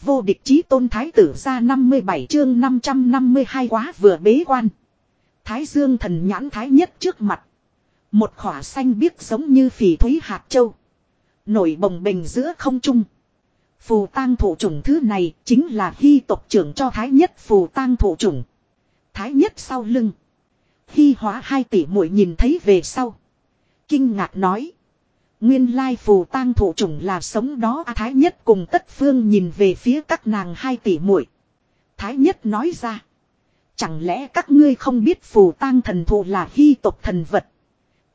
Vô địch chí tôn thái tử ra 57 chương 552 quá vừa bế quan. Thái dương thần nhãn thái nhất trước mặt. Một khỏa xanh biếc giống như phỉ thúy hạt châu. Nổi bồng bềnh giữa không trung. Phù tang thủ chủng thứ này chính là hy tộc trưởng cho thái nhất phù tang thủ chủng. Thái nhất sau lưng. Hy hóa hai tỷ muội nhìn thấy về sau. Kinh ngạc nói. Nguyên lai phù tang thủ chủng là sống đó à, Thái nhất cùng tất phương nhìn về phía các nàng hai tỷ muội Thái nhất nói ra. Chẳng lẽ các ngươi không biết phù tang thần thụ là hy tộc thần vật.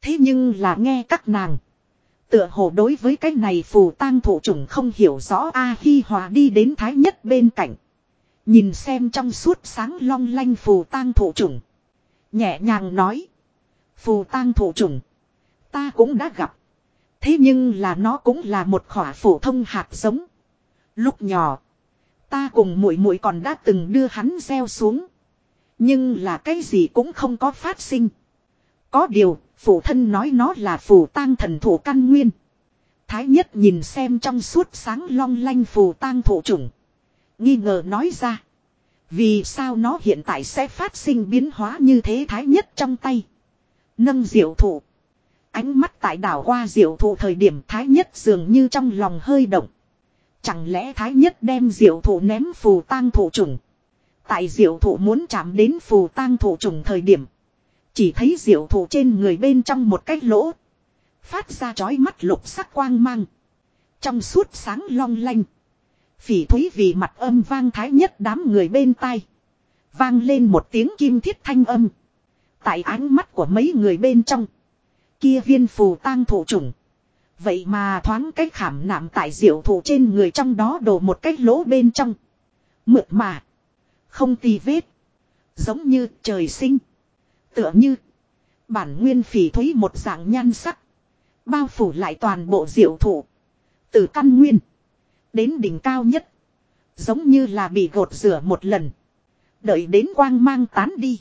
Thế nhưng là nghe các nàng. Tựa hồ đối với cái này phù tang thủ chủng không hiểu rõ A hy Hòa đi đến thái nhất bên cạnh. Nhìn xem trong suốt sáng long lanh phù tang thủ chủng. Nhẹ nhàng nói. Phù tang thủ chủng. Ta cũng đã gặp. Thế nhưng là nó cũng là một khỏa phổ thông hạt giống. Lúc nhỏ. Ta cùng muội muội còn đã từng đưa hắn gieo xuống. Nhưng là cái gì cũng không có phát sinh. Có điều, phụ thân nói nó là phù tang thần thủ căn nguyên. Thái nhất nhìn xem trong suốt sáng long lanh phù tang thủ chủng. Nghi ngờ nói ra. Vì sao nó hiện tại sẽ phát sinh biến hóa như thế thái nhất trong tay. Nâng diệu thụ. Ánh mắt tại đảo qua diệu thụ thời điểm thái nhất dường như trong lòng hơi động. Chẳng lẽ thái nhất đem diệu thụ ném phù tang thủ trùng. Tại diệu thụ muốn chạm đến phù tang thủ trùng thời điểm. Chỉ thấy diệu thụ trên người bên trong một cái lỗ. Phát ra chói mắt lục sắc quang mang. Trong suốt sáng long lanh. Phỉ thúy vì mặt âm vang thái nhất đám người bên tai. Vang lên một tiếng kim thiết thanh âm. Tại ánh mắt của mấy người bên trong. Kia viên phù tang thủ trùng. Vậy mà thoáng cách khảm nạm tại diệu thủ trên người trong đó đổ một cái lỗ bên trong. Mượt mà. Không tì vết. Giống như trời sinh. Tựa như. Bản nguyên phỉ thúy một dạng nhan sắc. Bao phủ lại toàn bộ diệu thủ. Từ căn nguyên. Đến đỉnh cao nhất. Giống như là bị gột rửa một lần. Đợi đến quang mang tán đi.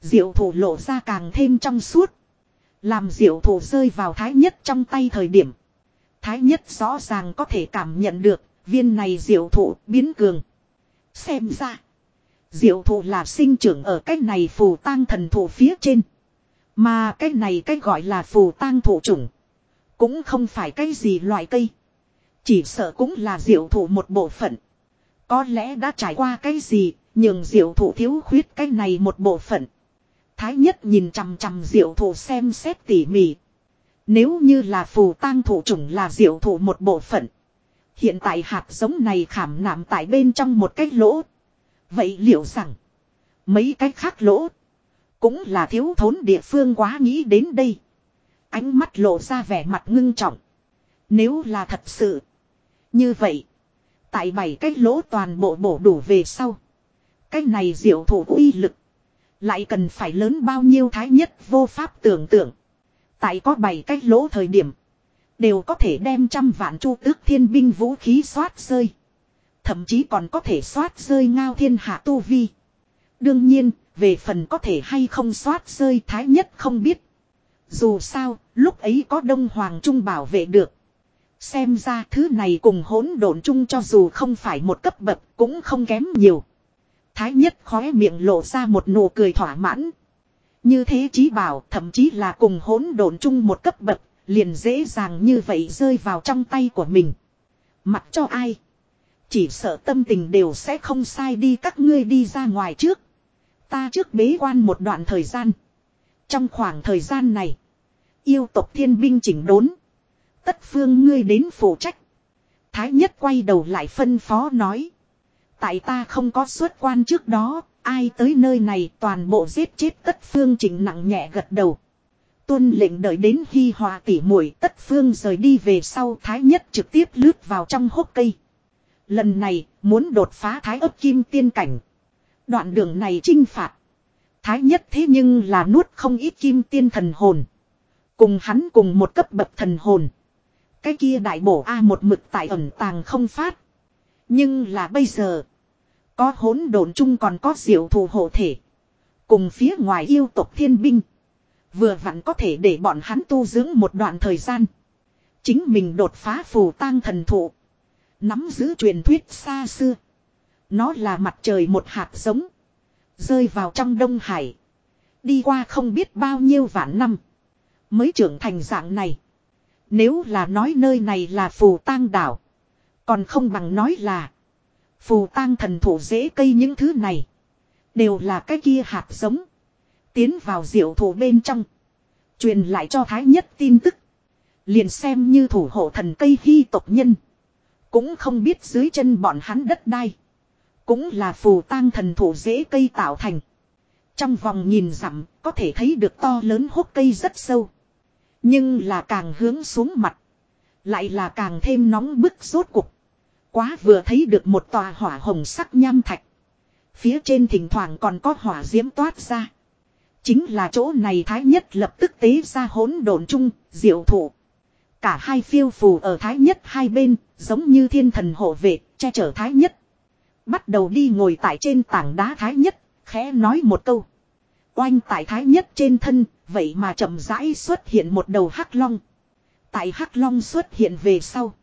Diệu thủ lộ ra càng thêm trong suốt. Làm diệu thủ rơi vào thái nhất trong tay thời điểm. Thái nhất rõ ràng có thể cảm nhận được viên này diệu thủ biến cường. Xem ra. Diệu thủ là sinh trưởng ở cái này phù tang thần thủ phía trên. Mà cái này cái gọi là phù tang thủ chủng. Cũng không phải cái gì loại cây. Chỉ sợ cũng là diệu thủ một bộ phận. Có lẽ đã trải qua cái gì, nhưng diệu thủ thiếu khuyết cái này một bộ phận. Thái nhất nhìn chằm chằm diệu thủ xem xét tỉ mỉ. Nếu như là phù tang thủ chủng là diệu thủ một bộ phận. Hiện tại hạt giống này khảm nạm tại bên trong một cái lỗ. Vậy liệu rằng, mấy cái khác lỗ, cũng là thiếu thốn địa phương quá nghĩ đến đây. Ánh mắt lộ ra vẻ mặt ngưng trọng. Nếu là thật sự, như vậy, tại bảy cái lỗ toàn bộ bổ đủ về sau. Cái này diệu thủ uy lực. Lại cần phải lớn bao nhiêu thái nhất vô pháp tưởng tượng. Tại có bảy cái lỗ thời điểm. Đều có thể đem trăm vạn chu tước thiên binh vũ khí xoát rơi. Thậm chí còn có thể xoát rơi ngao thiên hạ tu vi. Đương nhiên, về phần có thể hay không xoát rơi thái nhất không biết. Dù sao, lúc ấy có Đông Hoàng Trung bảo vệ được. Xem ra thứ này cùng hỗn độn chung cho dù không phải một cấp bậc cũng không kém nhiều. Thái nhất khóe miệng lộ ra một nụ cười thỏa mãn. Như thế chí bảo thậm chí là cùng hỗn độn chung một cấp bậc, liền dễ dàng như vậy rơi vào trong tay của mình. Mặc cho ai. Chỉ sợ tâm tình đều sẽ không sai đi các ngươi đi ra ngoài trước. Ta trước bế quan một đoạn thời gian. Trong khoảng thời gian này. Yêu tộc thiên binh chỉnh đốn. Tất phương ngươi đến phụ trách. Thái nhất quay đầu lại phân phó nói. Tại ta không có xuất quan trước đó, ai tới nơi này toàn bộ giết chết tất phương chỉnh nặng nhẹ gật đầu. Tuân lệnh đợi đến khi hòa tỉ muội tất phương rời đi về sau thái nhất trực tiếp lướt vào trong hốc cây. Lần này, muốn đột phá thái ấp kim tiên cảnh. Đoạn đường này trinh phạt. Thái nhất thế nhưng là nuốt không ít kim tiên thần hồn. Cùng hắn cùng một cấp bậc thần hồn. Cái kia đại bổ A một mực tại ẩn tàng không phát. Nhưng là bây giờ. Có hỗn độn chung còn có diệu thù hộ thể. Cùng phía ngoài yêu tộc thiên binh. Vừa vặn có thể để bọn hắn tu dưỡng một đoạn thời gian. Chính mình đột phá phù tang thần thụ. Nắm giữ truyền thuyết xa xưa. Nó là mặt trời một hạt giống. Rơi vào trong Đông Hải. Đi qua không biết bao nhiêu vạn năm. Mới trưởng thành dạng này. Nếu là nói nơi này là phù tang đảo. Còn không bằng nói là. Phù tang thần thổ dễ cây những thứ này. Đều là cái kia hạt giống. Tiến vào diệu thổ bên trong. Truyền lại cho thái nhất tin tức. Liền xem như thủ hộ thần cây hy tộc nhân. Cũng không biết dưới chân bọn hắn đất đai. Cũng là phù tang thần thủ dễ cây tạo thành. Trong vòng nhìn dặm, có thể thấy được to lớn hốc cây rất sâu. Nhưng là càng hướng xuống mặt. Lại là càng thêm nóng bức rốt cục. Quá vừa thấy được một tòa hỏa hồng sắc nham thạch. Phía trên thỉnh thoảng còn có hỏa diễm toát ra. Chính là chỗ này thái nhất lập tức tế ra hỗn độn chung, diệu thụ. Cả hai phiêu phù ở thái nhất hai bên, giống như thiên thần hộ vệ, che chở thái nhất. Bắt đầu đi ngồi tại trên tảng đá thái nhất, khẽ nói một câu. Oanh tại thái nhất trên thân, vậy mà chậm rãi xuất hiện một đầu hắc long. Tại hắc long xuất hiện về sau.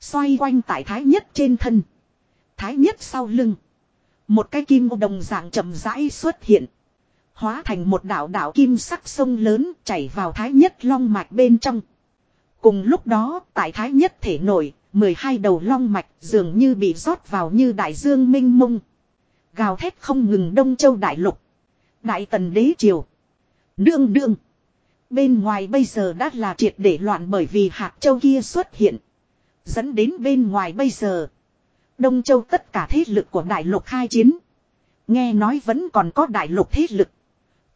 Xoay quanh tại thái nhất trên thân. Thái nhất sau lưng. Một cái kim đồng dạng chậm rãi xuất hiện. Hóa thành một đạo đạo kim sắc sông lớn chảy vào thái nhất long mạch bên trong. Cùng lúc đó, tại thái nhất thể nổi, 12 đầu long mạch dường như bị rót vào như đại dương minh mông. Gào thét không ngừng Đông Châu Đại Lục. Đại tần đế triều. Đương đương. Bên ngoài bây giờ đã là triệt để loạn bởi vì hạt châu kia xuất hiện. Dẫn đến bên ngoài bây giờ. Đông Châu tất cả thế lực của đại lục khai chiến. Nghe nói vẫn còn có đại lục thế lực.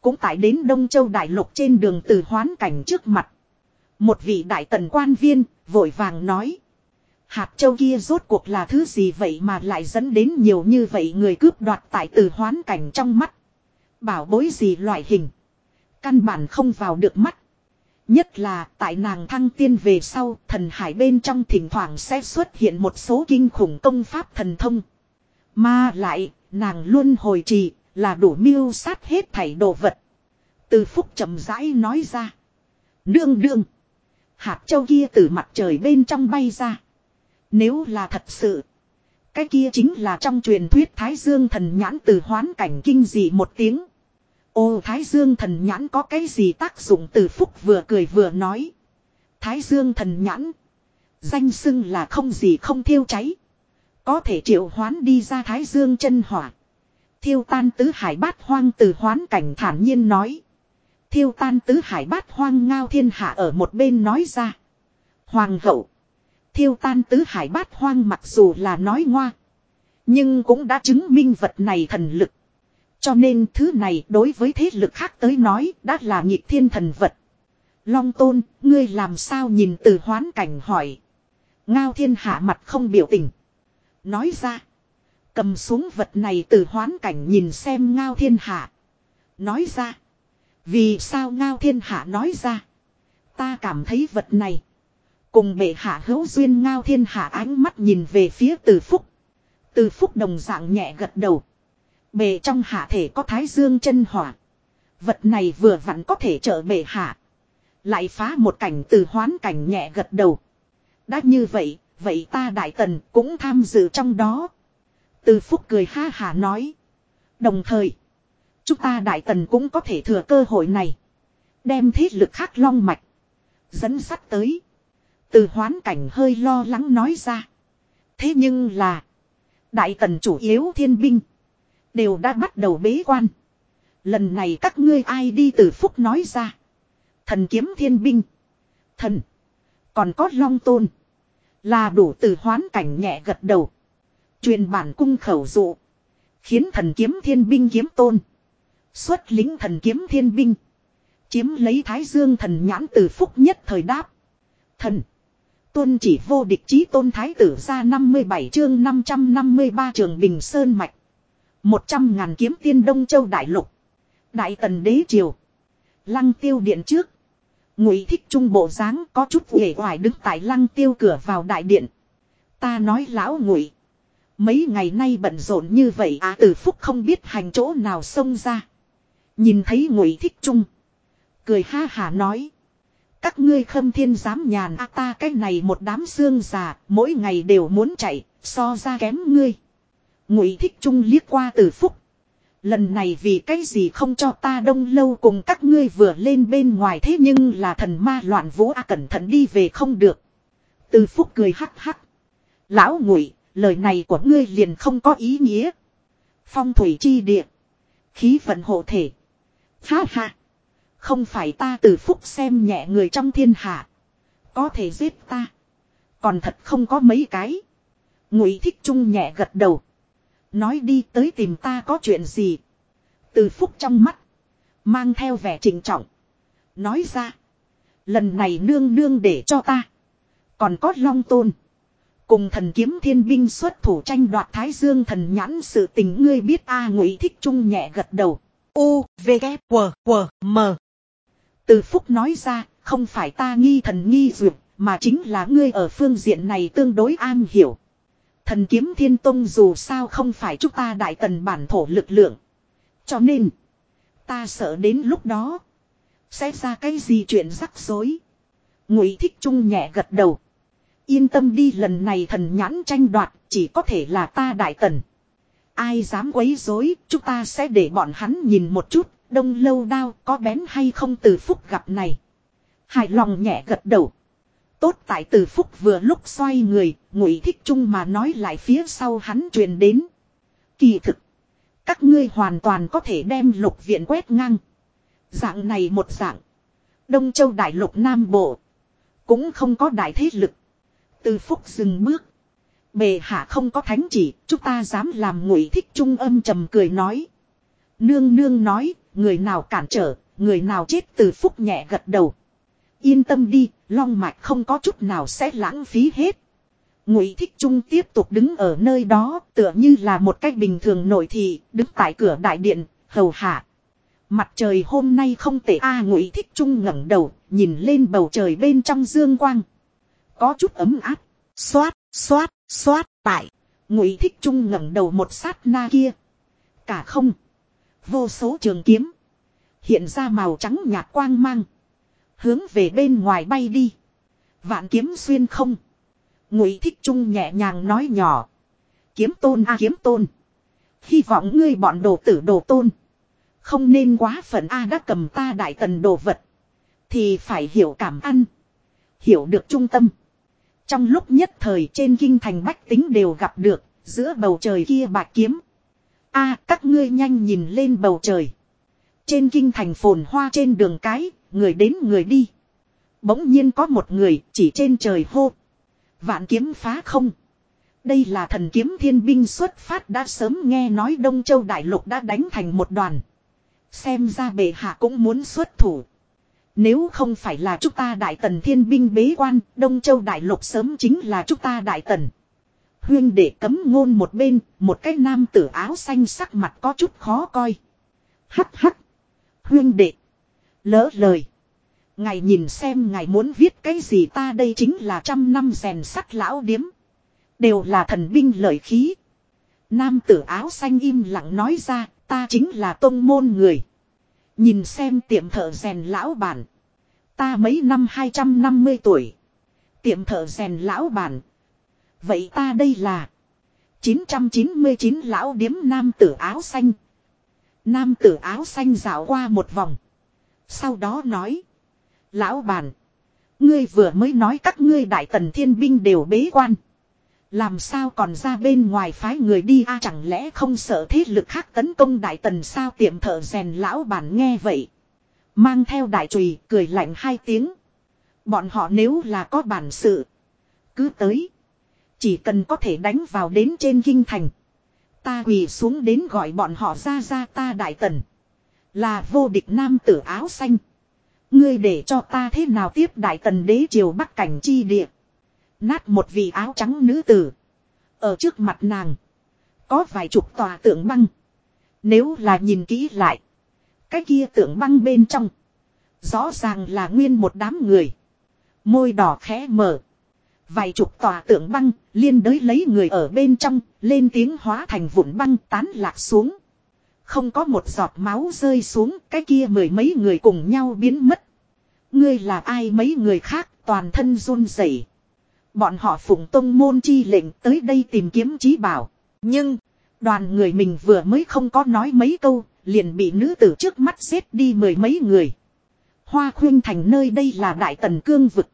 Cũng tại đến Đông Châu đại lục trên đường từ hoán cảnh trước mặt. Một vị đại tần quan viên, vội vàng nói. Hạt châu kia rốt cuộc là thứ gì vậy mà lại dẫn đến nhiều như vậy người cướp đoạt tại từ hoán cảnh trong mắt. Bảo bối gì loại hình. Căn bản không vào được mắt. Nhất là tại nàng thăng tiên về sau, thần hải bên trong thỉnh thoảng sẽ xuất hiện một số kinh khủng công pháp thần thông. Mà lại, nàng luôn hồi trì là đủ mưu sát hết thảy đồ vật. Từ phúc chậm rãi nói ra. Đương đương. Hạt châu kia từ mặt trời bên trong bay ra. Nếu là thật sự. Cái kia chính là trong truyền thuyết Thái Dương thần nhãn từ hoán cảnh kinh dị một tiếng. Ô, Thái Dương thần nhãn có cái gì tác dụng từ phúc vừa cười vừa nói. Thái Dương thần nhãn. Danh xưng là không gì không thiêu cháy. Có thể triệu hoán đi ra Thái Dương chân hỏa. Thiêu tan tứ hải bát hoang từ hoán cảnh thản nhiên nói. Thiêu tan tứ hải bát hoang ngao thiên hạ ở một bên nói ra. Hoàng hậu. Thiêu tan tứ hải bát hoang mặc dù là nói ngoa. Nhưng cũng đã chứng minh vật này thần lực. Cho nên thứ này đối với thế lực khác tới nói đã là nhịp thiên thần vật. Long tôn, ngươi làm sao nhìn từ hoán cảnh hỏi. Ngao thiên hạ mặt không biểu tình. Nói ra. Cầm xuống vật này từ hoán cảnh nhìn xem ngao thiên hạ. Nói ra. Vì sao ngao thiên hạ nói ra. Ta cảm thấy vật này. Cùng bệ hạ hữu duyên ngao thiên hạ ánh mắt nhìn về phía từ phúc. Từ phúc đồng dạng nhẹ gật đầu. Bề trong hạ thể có thái dương chân hỏa. Vật này vừa vặn có thể trợ bề hạ. Lại phá một cảnh từ hoán cảnh nhẹ gật đầu. Đã như vậy, vậy ta đại tần cũng tham dự trong đó. Từ phúc cười ha hà nói. Đồng thời, chúng ta đại tần cũng có thể thừa cơ hội này. Đem thế lực khác long mạch. Dẫn sắt tới. Từ hoán cảnh hơi lo lắng nói ra. Thế nhưng là. Đại tần chủ yếu thiên binh. Đều đã bắt đầu bế quan. Lần này các ngươi ai đi từ phúc nói ra. Thần kiếm thiên binh. Thần. Còn có long tôn. Là đủ từ hoán cảnh nhẹ gật đầu. Truyền bản cung khẩu dụ. Khiến thần kiếm thiên binh kiếm tôn. Xuất lính thần kiếm thiên binh. Chiếm lấy thái dương thần nhãn từ phúc nhất thời đáp. Thần. Tuân chỉ vô địch chí tôn thái tử ra 57 chương 553 trường Bình Sơn Mạch. Một trăm ngàn kiếm tiên Đông Châu Đại Lục. Đại tần đế triều. Lăng tiêu điện trước. Ngụy thích trung bộ dáng có chút uể oải đứng tại lăng tiêu cửa vào đại điện. Ta nói lão ngụy. Mấy ngày nay bận rộn như vậy à từ phúc không biết hành chỗ nào xông ra. Nhìn thấy ngụy thích trung. Cười ha hà nói. Các ngươi khâm thiên dám nhàn a ta cái này một đám xương già, mỗi ngày đều muốn chạy, so ra kém ngươi. Ngụy thích trung liếc qua từ phúc. Lần này vì cái gì không cho ta đông lâu cùng các ngươi vừa lên bên ngoài thế nhưng là thần ma loạn vũ a cẩn thận đi về không được. Từ phúc cười hắc hắc. Lão ngụy, lời này của ngươi liền không có ý nghĩa. Phong thủy chi địa. Khí vận hộ thể. Ha ha. Không phải ta từ phúc xem nhẹ người trong thiên hạ. Có thể giết ta. Còn thật không có mấy cái. Ngụy thích trung nhẹ gật đầu. Nói đi tới tìm ta có chuyện gì. Từ phúc trong mắt. Mang theo vẻ trình trọng. Nói ra. Lần này nương nương để cho ta. Còn có long tôn. Cùng thần kiếm thiên binh xuất thủ tranh đoạt thái dương thần nhãn sự tình ngươi biết a ngụy thích trung nhẹ gật đầu. U, V, K, W, W, M. Từ phúc nói ra, không phải ta nghi thần nghi duyệt, mà chính là ngươi ở phương diện này tương đối an hiểu. Thần kiếm thiên tông dù sao không phải chúng ta đại tần bản thổ lực lượng. Cho nên, ta sợ đến lúc đó, sẽ ra cái gì chuyện rắc rối. Ngụy thích trung nhẹ gật đầu. Yên tâm đi lần này thần nhãn tranh đoạt chỉ có thể là ta đại tần. Ai dám quấy rối, chúng ta sẽ để bọn hắn nhìn một chút, đông lâu đao có bén hay không từ phúc gặp này. Hài lòng nhẹ gật đầu. Tốt tại từ phúc vừa lúc xoay người, ngụy thích chung mà nói lại phía sau hắn truyền đến. Kỳ thực, các ngươi hoàn toàn có thể đem lục viện quét ngang. Dạng này một dạng. Đông châu đại lục Nam Bộ. Cũng không có đại thế lực. Từ phúc dừng bước. Bề hạ không có thánh chỉ, chúng ta dám làm ngụy thích trung âm trầm cười nói. Nương nương nói, người nào cản trở, người nào chết từ phúc nhẹ gật đầu. Yên tâm đi, long mạch không có chút nào sẽ lãng phí hết. Ngụy thích trung tiếp tục đứng ở nơi đó, tựa như là một cách bình thường nội thị, đứng tại cửa đại điện, hầu hạ. Mặt trời hôm nay không tệ a ngụy thích trung ngẩng đầu, nhìn lên bầu trời bên trong dương quang. Có chút ấm áp, xoát, xoát, xoát, tại. Ngụy thích trung ngẩng đầu một sát na kia. Cả không. Vô số trường kiếm. Hiện ra màu trắng nhạt quang mang. Hướng về bên ngoài bay đi. Vạn kiếm xuyên không. Ngụy thích trung nhẹ nhàng nói nhỏ. Kiếm tôn a, kiếm tôn. Hy vọng ngươi bọn đồ tử đồ tôn. Không nên quá phận A đã cầm ta đại tần đồ vật. Thì phải hiểu cảm ăn. Hiểu được trung tâm. Trong lúc nhất thời trên kinh thành bách tính đều gặp được. Giữa bầu trời kia bạc kiếm. A, các ngươi nhanh nhìn lên bầu trời. Trên kinh thành phồn hoa trên đường cái. Người đến người đi. Bỗng nhiên có một người chỉ trên trời hô. Vạn kiếm phá không. Đây là thần kiếm thiên binh xuất phát đã sớm nghe nói Đông Châu Đại Lục đã đánh thành một đoàn. Xem ra bệ hạ cũng muốn xuất thủ. Nếu không phải là chúng ta đại tần thiên binh bế quan, Đông Châu Đại Lục sớm chính là chúng ta đại tần. Huyên để cấm ngôn một bên, một cái nam tử áo xanh sắc mặt có chút khó coi. Hắc hắc. Huyên đệ. Lỡ lời. Ngài nhìn xem ngài muốn viết cái gì ta đây chính là trăm năm rèn sắt lão điếm. Đều là thần binh lợi khí. Nam tử áo xanh im lặng nói ra, ta chính là tôn môn người. Nhìn xem tiệm thợ rèn lão bản. Ta mấy năm 250 tuổi. Tiệm thợ rèn lão bản. Vậy ta đây là 999 lão điếm nam tử áo xanh. Nam tử áo xanh dạo qua một vòng. Sau đó nói. Lão bản. Ngươi vừa mới nói các ngươi đại tần thiên binh đều bế quan. Làm sao còn ra bên ngoài phái người đi a chẳng lẽ không sợ thế lực khác tấn công đại tần sao tiệm thợ rèn lão bản nghe vậy. Mang theo đại trùy, cười lạnh hai tiếng. Bọn họ nếu là có bản sự. Cứ tới. Chỉ cần có thể đánh vào đến trên kinh thành. Ta quỳ xuống đến gọi bọn họ ra ra ta đại tần. Là vô địch nam tử áo xanh. Ngươi để cho ta thế nào tiếp đại tần đế triều bắc cảnh chi địa. Nát một vị áo trắng nữ tử. Ở trước mặt nàng. Có vài chục tòa tượng băng. Nếu là nhìn kỹ lại. Cái kia tượng băng bên trong. Rõ ràng là nguyên một đám người. Môi đỏ khẽ mở. Vài chục tòa tượng băng, liên đới lấy người ở bên trong, lên tiếng hóa thành vụn băng tán lạc xuống. Không có một giọt máu rơi xuống, cái kia mười mấy người cùng nhau biến mất. Ngươi là ai mấy người khác toàn thân run rẩy. Bọn họ phụng tông môn chi lệnh tới đây tìm kiếm trí bảo. Nhưng, đoàn người mình vừa mới không có nói mấy câu, liền bị nữ tử trước mắt xếp đi mười mấy người. Hoa khuyên thành nơi đây là đại tần cương vực.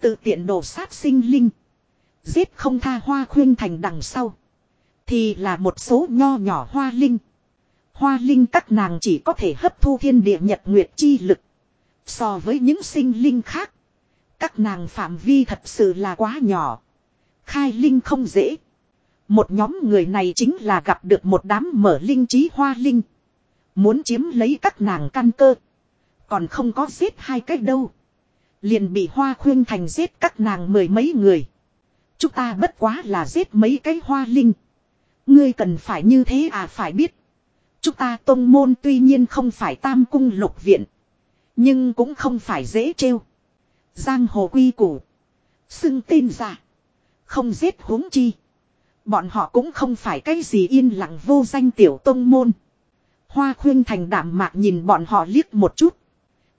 Tự tiện đổ sát sinh linh. Giết không tha hoa khuyên thành đằng sau. Thì là một số nho nhỏ hoa linh. Hoa linh các nàng chỉ có thể hấp thu thiên địa nhật nguyệt chi lực. So với những sinh linh khác. Các nàng phạm vi thật sự là quá nhỏ. Khai linh không dễ. Một nhóm người này chính là gặp được một đám mở linh trí hoa linh. Muốn chiếm lấy các nàng căn cơ. Còn không có giết hai cách đâu. Liền bị hoa khuyên thành giết các nàng mười mấy người. Chúng ta bất quá là giết mấy cái hoa linh. Ngươi cần phải như thế à phải biết. Chúng ta tông môn tuy nhiên không phải tam cung lục viện. Nhưng cũng không phải dễ trêu. Giang hồ quy củ. Xưng tên ra. Không giết huống chi. Bọn họ cũng không phải cái gì yên lặng vô danh tiểu tông môn. Hoa khuyên thành đảm mạc nhìn bọn họ liếc một chút.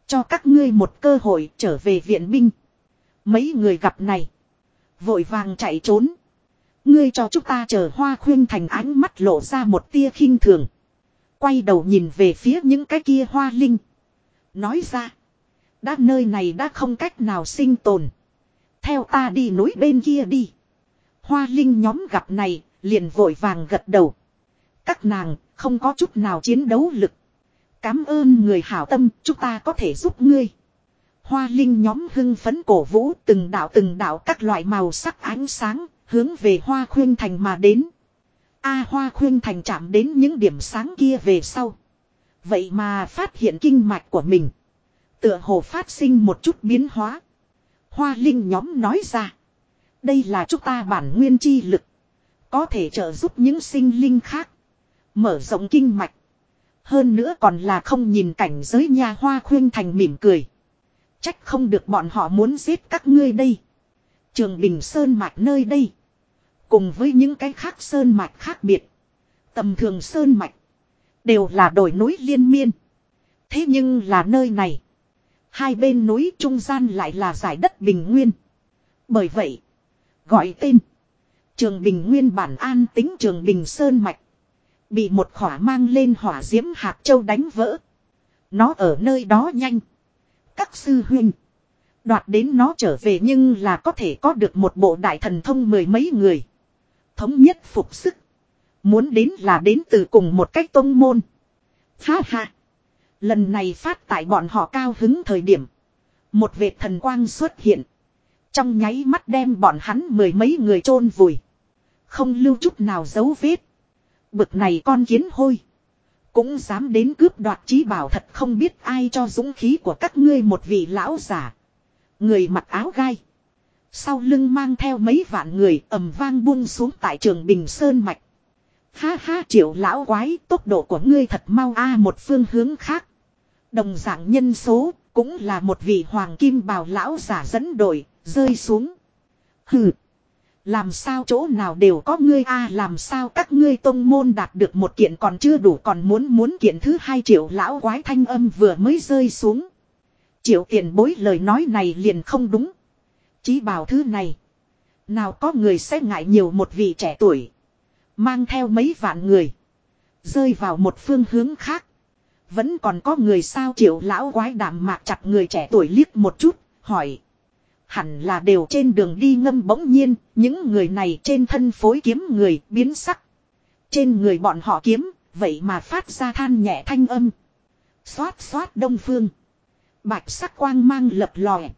Cho các ngươi một cơ hội trở về viện binh. Mấy người gặp này. Vội vàng chạy trốn. Ngươi cho chúng ta chờ hoa khuyên thành ánh mắt lộ ra một tia khinh thường. Quay đầu nhìn về phía những cái kia hoa linh. Nói ra. Đã nơi này đã không cách nào sinh tồn. Theo ta đi núi bên kia đi. Hoa linh nhóm gặp này, liền vội vàng gật đầu. Các nàng, không có chút nào chiến đấu lực. Cám ơn người hảo tâm, chúng ta có thể giúp ngươi. Hoa linh nhóm hưng phấn cổ vũ từng đạo từng đạo các loại màu sắc ánh sáng, hướng về hoa khuyên thành mà đến. A hoa khuyên thành chạm đến những điểm sáng kia về sau. Vậy mà phát hiện kinh mạch của mình. Tựa hồ phát sinh một chút biến hóa. Hoa linh nhóm nói ra. Đây là chúng ta bản nguyên chi lực. Có thể trợ giúp những sinh linh khác. Mở rộng kinh mạch. Hơn nữa còn là không nhìn cảnh giới nhà hoa khuyên thành mỉm cười. Trách không được bọn họ muốn giết các ngươi đây. Trường Bình Sơn mạch nơi đây. Cùng với những cái khác sơn mạch khác biệt. Tầm thường sơn mạch. Đều là đồi núi liên miên. Thế nhưng là nơi này. Hai bên núi trung gian lại là giải đất bình nguyên. Bởi vậy. Gọi tên. Trường Bình nguyên bản an tính Trường Bình Sơn Mạch. Bị một khỏa mang lên hỏa diễm hạt châu đánh vỡ. Nó ở nơi đó nhanh. Các sư huynh. Đoạt đến nó trở về nhưng là có thể có được một bộ đại thần thông mười mấy người. Thống nhất phục sức. Muốn đến là đến từ cùng một cách tông môn. Ha ha. Lần này phát tại bọn họ cao hứng thời điểm. Một vệt thần quang xuất hiện. Trong nháy mắt đem bọn hắn mười mấy người chôn vùi. Không lưu chút nào dấu vết. Bực này con kiến hôi. Cũng dám đến cướp đoạt trí bảo thật không biết ai cho dũng khí của các ngươi một vị lão giả. Người mặc áo gai. Sau lưng mang theo mấy vạn người ầm vang buông xuống tại trường Bình Sơn Mạch. Ha ha, triệu lão quái, tốc độ của ngươi thật mau a, một phương hướng khác. Đồng dạng nhân số, cũng là một vị hoàng kim bào lão giả dẫn đội, rơi xuống. Hừ. Làm sao chỗ nào đều có ngươi a, làm sao các ngươi tông môn đạt được một kiện còn chưa đủ, còn muốn muốn kiện thứ hai, triệu lão quái thanh âm vừa mới rơi xuống. Triệu tiền bối lời nói này liền không đúng. Chí bảo thứ này. Nào có người sẽ ngại nhiều một vị trẻ tuổi. Mang theo mấy vạn người. Rơi vào một phương hướng khác. Vẫn còn có người sao triệu lão quái đảm mạc chặt người trẻ tuổi liếc một chút, hỏi. Hẳn là đều trên đường đi ngâm bỗng nhiên, những người này trên thân phối kiếm người biến sắc. Trên người bọn họ kiếm, vậy mà phát ra than nhẹ thanh âm. Xoát xoát đông phương. Bạch sắc quang mang lập lòe.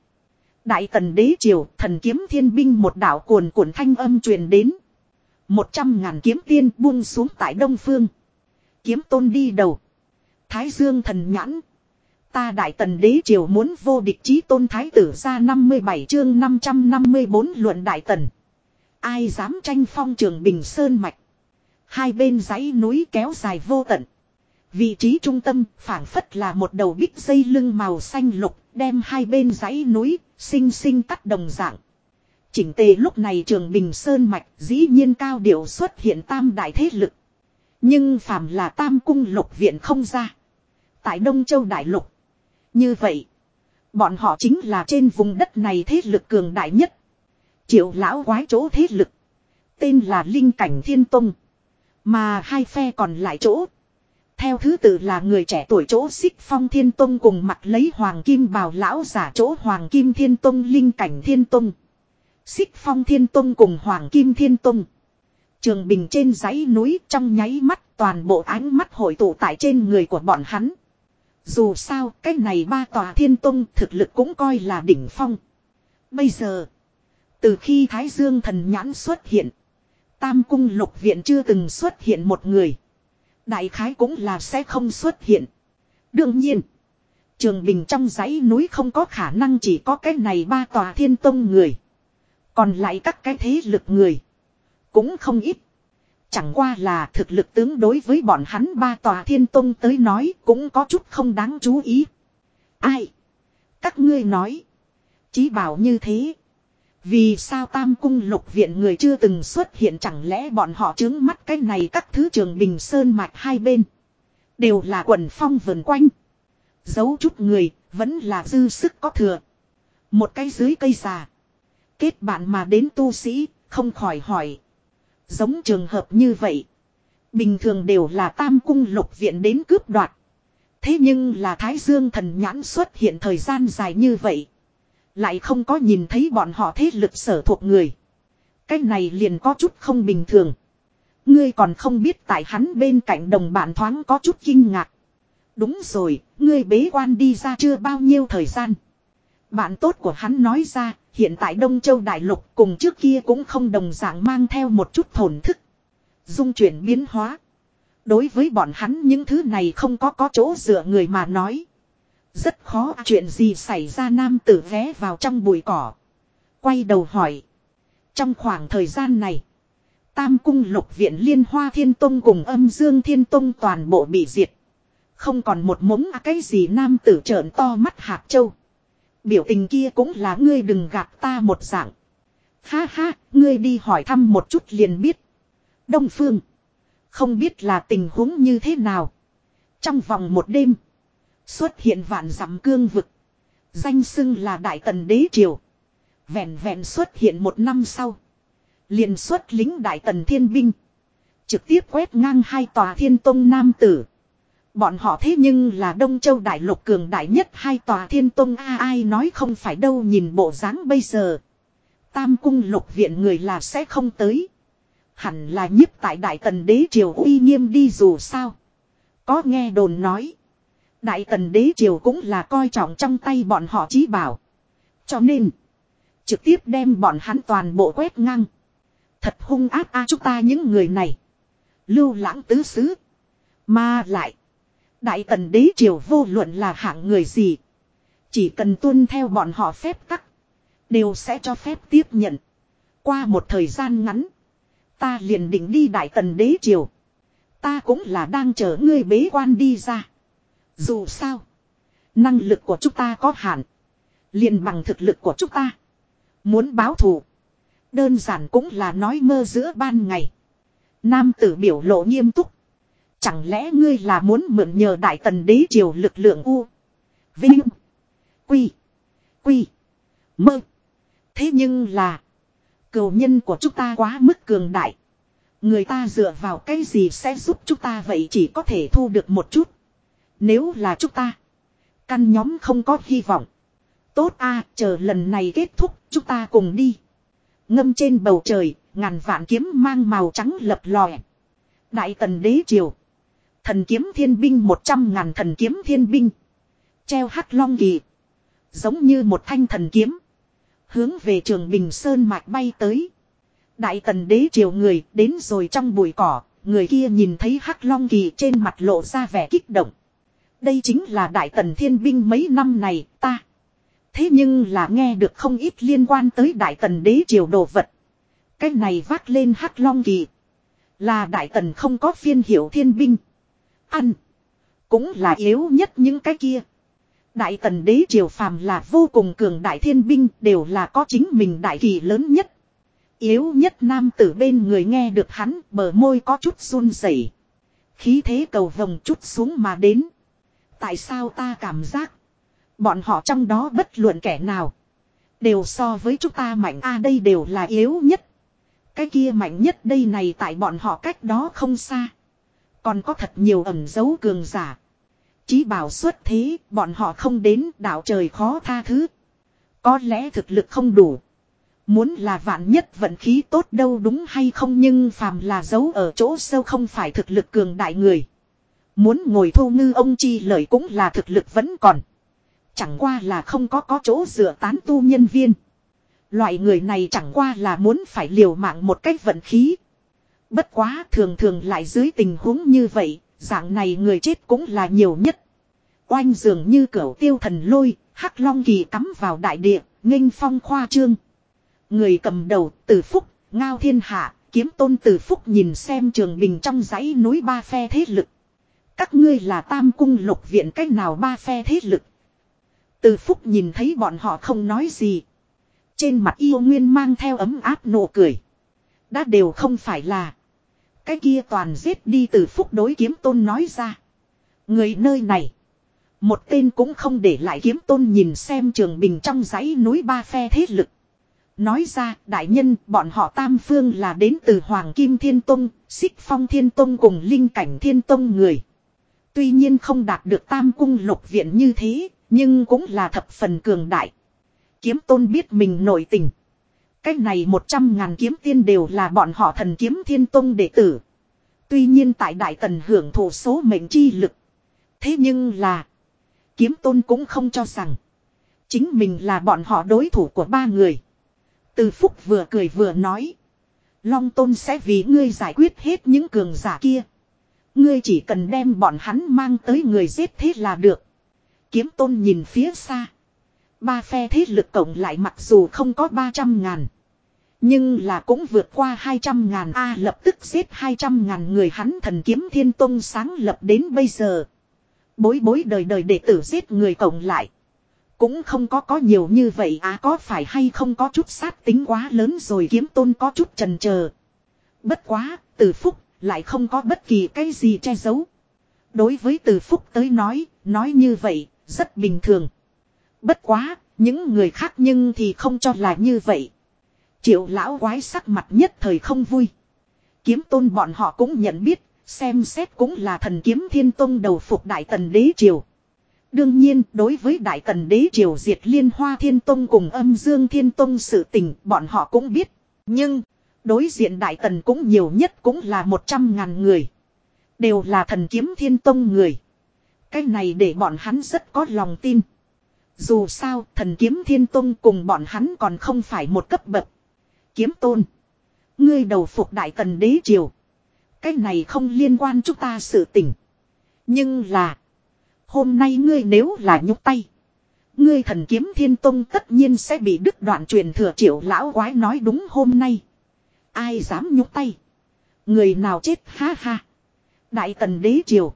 Đại tần đế triều, thần kiếm thiên binh một đạo cuồn cuộn thanh âm truyền đến. Một trăm ngàn kiếm tiên buông xuống tại đông phương. Kiếm tôn đi đầu. Thái dương thần nhãn. Ta đại tần đế triều muốn vô địch chí tôn thái tử ra 57 chương 554 luận đại tần. Ai dám tranh phong trường Bình Sơn Mạch. Hai bên dãy núi kéo dài vô tận. Vị trí trung tâm phảng phất là một đầu bích dây lưng màu xanh lục, đem hai bên dãy núi sinh sinh cắt đồng dạng. Chỉnh tề lúc này trường Bình Sơn Mạch dĩ nhiên cao điệu xuất hiện tam đại thế lực. Nhưng phàm là tam cung lục viện không ra. Tại Đông Châu Đại Lục. Như vậy. Bọn họ chính là trên vùng đất này thế lực cường đại nhất. Triệu lão quái chỗ thế lực. Tên là Linh Cảnh Thiên Tông. Mà hai phe còn lại chỗ. Theo thứ tự là người trẻ tuổi chỗ xích phong thiên tông cùng mặt lấy hoàng kim bào lão giả chỗ hoàng kim thiên tông, linh cảnh thiên tông. Xích phong thiên tông cùng hoàng kim thiên tông. Trường bình trên dãy núi, trong nháy mắt, toàn bộ ánh mắt hội tụ tại trên người của bọn hắn. Dù sao, cái này ba tòa thiên tông thực lực cũng coi là đỉnh phong. Bây giờ. Từ khi Thái Dương thần nhãn xuất hiện. Tam cung lục viện chưa từng xuất hiện một người. Đại khái cũng là sẽ không xuất hiện. Đương nhiên. Trường Bình trong dãy núi không có khả năng chỉ có cái này ba tòa thiên tông người. Còn lại các cái thế lực người. Cũng không ít. Chẳng qua là thực lực tướng đối với bọn hắn ba tòa thiên tông tới nói cũng có chút không đáng chú ý. Ai? Các ngươi nói. Chí bảo như thế. Vì sao tam cung lục viện người chưa từng xuất hiện chẳng lẽ bọn họ chứng mắt cái này các thứ trường bình sơn mạch hai bên. Đều là quần phong vần quanh. Giấu chút người, vẫn là dư sức có thừa. Một cái dưới cây già. Kết bạn mà đến tu sĩ, không khỏi hỏi. Giống trường hợp như vậy. Bình thường đều là tam cung lục viện đến cướp đoạt. Thế nhưng là Thái Dương thần nhãn xuất hiện thời gian dài như vậy. Lại không có nhìn thấy bọn họ thế lực sở thuộc người. Cái này liền có chút không bình thường. Ngươi còn không biết tại hắn bên cạnh đồng bạn thoáng có chút kinh ngạc. Đúng rồi, ngươi bế quan đi ra chưa bao nhiêu thời gian. Bạn tốt của hắn nói ra, hiện tại Đông Châu Đại Lục cùng trước kia cũng không đồng dạng mang theo một chút thổn thức. Dung chuyển biến hóa. Đối với bọn hắn những thứ này không có có chỗ dựa người mà nói. Rất khó chuyện gì xảy ra nam tử ghé vào trong bụi cỏ. Quay đầu hỏi. Trong khoảng thời gian này. Tam cung lục viện liên hoa thiên tông cùng âm dương thiên tông toàn bộ bị diệt. Không còn một mống à, cái gì nam tử trợn to mắt hạt châu. Biểu tình kia cũng là ngươi đừng gạt ta một dạng. Ha ha, ngươi đi hỏi thăm một chút liền biết. Đông Phương. Không biết là tình huống như thế nào. Trong vòng một đêm. Xuất hiện vạn dặm cương vực. Danh xưng là Đại Tần Đế Triều. Vẹn vẹn xuất hiện một năm sau. liền xuất lính Đại Tần Thiên Binh. Trực tiếp quét ngang hai tòa thiên tông nam tử. Bọn họ thế nhưng là Đông Châu Đại Lục cường đại nhất hai tòa thiên tông a ai nói không phải đâu, nhìn bộ dáng bây giờ. Tam cung lục viện người là sẽ không tới. Hẳn là nhiếp tại Đại Tần Đế Triều uy nghiêm đi dù sao. Có nghe đồn nói. Đại tần đế triều cũng là coi trọng trong tay bọn họ chí bảo. Cho nên. Trực tiếp đem bọn hắn toàn bộ quét ngang. Thật hung ác a chúng ta những người này. Lưu lãng tứ xứ. Mà lại. Đại tần đế triều vô luận là hạng người gì. Chỉ cần tuân theo bọn họ phép tắc. Đều sẽ cho phép tiếp nhận. Qua một thời gian ngắn. Ta liền định đi đại tần đế triều. Ta cũng là đang chờ ngươi bế quan đi ra. Dù sao. Năng lực của chúng ta có hạn. liền bằng thực lực của chúng ta. Muốn báo thù. Đơn giản cũng là nói mơ giữa ban ngày. Nam tử biểu lộ nghiêm túc. Chẳng lẽ ngươi là muốn mượn nhờ đại tần đế triều lực lượng u. Vinh. Quy. Quy. Mơ. Thế nhưng là. Cầu nhân của chúng ta quá mức cường đại. Người ta dựa vào cái gì sẽ giúp chúng ta vậy chỉ có thể thu được một chút. Nếu là chúng ta. Căn nhóm không có hy vọng. Tốt a chờ lần này kết thúc chúng ta cùng đi. Ngâm trên bầu trời, ngàn vạn kiếm mang màu trắng lập lòe. Đại tần đế triều. Thần kiếm thiên binh một trăm ngàn thần kiếm thiên binh. Treo hắc long kỳ. Giống như một thanh thần kiếm. Hướng về trường Bình Sơn mạch bay tới. Đại tần đế triều người đến rồi trong bụi cỏ. Người kia nhìn thấy hắc long kỳ trên mặt lộ ra vẻ kích động. Đây chính là đại tần thiên binh mấy năm này, ta. Thế nhưng là nghe được không ít liên quan tới đại tần đế triều đồ vật. Cái này vác lên hắc long kỳ. Là đại tần không có phiên hiệu thiên binh. Ăn. Cũng là yếu nhất những cái kia. Đại tần đế triều phàm là vô cùng cường đại thiên binh đều là có chính mình đại kỳ lớn nhất. Yếu nhất nam tử bên người nghe được hắn bờ môi có chút run rẩy Khí thế cầu vồng chút xuống mà đến. Tại sao ta cảm giác. Bọn họ trong đó bất luận kẻ nào. Đều so với chúng ta mạnh a đây đều là yếu nhất. Cái kia mạnh nhất đây này tại bọn họ cách đó không xa. Còn có thật nhiều ẩn dấu cường giả. Chí bảo xuất thế, bọn họ không đến đảo trời khó tha thứ. Có lẽ thực lực không đủ. Muốn là vạn nhất vận khí tốt đâu đúng hay không nhưng phàm là giấu ở chỗ sâu không phải thực lực cường đại người. Muốn ngồi thu ngư ông chi lời cũng là thực lực vẫn còn. Chẳng qua là không có có chỗ dựa tán tu nhân viên. Loại người này chẳng qua là muốn phải liều mạng một cách vận khí. Bất quá thường thường lại dưới tình huống như vậy, dạng này người chết cũng là nhiều nhất. Oanh dường như cửu tiêu thần lôi, hắc long kỳ cắm vào đại địa, nghênh phong khoa trương. Người cầm đầu, từ phúc, ngao thiên hạ, kiếm tôn từ phúc nhìn xem trường bình trong dãy núi ba phe thế lực. Các ngươi là tam cung lục viện cách nào ba phe thế lực. Từ phúc nhìn thấy bọn họ không nói gì. Trên mặt yêu nguyên mang theo ấm áp nụ cười. Đã đều không phải là. Cái kia toàn giết đi từ phúc đối kiếm tôn nói ra. Người nơi này. Một tên cũng không để lại kiếm tôn nhìn xem trường bình trong dãy núi ba phe thế lực. Nói ra, đại nhân, bọn họ tam phương là đến từ Hoàng Kim Thiên Tông, Xích Phong Thiên Tông cùng Linh Cảnh Thiên Tông người. Tuy nhiên không đạt được tam cung lục viện như thế, nhưng cũng là thập phần cường đại. Kiếm tôn biết mình nổi tình. Cách này một trăm ngàn kiếm tiên đều là bọn họ thần kiếm thiên tôn đệ tử. Tuy nhiên tại đại tần hưởng thụ số mệnh chi lực. Thế nhưng là. Kiếm tôn cũng không cho rằng. Chính mình là bọn họ đối thủ của ba người. Từ phúc vừa cười vừa nói. Long tôn sẽ vì ngươi giải quyết hết những cường giả kia. Ngươi chỉ cần đem bọn hắn mang tới người giết thế là được. Kiếm tôn nhìn phía xa. Ba phe thế lực cộng lại mặc dù không có 300 ngàn. Nhưng là cũng vượt qua 200 ngàn A lập tức giết 200 ngàn người hắn thần kiếm thiên tôn sáng lập đến bây giờ. Bối bối đời đời đệ tử giết người cộng lại. Cũng không có có nhiều như vậy à có phải hay không có chút sát tính quá lớn rồi kiếm tôn có chút trần chờ Bất quá, từ phúc, lại không có bất kỳ cái gì che giấu. Đối với từ phúc tới nói, nói như vậy, rất bình thường. Bất quá, những người khác nhưng thì không cho là như vậy. Triệu lão quái sắc mặt nhất thời không vui. Kiếm tôn bọn họ cũng nhận biết, xem xét cũng là thần kiếm thiên tôn đầu phục đại tần đế triều. Đương nhiên, đối với Đại Tần Đế Triều diệt Liên Hoa Thiên Tôn cùng âm Dương Thiên Tôn sự tình, bọn họ cũng biết. Nhưng, đối diện Đại Tần cũng nhiều nhất cũng là một trăm ngàn người. Đều là thần kiếm Thiên Tông người. Cái này để bọn hắn rất có lòng tin. Dù sao, thần kiếm Thiên Tông cùng bọn hắn còn không phải một cấp bậc. Kiếm Tôn. Ngươi đầu phục Đại Tần Đế Triều. Cái này không liên quan chúng ta sự tình. Nhưng là Hôm nay ngươi nếu là nhúc tay. Ngươi thần kiếm thiên tông tất nhiên sẽ bị đứt đoạn truyền thừa triệu lão quái nói đúng hôm nay. Ai dám nhúc tay. Người nào chết ha ha. Đại tần đế triều.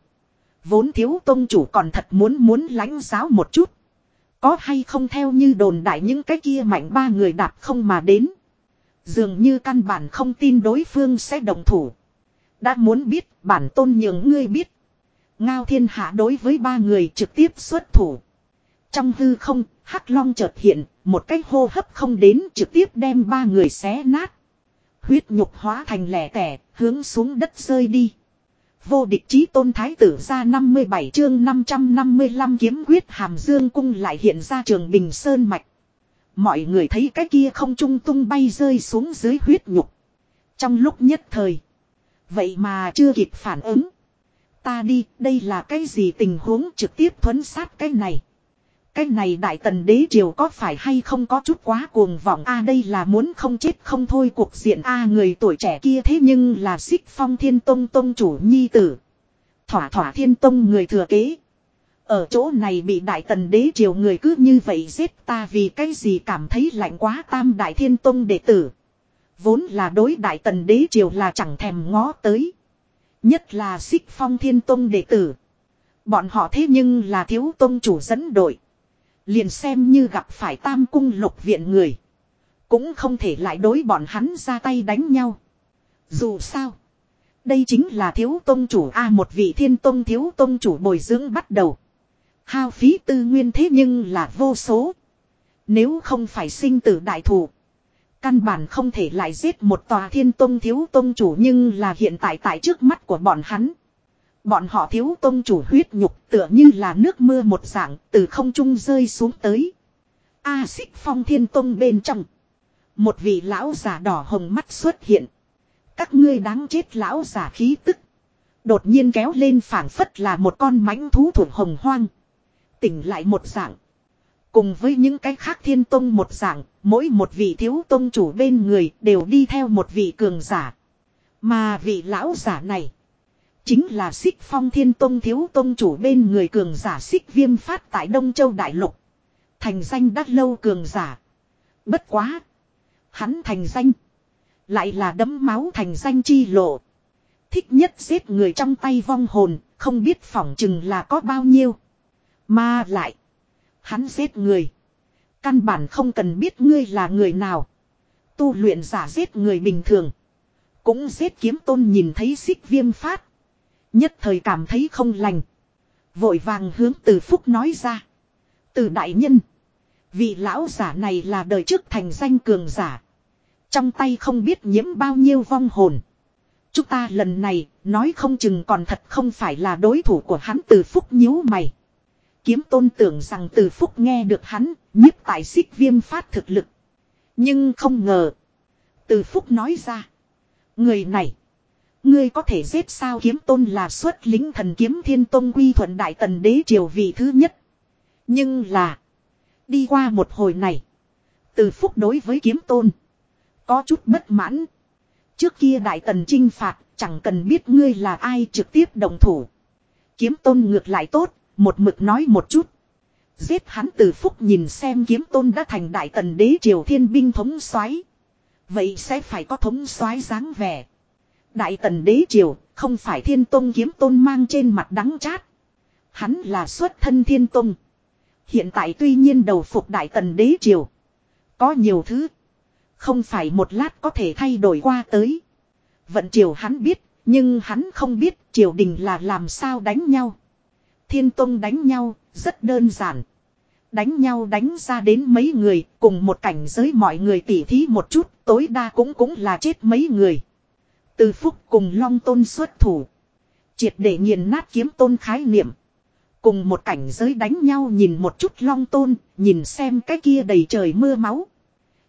Vốn thiếu tôn chủ còn thật muốn muốn lãnh giáo một chút. Có hay không theo như đồn đại những cái kia mạnh ba người đạp không mà đến. Dường như căn bản không tin đối phương sẽ đồng thủ. Đã muốn biết bản tôn nhường ngươi biết. Ngao thiên hạ đối với ba người trực tiếp xuất thủ. Trong hư không, hắc long chợt hiện, một cái hô hấp không đến trực tiếp đem ba người xé nát. Huyết nhục hóa thành lẻ tẻ, hướng xuống đất rơi đi. Vô địch chí tôn thái tử ra 57 chương 555 kiếm quyết hàm dương cung lại hiện ra trường bình sơn mạch. Mọi người thấy cái kia không trung tung bay rơi xuống dưới huyết nhục. Trong lúc nhất thời. Vậy mà chưa kịp phản ứng. Ta đi, đây là cái gì tình huống trực tiếp thuấn sát cái này. Cái này đại tần đế triều có phải hay không có chút quá cuồng vọng a, đây là muốn không chết không thôi cuộc diện a, người tuổi trẻ kia thế nhưng là xích phong thiên tông tông chủ nhi tử. Thỏa thỏa thiên tông người thừa kế. Ở chỗ này bị đại tần đế triều người cứ như vậy giết ta vì cái gì cảm thấy lạnh quá tam đại thiên tông đệ tử. Vốn là đối đại tần đế triều là chẳng thèm ngó tới. Nhất là xích phong thiên tông đệ tử. Bọn họ thế nhưng là thiếu tông chủ dẫn đội. Liền xem như gặp phải tam cung lục viện người. Cũng không thể lại đối bọn hắn ra tay đánh nhau. Dù sao. Đây chính là thiếu tông chủ A, một vị thiên tông thiếu tông chủ bồi dưỡng bắt đầu. Hao phí tư nguyên thế nhưng là vô số. Nếu không phải sinh tử đại thủ. Căn bản không thể lại giết một tòa thiên tông thiếu tông chủ nhưng là hiện tại tại trước mắt của bọn hắn. Bọn họ thiếu tôn chủ huyết nhục tựa như là nước mưa một dạng từ không trung rơi xuống tới. A xích phong thiên tôn bên trong. Một vị lão giả đỏ hồng mắt xuất hiện. Các ngươi đáng chết lão giả khí tức. Đột nhiên kéo lên phảng phất là một con mãnh thú thuộc hồng hoang. Tỉnh lại một dạng. Cùng với những cái khác thiên tông một dạng, mỗi một vị thiếu tông chủ bên người đều đi theo một vị cường giả. Mà vị lão giả này, chính là xích phong thiên tông thiếu tông chủ bên người cường giả xích viêm phát tại Đông Châu Đại Lục. Thành danh đắt lâu cường giả. Bất quá. Hắn thành danh. Lại là đấm máu thành danh chi lộ. Thích nhất giết người trong tay vong hồn, không biết phỏng chừng là có bao nhiêu. Mà lại. Hắn giết người. Căn bản không cần biết ngươi là người nào. Tu luyện giả giết người bình thường. Cũng giết kiếm tôn nhìn thấy xích viêm phát. Nhất thời cảm thấy không lành. Vội vàng hướng từ phúc nói ra. Từ đại nhân. Vị lão giả này là đời trước thành danh cường giả. Trong tay không biết nhiễm bao nhiêu vong hồn. Chúng ta lần này nói không chừng còn thật không phải là đối thủ của hắn từ phúc nhíu mày. Kiếm tôn tưởng rằng từ phúc nghe được hắn, nhiếp tại xích viêm phát thực lực. Nhưng không ngờ. Từ phúc nói ra. Người này. Ngươi có thể giết sao kiếm tôn là xuất lính thần kiếm thiên tôn quy thuận đại tần đế triều vị thứ nhất. Nhưng là. Đi qua một hồi này. Từ phúc đối với kiếm tôn. Có chút bất mãn. Trước kia đại tần chinh phạt chẳng cần biết ngươi là ai trực tiếp đồng thủ. Kiếm tôn ngược lại tốt, một mực nói một chút. Giết hắn từ phúc nhìn xem kiếm tôn đã thành đại tần đế triều thiên binh thống soái Vậy sẽ phải có thống soái dáng vẻ. Đại tần đế triều không phải thiên tôn kiếm tôn mang trên mặt đắng chát. Hắn là xuất thân thiên tôn. Hiện tại tuy nhiên đầu phục đại tần đế triều. Có nhiều thứ. Không phải một lát có thể thay đổi qua tới. Vận triều hắn biết, nhưng hắn không biết triều đình là làm sao đánh nhau. Thiên Tông đánh nhau, rất đơn giản. Đánh nhau đánh ra đến mấy người, cùng một cảnh giới mọi người tỉ thí một chút, tối đa cũng cũng là chết mấy người. Từ phúc cùng long tôn xuất thủ. Triệt để nghiền nát kiếm tôn khái niệm. Cùng một cảnh giới đánh nhau nhìn một chút long tôn, nhìn xem cái kia đầy trời mưa máu.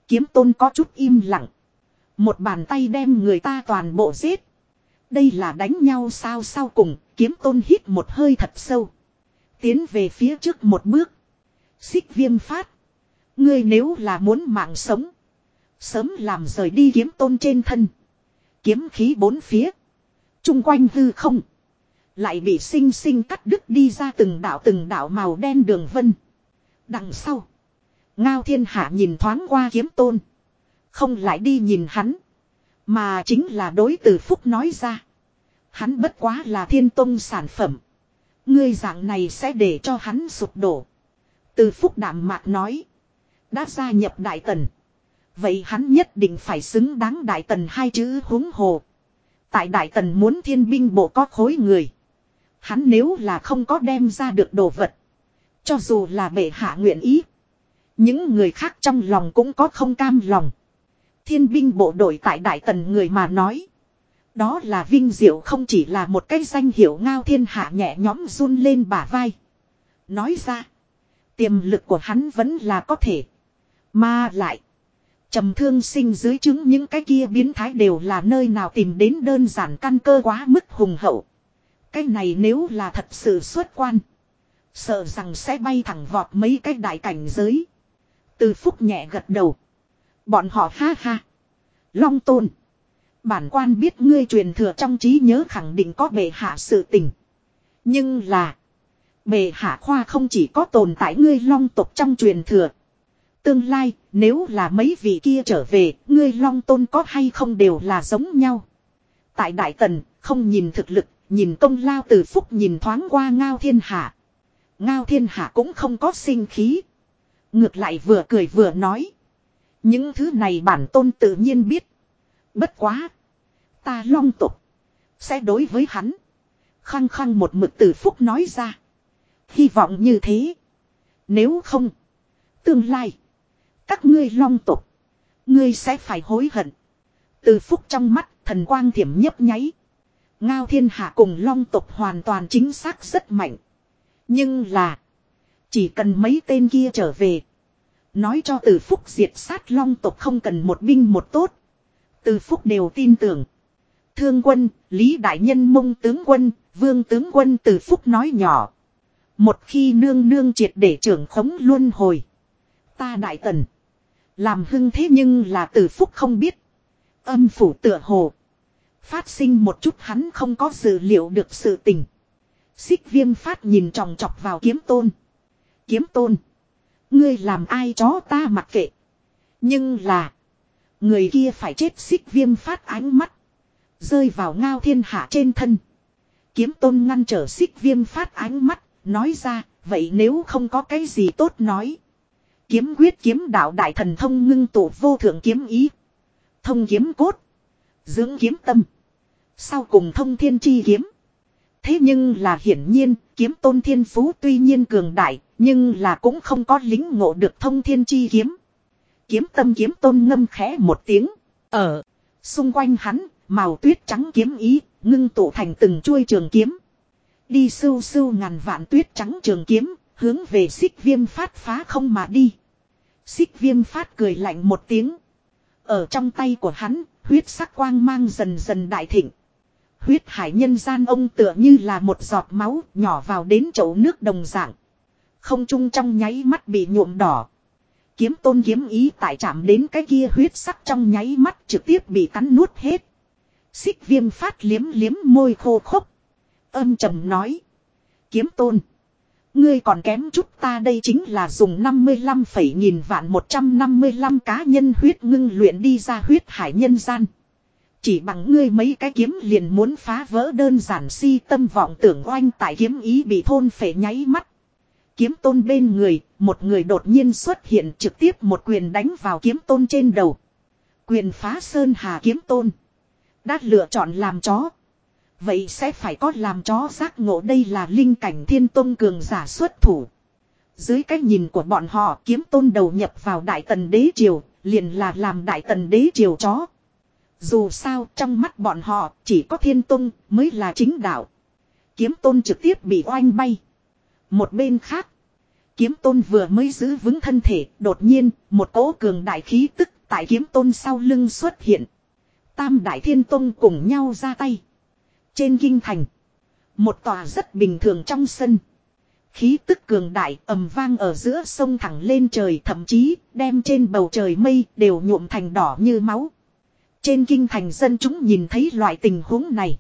Kiếm tôn có chút im lặng. Một bàn tay đem người ta toàn bộ giết. Đây là đánh nhau sao sau cùng, kiếm tôn hít một hơi thật sâu. Tiến về phía trước một bước. Xích viêm phát. Ngươi nếu là muốn mạng sống. Sớm làm rời đi kiếm tôn trên thân. Kiếm khí bốn phía. Trung quanh hư không. Lại bị sinh sinh cắt đứt đi ra từng đảo từng đảo màu đen đường vân. Đằng sau. Ngao thiên hạ nhìn thoáng qua kiếm tôn. Không lại đi nhìn hắn. Mà chính là đối từ phúc nói ra. Hắn bất quá là thiên tôn sản phẩm. Ngươi dạng này sẽ để cho hắn sụp đổ. Từ phúc đạm mạc nói. Đã gia nhập đại tần. Vậy hắn nhất định phải xứng đáng đại tần hai chữ húng hồ. Tại đại tần muốn thiên binh bộ có khối người. Hắn nếu là không có đem ra được đồ vật. Cho dù là bệ hạ nguyện ý. Những người khác trong lòng cũng có không cam lòng. Thiên binh bộ đội tại đại tần người mà nói. Đó là vinh diệu không chỉ là một cái danh hiệu ngao thiên hạ nhẹ nhõm run lên bả vai. Nói ra. Tiềm lực của hắn vẫn là có thể. Mà lại trầm thương sinh dưới chứng những cái kia biến thái đều là nơi nào tìm đến đơn giản căn cơ quá mức hùng hậu. Cái này nếu là thật sự xuất quan. Sợ rằng sẽ bay thẳng vọt mấy cái đại cảnh giới. Từ phúc nhẹ gật đầu. Bọn họ ha ha. Long tôn. Bản quan biết ngươi truyền thừa trong trí nhớ khẳng định có bệ hạ sự tình. Nhưng là. Bệ hạ khoa không chỉ có tồn tại ngươi long tộc trong truyền thừa. Tương lai, nếu là mấy vị kia trở về, ngươi long tôn có hay không đều là giống nhau. Tại Đại Tần, không nhìn thực lực, nhìn công lao từ phúc nhìn thoáng qua ngao thiên hạ. Ngao thiên hạ cũng không có sinh khí. Ngược lại vừa cười vừa nói. Những thứ này bản tôn tự nhiên biết. Bất quá. Ta long tục. Sẽ đối với hắn. Khăng khăng một mực từ phúc nói ra. hy vọng như thế. Nếu không. Tương lai. Các ngươi long tục. Ngươi sẽ phải hối hận. Từ phúc trong mắt thần quang thiểm nhấp nháy. Ngao thiên hạ cùng long tục hoàn toàn chính xác rất mạnh. Nhưng là. Chỉ cần mấy tên kia trở về. Nói cho từ phúc diệt sát long tục không cần một binh một tốt. Từ phúc đều tin tưởng. Thương quân, Lý Đại Nhân mông tướng quân, vương tướng quân từ phúc nói nhỏ. Một khi nương nương triệt để trưởng khống luân hồi. Ta đại tần. Làm hưng thế nhưng là tử phúc không biết. Âm phủ tựa hồ. Phát sinh một chút hắn không có dự liệu được sự tình. Xích viêm phát nhìn tròng trọc vào kiếm tôn. Kiếm tôn. Ngươi làm ai chó ta mặc kệ. Nhưng là. Người kia phải chết xích viêm phát ánh mắt. Rơi vào ngao thiên hạ trên thân. Kiếm tôn ngăn trở xích viêm phát ánh mắt. Nói ra. Vậy nếu không có cái gì tốt nói. Kiếm quyết kiếm đạo đại thần thông ngưng tụ vô thượng kiếm ý. Thông kiếm cốt. Dưỡng kiếm tâm. Sau cùng thông thiên chi kiếm. Thế nhưng là hiển nhiên, kiếm tôn thiên phú tuy nhiên cường đại, nhưng là cũng không có lính ngộ được thông thiên chi kiếm. Kiếm tâm kiếm tôn ngâm khẽ một tiếng. Ở, xung quanh hắn, màu tuyết trắng kiếm ý, ngưng tụ thành từng chuôi trường kiếm. Đi sưu sưu ngàn vạn tuyết trắng trường kiếm, hướng về xích viêm phát phá không mà đi. Xích viêm phát cười lạnh một tiếng. Ở trong tay của hắn, huyết sắc quang mang dần dần đại thịnh. Huyết hải nhân gian ông tựa như là một giọt máu nhỏ vào đến chậu nước đồng dạng. Không trung trong nháy mắt bị nhuộm đỏ. Kiếm tôn kiếm ý tại chạm đến cái kia huyết sắc trong nháy mắt trực tiếp bị cắn nuốt hết. Xích viêm phát liếm liếm môi khô khốc. Âm trầm nói. Kiếm tôn. Ngươi còn kém chút ta đây chính là dùng 55 phẩy nghìn vạn 155 cá nhân huyết ngưng luyện đi ra huyết hải nhân gian. Chỉ bằng ngươi mấy cái kiếm liền muốn phá vỡ đơn giản si tâm vọng tưởng oanh tại kiếm ý bị thôn phệ nháy mắt. Kiếm tôn bên người, một người đột nhiên xuất hiện trực tiếp một quyền đánh vào kiếm tôn trên đầu. Quyền phá sơn hà kiếm tôn. Đã lựa chọn làm chó. Vậy sẽ phải có làm chó giác ngộ đây là linh cảnh thiên tôn cường giả xuất thủ. Dưới cái nhìn của bọn họ kiếm tôn đầu nhập vào đại tần đế triều, liền là làm đại tần đế triều chó. Dù sao trong mắt bọn họ chỉ có thiên tôn mới là chính đạo. Kiếm tôn trực tiếp bị oanh bay. Một bên khác. Kiếm tôn vừa mới giữ vững thân thể. Đột nhiên một cỗ cường đại khí tức tại kiếm tôn sau lưng xuất hiện. Tam đại thiên tôn cùng nhau ra tay. Trên kinh thành. Một tòa rất bình thường trong sân. Khí tức cường đại ầm vang ở giữa sông thẳng lên trời, thậm chí đem trên bầu trời mây đều nhuộm thành đỏ như máu. Trên kinh thành dân chúng nhìn thấy loại tình huống này.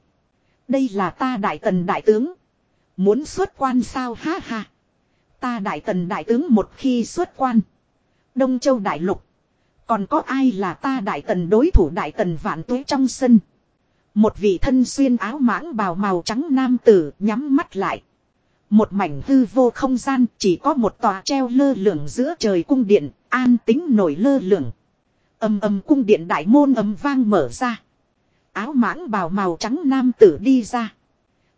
Đây là ta đại tần đại tướng. Muốn xuất quan sao ha ha. Ta đại tần đại tướng một khi xuất quan. Đông châu đại lục. Còn có ai là ta đại tần đối thủ đại tần vạn tuế trong sân. Một vị thân xuyên áo mãng bào màu trắng nam tử nhắm mắt lại. Một mảnh hư vô không gian chỉ có một tòa treo lơ lửng giữa trời cung điện, an tính nổi lơ lửng. Âm âm cung điện đại môn âm vang mở ra. Áo mãng bào màu trắng nam tử đi ra.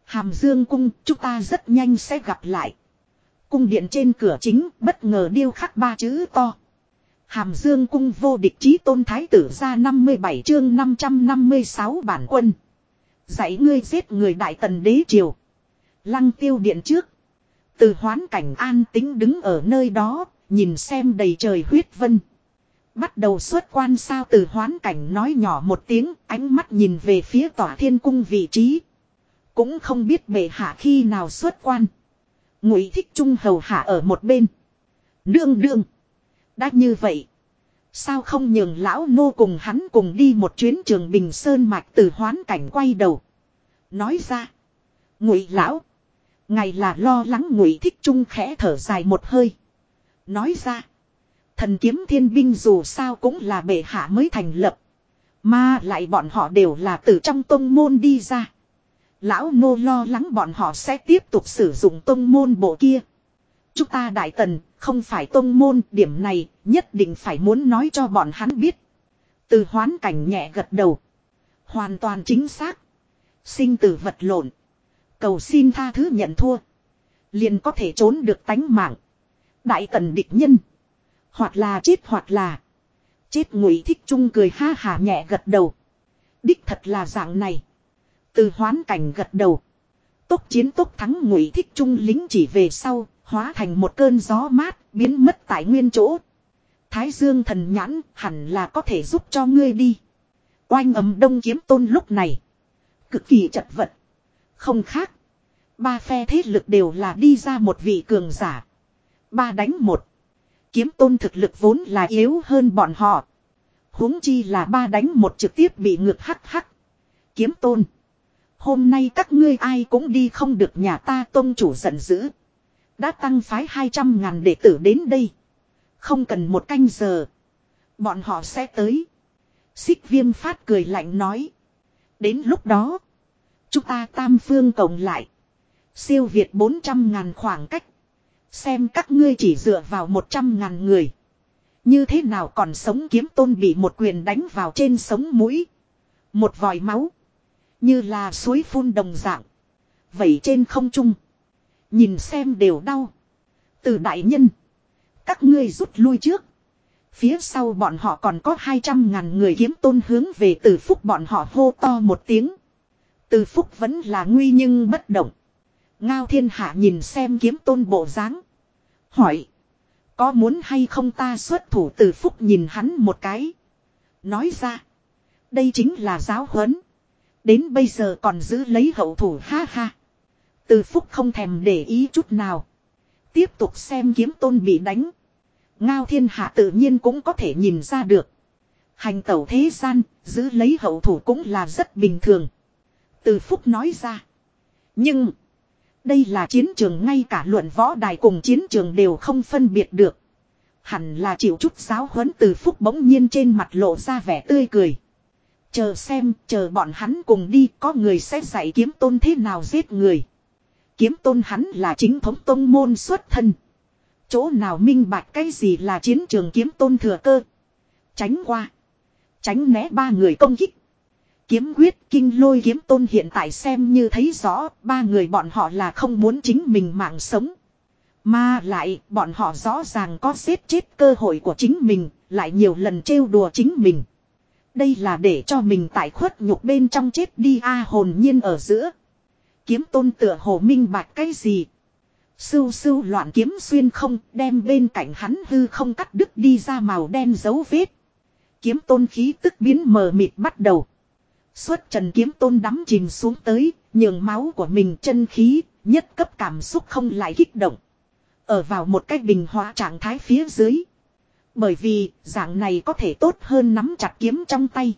Hàm dương cung chúng ta rất nhanh sẽ gặp lại. Cung điện trên cửa chính bất ngờ điêu khắc ba chữ to. Hàm dương cung vô địch chí tôn thái tử ra 57 chương 556 bản quân. Dạy ngươi giết người đại tần đế triều. Lăng tiêu điện trước. Từ hoán cảnh an tính đứng ở nơi đó, nhìn xem đầy trời huyết vân. Bắt đầu xuất quan sao từ hoán cảnh nói nhỏ một tiếng, ánh mắt nhìn về phía tỏa thiên cung vị trí. Cũng không biết bệ hạ khi nào xuất quan. Ngụy thích trung hầu hạ ở một bên. Đương đương. Đã như vậy. Sao không nhường lão nô cùng hắn cùng đi một chuyến trường Bình Sơn mạch từ hoán cảnh quay đầu. Nói ra. Ngụy lão. Ngày là lo lắng ngụy thích trung khẽ thở dài một hơi. Nói ra. Thần kiếm thiên binh dù sao cũng là bệ hạ mới thành lập. Mà lại bọn họ đều là từ trong tông môn đi ra. Lão nô lo lắng bọn họ sẽ tiếp tục sử dụng tông môn bộ kia. Chúng ta đại tần, không phải tông môn, điểm này, nhất định phải muốn nói cho bọn hắn biết. Từ hoán cảnh nhẹ gật đầu. Hoàn toàn chính xác. Sinh tử vật lộn. Cầu xin tha thứ nhận thua. Liền có thể trốn được tánh mạng. Đại tần địch nhân. Hoặc là chết hoặc là. Chết ngụy thích trung cười ha hà nhẹ gật đầu. Đích thật là dạng này. Từ hoán cảnh gật đầu. Tốc chiến tốc thắng ngụy thích trung lính chỉ về sau. Hóa thành một cơn gió mát, biến mất tại nguyên chỗ. Thái dương thần nhãn hẳn là có thể giúp cho ngươi đi. Oanh ấm đông kiếm tôn lúc này. Cực kỳ chật vật. Không khác. Ba phe thế lực đều là đi ra một vị cường giả. Ba đánh một. Kiếm tôn thực lực vốn là yếu hơn bọn họ. huống chi là ba đánh một trực tiếp bị ngược hắc hắc. Kiếm tôn. Hôm nay các ngươi ai cũng đi không được nhà ta tôn chủ giận dữ. Đã tăng phái 200 ngàn đệ tử đến đây. Không cần một canh giờ. Bọn họ sẽ tới. Xích viêm phát cười lạnh nói. Đến lúc đó. Chúng ta tam phương cộng lại. Siêu Việt 400 ngàn khoảng cách. Xem các ngươi chỉ dựa vào 100 ngàn người. Như thế nào còn sống kiếm tôn bị một quyền đánh vào trên sống mũi. Một vòi máu. Như là suối phun đồng dạng. Vậy trên không trung. Nhìn xem đều đau. Từ đại nhân. Các ngươi rút lui trước. Phía sau bọn họ còn có 200 ngàn người kiếm tôn hướng về từ phúc bọn họ hô to một tiếng. Từ phúc vẫn là nguy nhưng bất động. Ngao thiên hạ nhìn xem kiếm tôn bộ dáng Hỏi. Có muốn hay không ta xuất thủ từ phúc nhìn hắn một cái. Nói ra. Đây chính là giáo huấn. Đến bây giờ còn giữ lấy hậu thủ, ha ha. Từ phúc không thèm để ý chút nào. Tiếp tục xem kiếm tôn bị đánh. Ngao thiên hạ tự nhiên cũng có thể nhìn ra được. Hành tẩu thế gian, giữ lấy hậu thủ cũng là rất bình thường. Từ phúc nói ra. Nhưng, đây là chiến trường ngay cả luận võ đài cùng chiến trường đều không phân biệt được. Hẳn là chịu chút giáo huấn từ phúc bỗng nhiên trên mặt lộ ra vẻ tươi cười. Chờ xem, chờ bọn hắn cùng đi, có người sẽ dạy kiếm tôn thế nào giết người. Kiếm tôn hắn là chính thống tôn môn xuất thân. Chỗ nào minh bạch cái gì là chiến trường kiếm tôn thừa cơ. Tránh qua. Tránh né ba người công kích. Kiếm quyết kinh lôi kiếm tôn hiện tại xem như thấy rõ ba người bọn họ là không muốn chính mình mạng sống. Mà lại bọn họ rõ ràng có giết chết cơ hội của chính mình, lại nhiều lần trêu đùa chính mình. Đây là để cho mình tại khuất nhục bên trong chết đi a hồn nhiên ở giữa. Kiếm tôn tựa hồ minh bạch cái gì. Sưu sưu loạn kiếm xuyên không đem bên cạnh hắn hư không cắt đứt đi ra màu đen dấu vết. Kiếm tôn khí tức biến mờ mịt bắt đầu. Xuất trần kiếm tôn đắm chìm xuống tới, nhường máu của mình chân khí, nhất cấp cảm xúc không lại kích động. Ở vào một cách bình hóa trạng thái phía dưới. Bởi vì, dạng này có thể tốt hơn nắm chặt kiếm trong tay.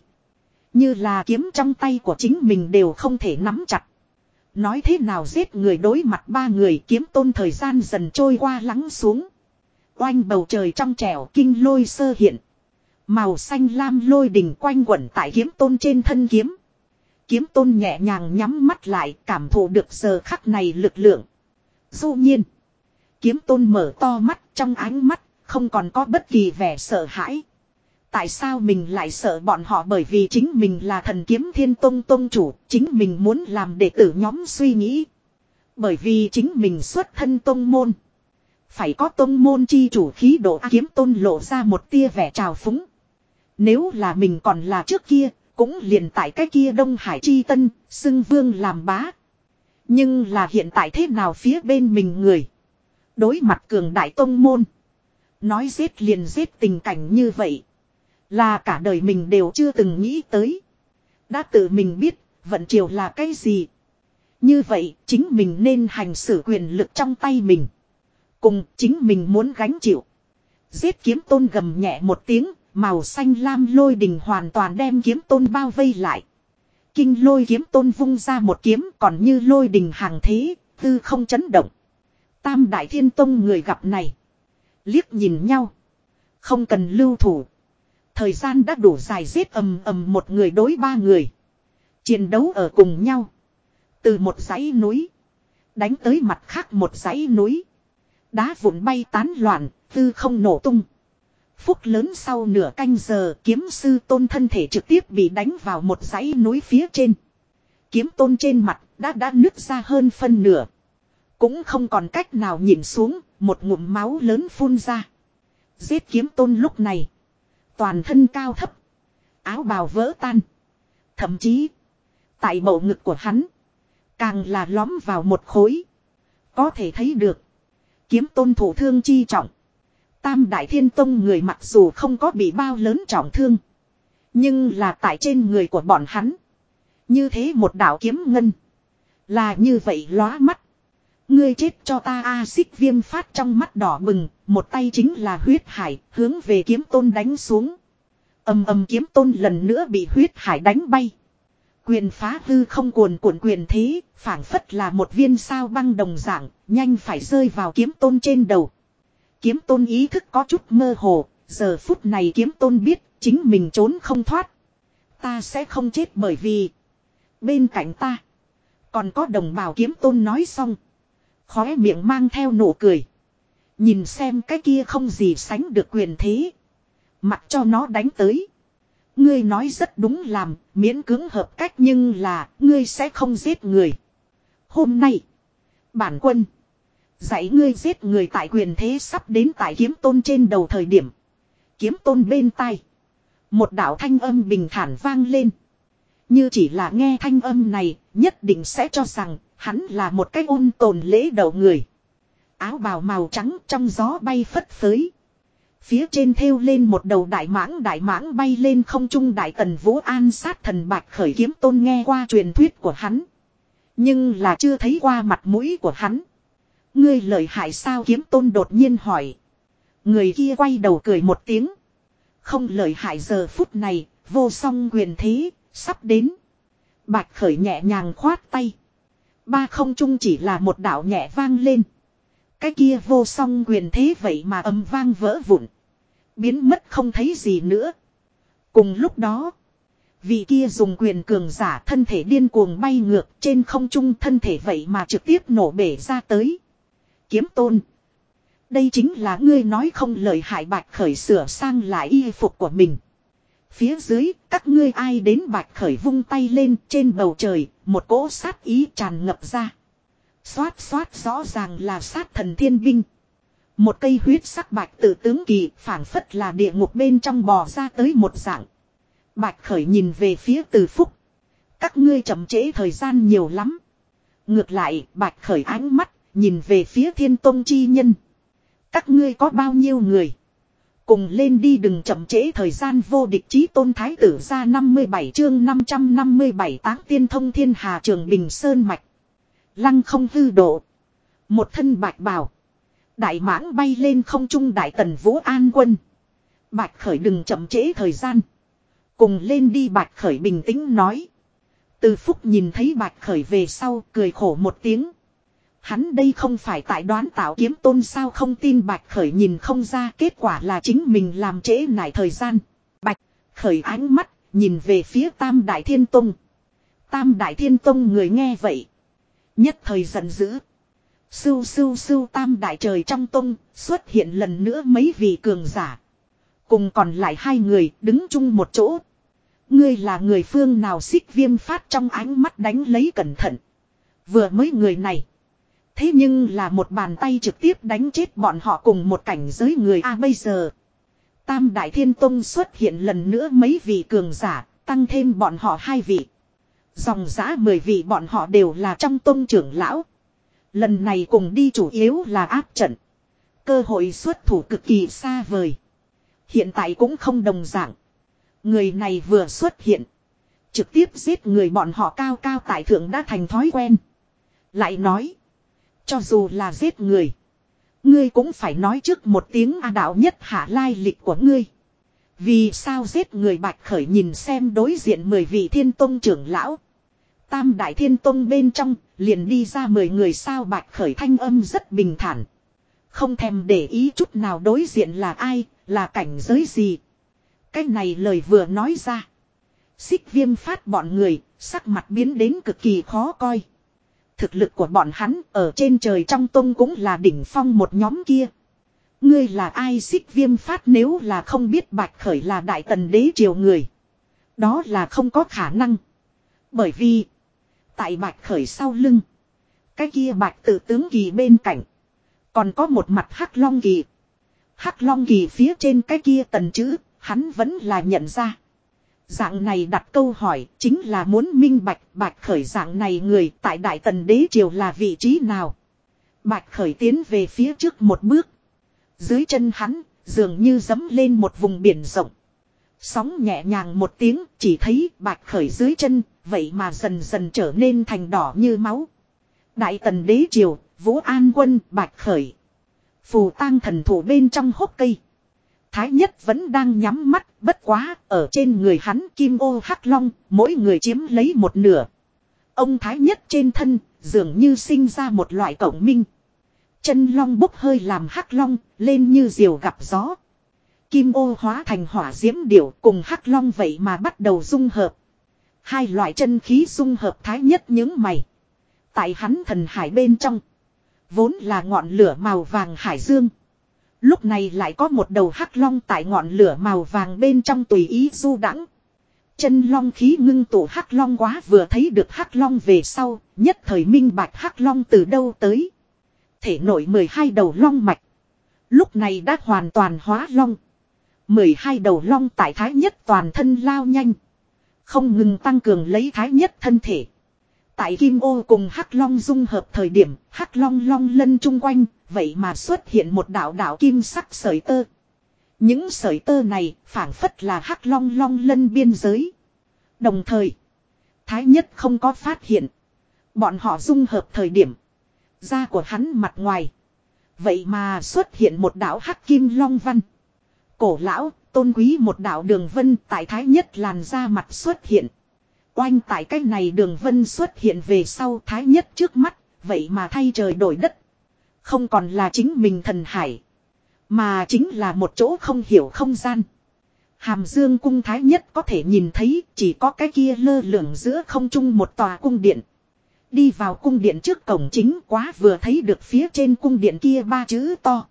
Như là kiếm trong tay của chính mình đều không thể nắm chặt. Nói thế nào giết người đối mặt ba người kiếm tôn thời gian dần trôi qua lắng xuống. Oanh bầu trời trong trẻo kinh lôi sơ hiện. Màu xanh lam lôi đình quanh quẩn tại kiếm tôn trên thân kiếm. Kiếm tôn nhẹ nhàng nhắm mắt lại, cảm thụ được giờ khắc này lực lượng. Dù nhiên. Kiếm tôn mở to mắt, trong ánh mắt không còn có bất kỳ vẻ sợ hãi. Tại sao mình lại sợ bọn họ bởi vì chính mình là thần kiếm thiên tông tông chủ, chính mình muốn làm đệ tử nhóm suy nghĩ. Bởi vì chính mình xuất thân tông môn. Phải có tông môn chi chủ khí độ kiếm tôn lộ ra một tia vẻ trào phúng. Nếu là mình còn là trước kia, cũng liền tại cái kia Đông Hải chi tân, xưng vương làm bá. Nhưng là hiện tại thế nào phía bên mình người. Đối mặt cường đại tông môn. Nói giết liền giết tình cảnh như vậy. Là cả đời mình đều chưa từng nghĩ tới. Đã tự mình biết, vận triều là cái gì. Như vậy, chính mình nên hành xử quyền lực trong tay mình. Cùng chính mình muốn gánh chịu. Giết kiếm tôn gầm nhẹ một tiếng, màu xanh lam lôi đình hoàn toàn đem kiếm tôn bao vây lại. Kinh lôi kiếm tôn vung ra một kiếm còn như lôi đình hàng thế, tư không chấn động. Tam đại thiên tông người gặp này. Liếc nhìn nhau. Không cần lưu thủ. Thời gian đã đủ dài giết ầm ầm một người đối ba người. Chiến đấu ở cùng nhau. Từ một dãy núi. Đánh tới mặt khác một dãy núi. Đá vụn bay tán loạn, tư không nổ tung. Phúc lớn sau nửa canh giờ kiếm sư tôn thân thể trực tiếp bị đánh vào một dãy núi phía trên. Kiếm tôn trên mặt đã đã nứt ra hơn phân nửa. Cũng không còn cách nào nhìn xuống, một ngụm máu lớn phun ra. Giết kiếm tôn lúc này. Toàn thân cao thấp. Áo bào vỡ tan. Thậm chí. Tại bộ ngực của hắn. Càng là lõm vào một khối. Có thể thấy được. Kiếm tôn thủ thương chi trọng. Tam đại thiên tông người mặc dù không có bị bao lớn trọng thương. Nhưng là tại trên người của bọn hắn. Như thế một đạo kiếm ngân. Là như vậy lóa mắt. Ngươi chết cho ta a xích viêm phát trong mắt đỏ bừng, một tay chính là huyết hải, hướng về kiếm tôn đánh xuống. ầm ầm kiếm tôn lần nữa bị huyết hải đánh bay. Quyền phá hư không cuồn cuộn quyền thế, phảng phất là một viên sao băng đồng dạng, nhanh phải rơi vào kiếm tôn trên đầu. Kiếm tôn ý thức có chút mơ hồ, giờ phút này kiếm tôn biết chính mình trốn không thoát. Ta sẽ không chết bởi vì bên cạnh ta còn có đồng bào kiếm tôn nói xong. Khóe miệng mang theo nụ cười. Nhìn xem cái kia không gì sánh được quyền thế. mặt cho nó đánh tới. Ngươi nói rất đúng làm, miễn cứng hợp cách nhưng là, ngươi sẽ không giết người. Hôm nay, bản quân, dạy ngươi giết người tại quyền thế sắp đến tại kiếm tôn trên đầu thời điểm. Kiếm tôn bên tai. Một đạo thanh âm bình thản vang lên. Như chỉ là nghe thanh âm này, nhất định sẽ cho rằng hắn là một cái ôn tồn lễ đầu người. Áo bào màu trắng trong gió bay phất phới. Phía trên thêu lên một đầu đại mãng đại mãng bay lên không trung đại tần vũ an sát thần bạch khởi kiếm tôn nghe qua truyền thuyết của hắn. Nhưng là chưa thấy qua mặt mũi của hắn. Ngươi lợi hại sao kiếm tôn đột nhiên hỏi. Người kia quay đầu cười một tiếng. Không lợi hại giờ phút này, vô song quyền thế, sắp đến. Bạch khởi nhẹ nhàng khoát tay. Ba không trung chỉ là một đạo nhẹ vang lên. Cái kia vô song quyền thế vậy mà âm vang vỡ vụn. Biến mất không thấy gì nữa. Cùng lúc đó. Vị kia dùng quyền cường giả thân thể điên cuồng bay ngược trên không trung thân thể vậy mà trực tiếp nổ bể ra tới. Kiếm tôn. Đây chính là ngươi nói không lời hại bạch khởi sửa sang lại y phục của mình. Phía dưới, các ngươi ai đến bạch khởi vung tay lên trên bầu trời, một cỗ sát ý tràn ngập ra. Xoát xoát rõ ràng là sát thần thiên binh. Một cây huyết sắc bạch tự tướng kỳ phảng phất là địa ngục bên trong bò ra tới một dạng. Bạch khởi nhìn về phía từ phúc. Các ngươi chậm trễ thời gian nhiều lắm. Ngược lại, bạch khởi ánh mắt, nhìn về phía thiên tông chi nhân. Các ngươi có bao nhiêu người? Cùng lên đi đừng chậm trễ thời gian vô địch chí tôn thái tử ra 57 chương 557 táng tiên thông thiên hà trường Bình Sơn Mạch. Lăng không hư độ. Một thân bạch bào. Đại mãng bay lên không trung đại tần vũ an quân. Bạch khởi đừng chậm trễ thời gian. Cùng lên đi bạch khởi bình tĩnh nói. Từ phúc nhìn thấy bạch khởi về sau cười khổ một tiếng. Hắn đây không phải tại đoán tạo kiếm tôn sao không tin bạch khởi nhìn không ra kết quả là chính mình làm trễ nải thời gian. Bạch khởi ánh mắt nhìn về phía tam đại thiên tông. Tam đại thiên tông người nghe vậy. Nhất thời giận dữ. Sưu sưu sưu, tam đại trời trong tông xuất hiện lần nữa mấy vị cường giả. Cùng còn lại hai người đứng chung một chỗ. Ngươi là người phương nào xích viêm phát trong ánh mắt đánh lấy cẩn thận. Vừa mới người này. Thế nhưng là một bàn tay trực tiếp đánh chết bọn họ cùng một cảnh giới người A bây giờ. Tam Đại Thiên Tông xuất hiện lần nữa mấy vị cường giả, tăng thêm bọn họ hai vị. Dòng giã mười vị bọn họ đều là trong tông trưởng lão. Lần này cùng đi chủ yếu là áp trận. Cơ hội xuất thủ cực kỳ xa vời. Hiện tại cũng không đồng dạng. Người này vừa xuất hiện. Trực tiếp giết người bọn họ cao cao tại thượng đã thành thói quen. Lại nói. Cho dù là giết người. Ngươi cũng phải nói trước một tiếng A đạo nhất hạ lai lịch của ngươi. Vì sao giết người bạch khởi nhìn xem đối diện mười vị thiên tông trưởng lão. Tam đại thiên tông bên trong liền đi ra mười người sao bạch khởi thanh âm rất bình thản. Không thèm để ý chút nào đối diện là ai, là cảnh giới gì. Cái này lời vừa nói ra. Xích viêm phát bọn người, sắc mặt biến đến cực kỳ khó coi. Thực lực của bọn hắn ở trên trời trong tông cũng là đỉnh phong một nhóm kia. Ngươi là ai xích viêm phát nếu là không biết bạch khởi là đại tần đế triều người. Đó là không có khả năng. Bởi vì, tại bạch khởi sau lưng, Cái kia bạch tự tướng kỳ bên cạnh. Còn có một mặt hắc long kỳ. Hắc long kỳ phía trên cái kia tần chữ, hắn vẫn là nhận ra. Dạng này đặt câu hỏi chính là muốn minh bạch bạch khởi dạng này người tại đại tần đế triều là vị trí nào. Bạch khởi tiến về phía trước một bước. Dưới chân hắn dường như dấm lên một vùng biển rộng. Sóng nhẹ nhàng một tiếng chỉ thấy bạch khởi dưới chân vậy mà dần dần trở nên thành đỏ như máu. Đại tần đế triều, vũ an quân bạch khởi. Phù tang thần thủ bên trong hốc cây. Thái nhất vẫn đang nhắm mắt, bất quá, ở trên người hắn kim ô hắc long, mỗi người chiếm lấy một nửa. Ông thái nhất trên thân, dường như sinh ra một loại cổng minh. Chân long bốc hơi làm hắc long, lên như diều gặp gió. Kim ô hóa thành hỏa diễm điểu cùng hắc long vậy mà bắt đầu dung hợp. Hai loại chân khí dung hợp thái nhất những mày. Tại hắn thần hải bên trong. Vốn là ngọn lửa màu vàng hải dương. Lúc này lại có một đầu hắc long tại ngọn lửa màu vàng bên trong tùy ý du đãng. Chân long khí ngưng tụ hắc long quá vừa thấy được hắc long về sau, nhất thời minh bạch hắc long từ đâu tới. Thể nổi 12 đầu long mạch. Lúc này đã hoàn toàn hóa long. 12 đầu long tại thái nhất toàn thân lao nhanh. Không ngừng tăng cường lấy thái nhất thân thể. Tại Kim Ô cùng Hắc Long dung hợp thời điểm, Hắc Long long lân chung quanh, vậy mà xuất hiện một đạo đạo kim sắc sợi tơ. Những sợi tơ này phản phất là Hắc Long long lân biên giới. Đồng thời, Thái Nhất không có phát hiện. Bọn họ dung hợp thời điểm. Da của hắn mặt ngoài. Vậy mà xuất hiện một đạo Hắc Kim Long Văn. Cổ lão, tôn quý một đạo đường vân tại Thái Nhất làn da mặt xuất hiện. Oanh tại cái này đường vân xuất hiện về sau thái nhất trước mắt, vậy mà thay trời đổi đất. Không còn là chính mình thần hải. Mà chính là một chỗ không hiểu không gian. Hàm dương cung thái nhất có thể nhìn thấy, chỉ có cái kia lơ lửng giữa không trung một tòa cung điện. Đi vào cung điện trước cổng chính quá vừa thấy được phía trên cung điện kia ba chữ to.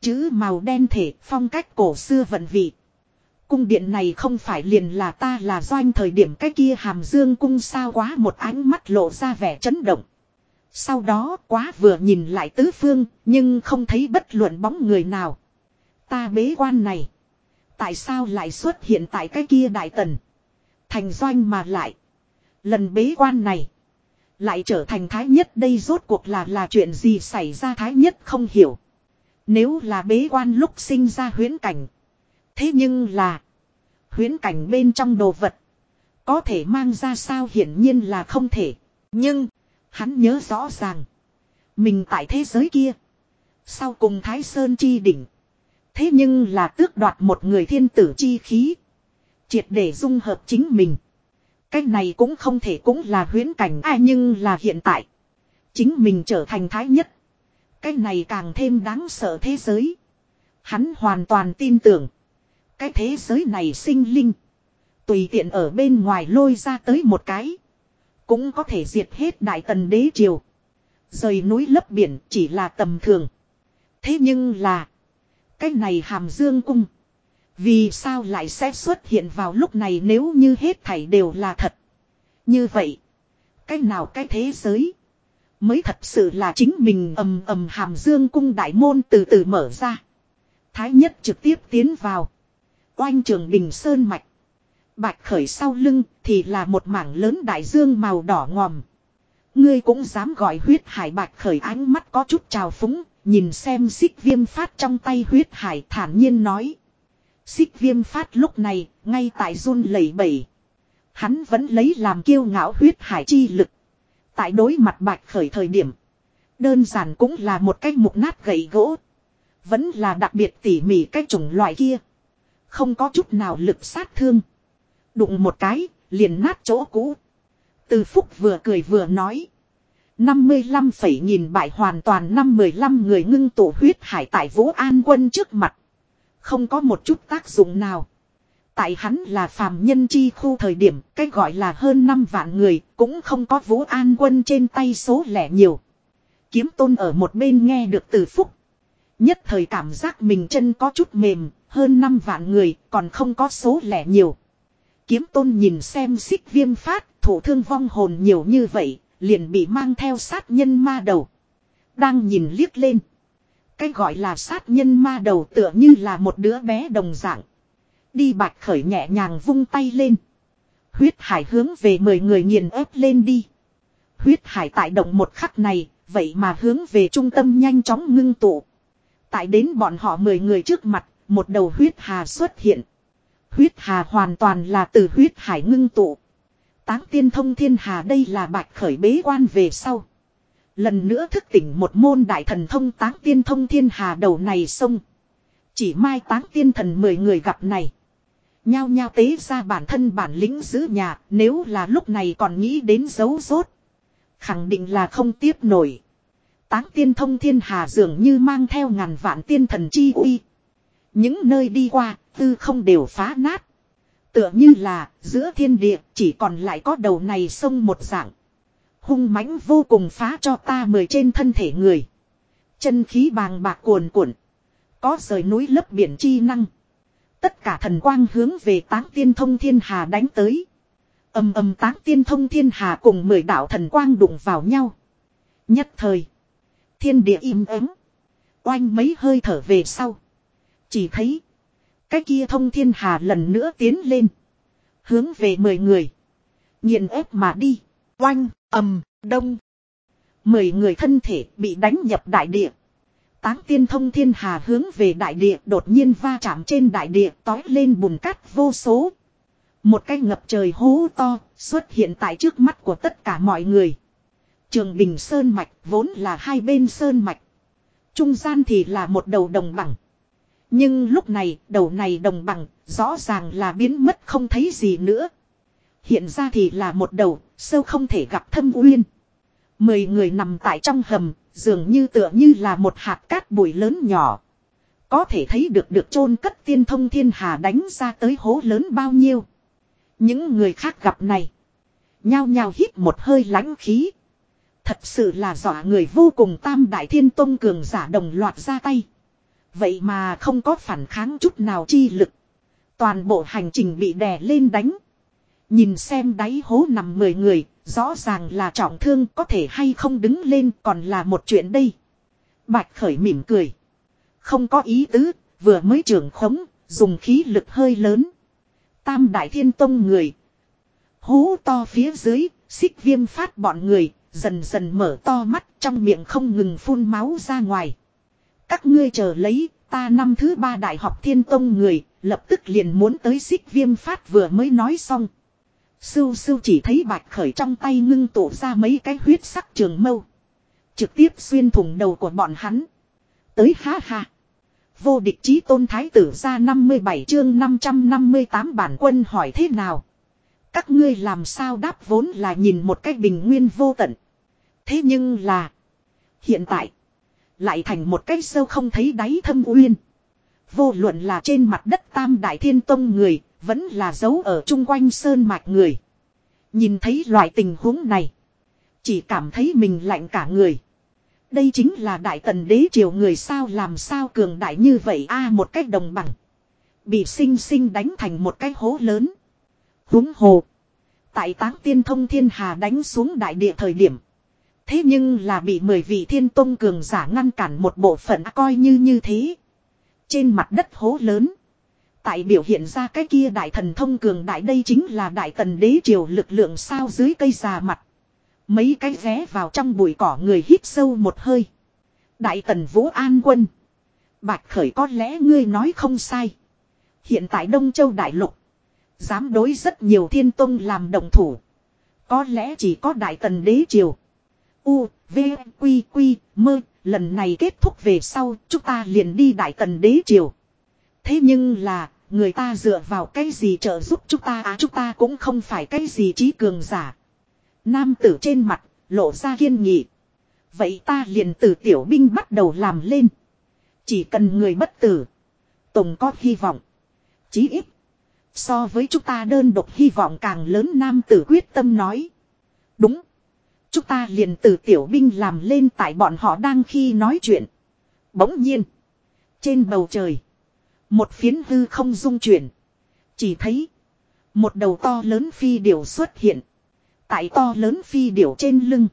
Chữ màu đen thể, phong cách cổ xưa vận vị cung điện này không phải liền là ta là doanh thời điểm cái kia hàm dương cung sao quá một ánh mắt lộ ra vẻ chấn động. Sau đó quá vừa nhìn lại tứ phương, nhưng không thấy bất luận bóng người nào. Ta bế quan này. Tại sao lại xuất hiện tại cái kia đại tần? Thành doanh mà lại. Lần bế quan này. Lại trở thành thái nhất đây rốt cuộc là là chuyện gì xảy ra thái nhất không hiểu. Nếu là bế quan lúc sinh ra huyến cảnh. Thế nhưng là. Huyến cảnh bên trong đồ vật. Có thể mang ra sao hiển nhiên là không thể. Nhưng. Hắn nhớ rõ ràng. Mình tại thế giới kia. Sau cùng Thái Sơn chi đỉnh. Thế nhưng là tước đoạt một người thiên tử chi khí. Triệt để dung hợp chính mình. Cái này cũng không thể cũng là huyến cảnh ai nhưng là hiện tại. Chính mình trở thành thái nhất. Cái này càng thêm đáng sợ thế giới. Hắn hoàn toàn tin tưởng. Cái thế giới này sinh linh. Tùy tiện ở bên ngoài lôi ra tới một cái. Cũng có thể diệt hết đại tần đế triều. Rời núi lấp biển chỉ là tầm thường. Thế nhưng là. Cái này hàm dương cung. Vì sao lại sẽ xuất hiện vào lúc này nếu như hết thảy đều là thật. Như vậy. Cái nào cái thế giới. Mới thật sự là chính mình ầm ầm hàm dương cung đại môn từ từ mở ra. Thái nhất trực tiếp tiến vào. Oanh trường bình sơn mạch. Bạch khởi sau lưng thì là một mảng lớn đại dương màu đỏ ngòm. Ngươi cũng dám gọi huyết hải bạch khởi ánh mắt có chút trào phúng, nhìn xem xích viêm phát trong tay huyết hải thản nhiên nói. Xích viêm phát lúc này, ngay tại run lẩy bẩy. Hắn vẫn lấy làm kiêu ngạo huyết hải chi lực. Tại đối mặt bạch khởi thời điểm. Đơn giản cũng là một cái mục nát gậy gỗ. Vẫn là đặc biệt tỉ mỉ cái chủng loại kia. Không có chút nào lực sát thương. Đụng một cái, liền nát chỗ cũ. Từ Phúc vừa cười vừa nói. 55 phẩy nhìn bại hoàn toàn năm 15 người ngưng tụ huyết hải tại Vũ An quân trước mặt. Không có một chút tác dụng nào. Tại hắn là phàm nhân chi khu thời điểm, cái gọi là hơn 5 vạn người, cũng không có Vũ An quân trên tay số lẻ nhiều. Kiếm tôn ở một bên nghe được từ Phúc. Nhất thời cảm giác mình chân có chút mềm, hơn 5 vạn người, còn không có số lẻ nhiều. Kiếm tôn nhìn xem xích viêm phát, thủ thương vong hồn nhiều như vậy, Liền bị mang theo sát nhân ma đầu. Đang nhìn liếc lên. Cái gọi là sát nhân ma đầu tựa như là một đứa bé đồng dạng. Đi bạch khởi nhẹ nhàng vung tay lên. Huyết hải hướng về mười người nghiền ép lên đi. Huyết hải tại động một khắc này, vậy mà hướng về trung tâm nhanh chóng ngưng tụ. Tại đến bọn họ mười người trước mặt, một đầu huyết hà xuất hiện. Huyết hà hoàn toàn là từ huyết hải ngưng tụ. Táng tiên thông thiên hà đây là bạch khởi bế quan về sau. Lần nữa thức tỉnh một môn đại thần thông táng tiên thông thiên hà đầu này sông. Chỉ mai táng tiên thần mười người gặp này. Nhao nhao tế ra bản thân bản lĩnh giữ nhà nếu là lúc này còn nghĩ đến dấu rốt. Khẳng định là không tiếp nổi. Táng tiên thông thiên hà dường như mang theo ngàn vạn tiên thần chi uy. Những nơi đi qua, tư không đều phá nát. Tựa như là, giữa thiên địa, chỉ còn lại có đầu này sông một dạng. Hung mãnh vô cùng phá cho ta mười trên thân thể người. Chân khí bàng bạc cuồn cuộn. Có rời núi lấp biển chi năng. Tất cả thần quang hướng về táng tiên thông thiên hà đánh tới. Âm âm táng tiên thông thiên hà cùng mười đạo thần quang đụng vào nhau. Nhất thời. Thiên địa im ắng. Oanh mấy hơi thở về sau. Chỉ thấy. Cái kia thông thiên hà lần nữa tiến lên. Hướng về mười người. Nhìn ép mà đi. Oanh, ầm, đông. Mười người thân thể bị đánh nhập đại địa. Táng tiên thông thiên hà hướng về đại địa đột nhiên va chạm trên đại địa tói lên bùn cát vô số. Một cái ngập trời hố to xuất hiện tại trước mắt của tất cả mọi người. Trường Bình Sơn Mạch vốn là hai bên Sơn Mạch. Trung gian thì là một đầu đồng bằng. Nhưng lúc này, đầu này đồng bằng, rõ ràng là biến mất không thấy gì nữa. Hiện ra thì là một đầu, sâu không thể gặp thâm uyên. Mười người nằm tại trong hầm, dường như tựa như là một hạt cát bụi lớn nhỏ. Có thể thấy được được chôn cất tiên thông thiên hà đánh ra tới hố lớn bao nhiêu. Những người khác gặp này. Nhao nhao hít một hơi lãnh khí. Thật sự là dọa người vô cùng tam đại thiên tôn cường giả đồng loạt ra tay. Vậy mà không có phản kháng chút nào chi lực. Toàn bộ hành trình bị đè lên đánh. Nhìn xem đáy hố nằm mười người, rõ ràng là trọng thương có thể hay không đứng lên còn là một chuyện đây. Bạch khởi mỉm cười. Không có ý tứ, vừa mới trưởng khống, dùng khí lực hơi lớn. Tam đại thiên tông người. Hố to phía dưới, xích viêm phát bọn người, dần dần mở to mắt trong miệng không ngừng phun máu ra ngoài. Các ngươi chờ lấy, ta năm thứ ba đại học thiên tông người, lập tức liền muốn tới xích viêm phát vừa mới nói xong. Sưu sưu chỉ thấy bạch khởi trong tay ngưng tụ ra mấy cái huyết sắc trường mâu. Trực tiếp xuyên thủng đầu của bọn hắn. Tới ha ha. Vô địch chí tôn thái tử ra 57 chương 558 bản quân hỏi thế nào. Các ngươi làm sao đáp vốn là nhìn một cách bình nguyên vô tận. Thế nhưng là. Hiện tại. Lại thành một cái sâu không thấy đáy thâm uyên. Vô luận là trên mặt đất tam đại thiên tông người. Vẫn là dấu ở chung quanh sơn mạch người. Nhìn thấy loại tình huống này. Chỉ cảm thấy mình lạnh cả người. Đây chính là đại tần đế triều người sao làm sao cường đại như vậy a một cách đồng bằng. Bị sinh sinh đánh thành một cái hố lớn. Húng hồ. Tại táng tiên thông thiên hà đánh xuống đại địa thời điểm. Thế nhưng là bị mười vị thiên tôn cường giả ngăn cản một bộ phận coi như như thế. Trên mặt đất hố lớn. Tại biểu hiện ra cái kia đại thần thông cường đại đây chính là đại tần đế triều lực lượng sao dưới cây già mặt. Mấy cái vé vào trong bụi cỏ người hít sâu một hơi. Đại tần vũ an quân. Bạch khởi có lẽ ngươi nói không sai. Hiện tại Đông Châu Đại Lục. Dám đối rất nhiều thiên tông làm đồng thủ. Có lẽ chỉ có đại tần đế triều. U, V, Quy, Quy, Mơ. Lần này kết thúc về sau chúng ta liền đi đại tần đế triều. Thế nhưng là, người ta dựa vào cái gì trợ giúp chúng ta à chúng ta cũng không phải cái gì trí cường giả. Nam tử trên mặt, lộ ra kiên nghị. Vậy ta liền từ tiểu binh bắt đầu làm lên. Chỉ cần người bất tử. Tùng có hy vọng. Chí ít. So với chúng ta đơn độc hy vọng càng lớn nam tử quyết tâm nói. Đúng. Chúng ta liền từ tiểu binh làm lên tại bọn họ đang khi nói chuyện. Bỗng nhiên. Trên bầu trời. Một phiến hư không dung chuyển. Chỉ thấy. Một đầu to lớn phi điểu xuất hiện. Tại to lớn phi điểu trên lưng.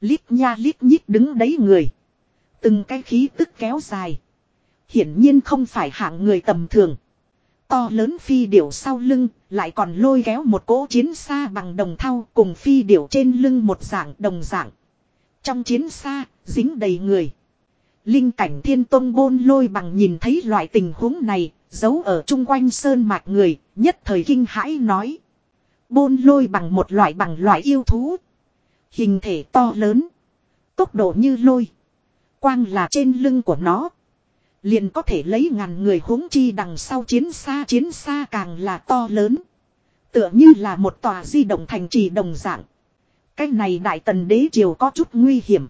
Lít nha lít nhít đứng đấy người. Từng cái khí tức kéo dài. Hiển nhiên không phải hạng người tầm thường. To lớn phi điểu sau lưng, lại còn lôi kéo một cỗ chiến xa bằng đồng thau cùng phi điểu trên lưng một dạng đồng dạng. Trong chiến xa, dính đầy người. Linh cảnh thiên tông bôn lôi bằng nhìn thấy loại tình huống này, giấu ở chung quanh sơn mạch người, nhất thời kinh hãi nói. Bôn lôi bằng một loại bằng loại yêu thú. Hình thể to lớn. Tốc độ như lôi. Quang là trên lưng của nó. Liền có thể lấy ngàn người huống chi đằng sau chiến xa chiến xa càng là to lớn. Tựa như là một tòa di động thành trì đồng dạng. Cái này đại tần đế triều có chút nguy hiểm.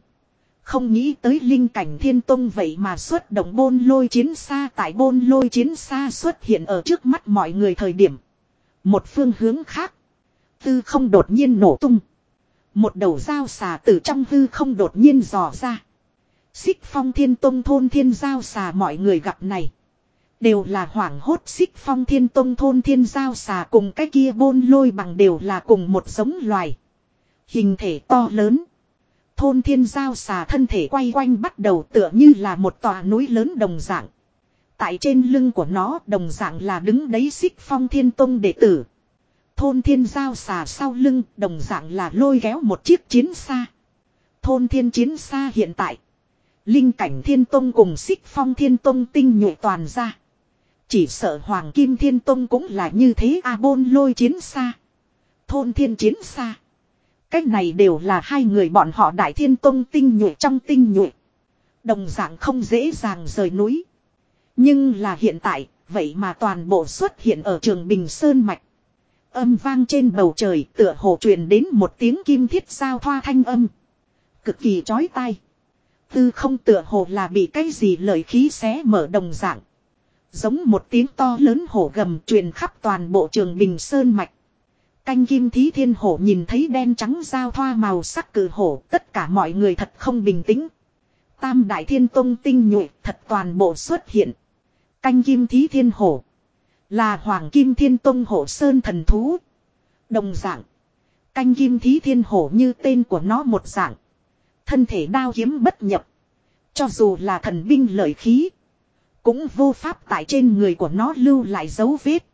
Không nghĩ tới linh cảnh thiên tông vậy mà xuất động bôn lôi chiến xa tại bôn lôi chiến xa xuất hiện ở trước mắt mọi người thời điểm. Một phương hướng khác. Tư không đột nhiên nổ tung. Một đầu dao xà từ trong hư không đột nhiên dò ra. Xích phong thiên tông thôn thiên giao xà mọi người gặp này. Đều là hoảng hốt xích phong thiên tông thôn thiên giao xà cùng cái kia bôn lôi bằng đều là cùng một giống loài. Hình thể to lớn. Thôn thiên giao xà thân thể quay quanh bắt đầu tựa như là một tòa núi lớn đồng dạng. Tại trên lưng của nó đồng dạng là đứng đấy xích phong thiên tông đệ tử. Thôn thiên giao xà sau lưng đồng dạng là lôi kéo một chiếc chiến xa. Thôn thiên chiến xa hiện tại. Linh cảnh thiên tông cùng xích phong thiên tông tinh nhuệ toàn ra. Chỉ sợ hoàng kim thiên tông cũng là như thế a bôn lôi chiến xa. Thôn thiên chiến xa. Cách này đều là hai người bọn họ đại thiên tông tinh nhuệ trong tinh nhuệ. Đồng dạng không dễ dàng rời núi. Nhưng là hiện tại, vậy mà toàn bộ xuất hiện ở trường Bình Sơn Mạch. Âm vang trên bầu trời tựa hồ truyền đến một tiếng kim thiết sao thoa thanh âm. Cực kỳ chói tai. Tư không tựa hồ là bị cái gì lời khí xé mở đồng dạng. Giống một tiếng to lớn hổ gầm truyền khắp toàn bộ trường Bình Sơn Mạch. Canh kim thí thiên hổ nhìn thấy đen trắng giao thoa màu sắc cử hổ, tất cả mọi người thật không bình tĩnh. Tam đại thiên tông tinh nhuệ thật toàn bộ xuất hiện. Canh kim thí thiên hổ. Là hoàng kim thiên tông hổ sơn thần thú. Đồng dạng. Canh kim thí thiên hổ như tên của nó một dạng. Thân thể đao kiếm bất nhập. Cho dù là thần binh lợi khí. Cũng vô pháp tại trên người của nó lưu lại dấu vết.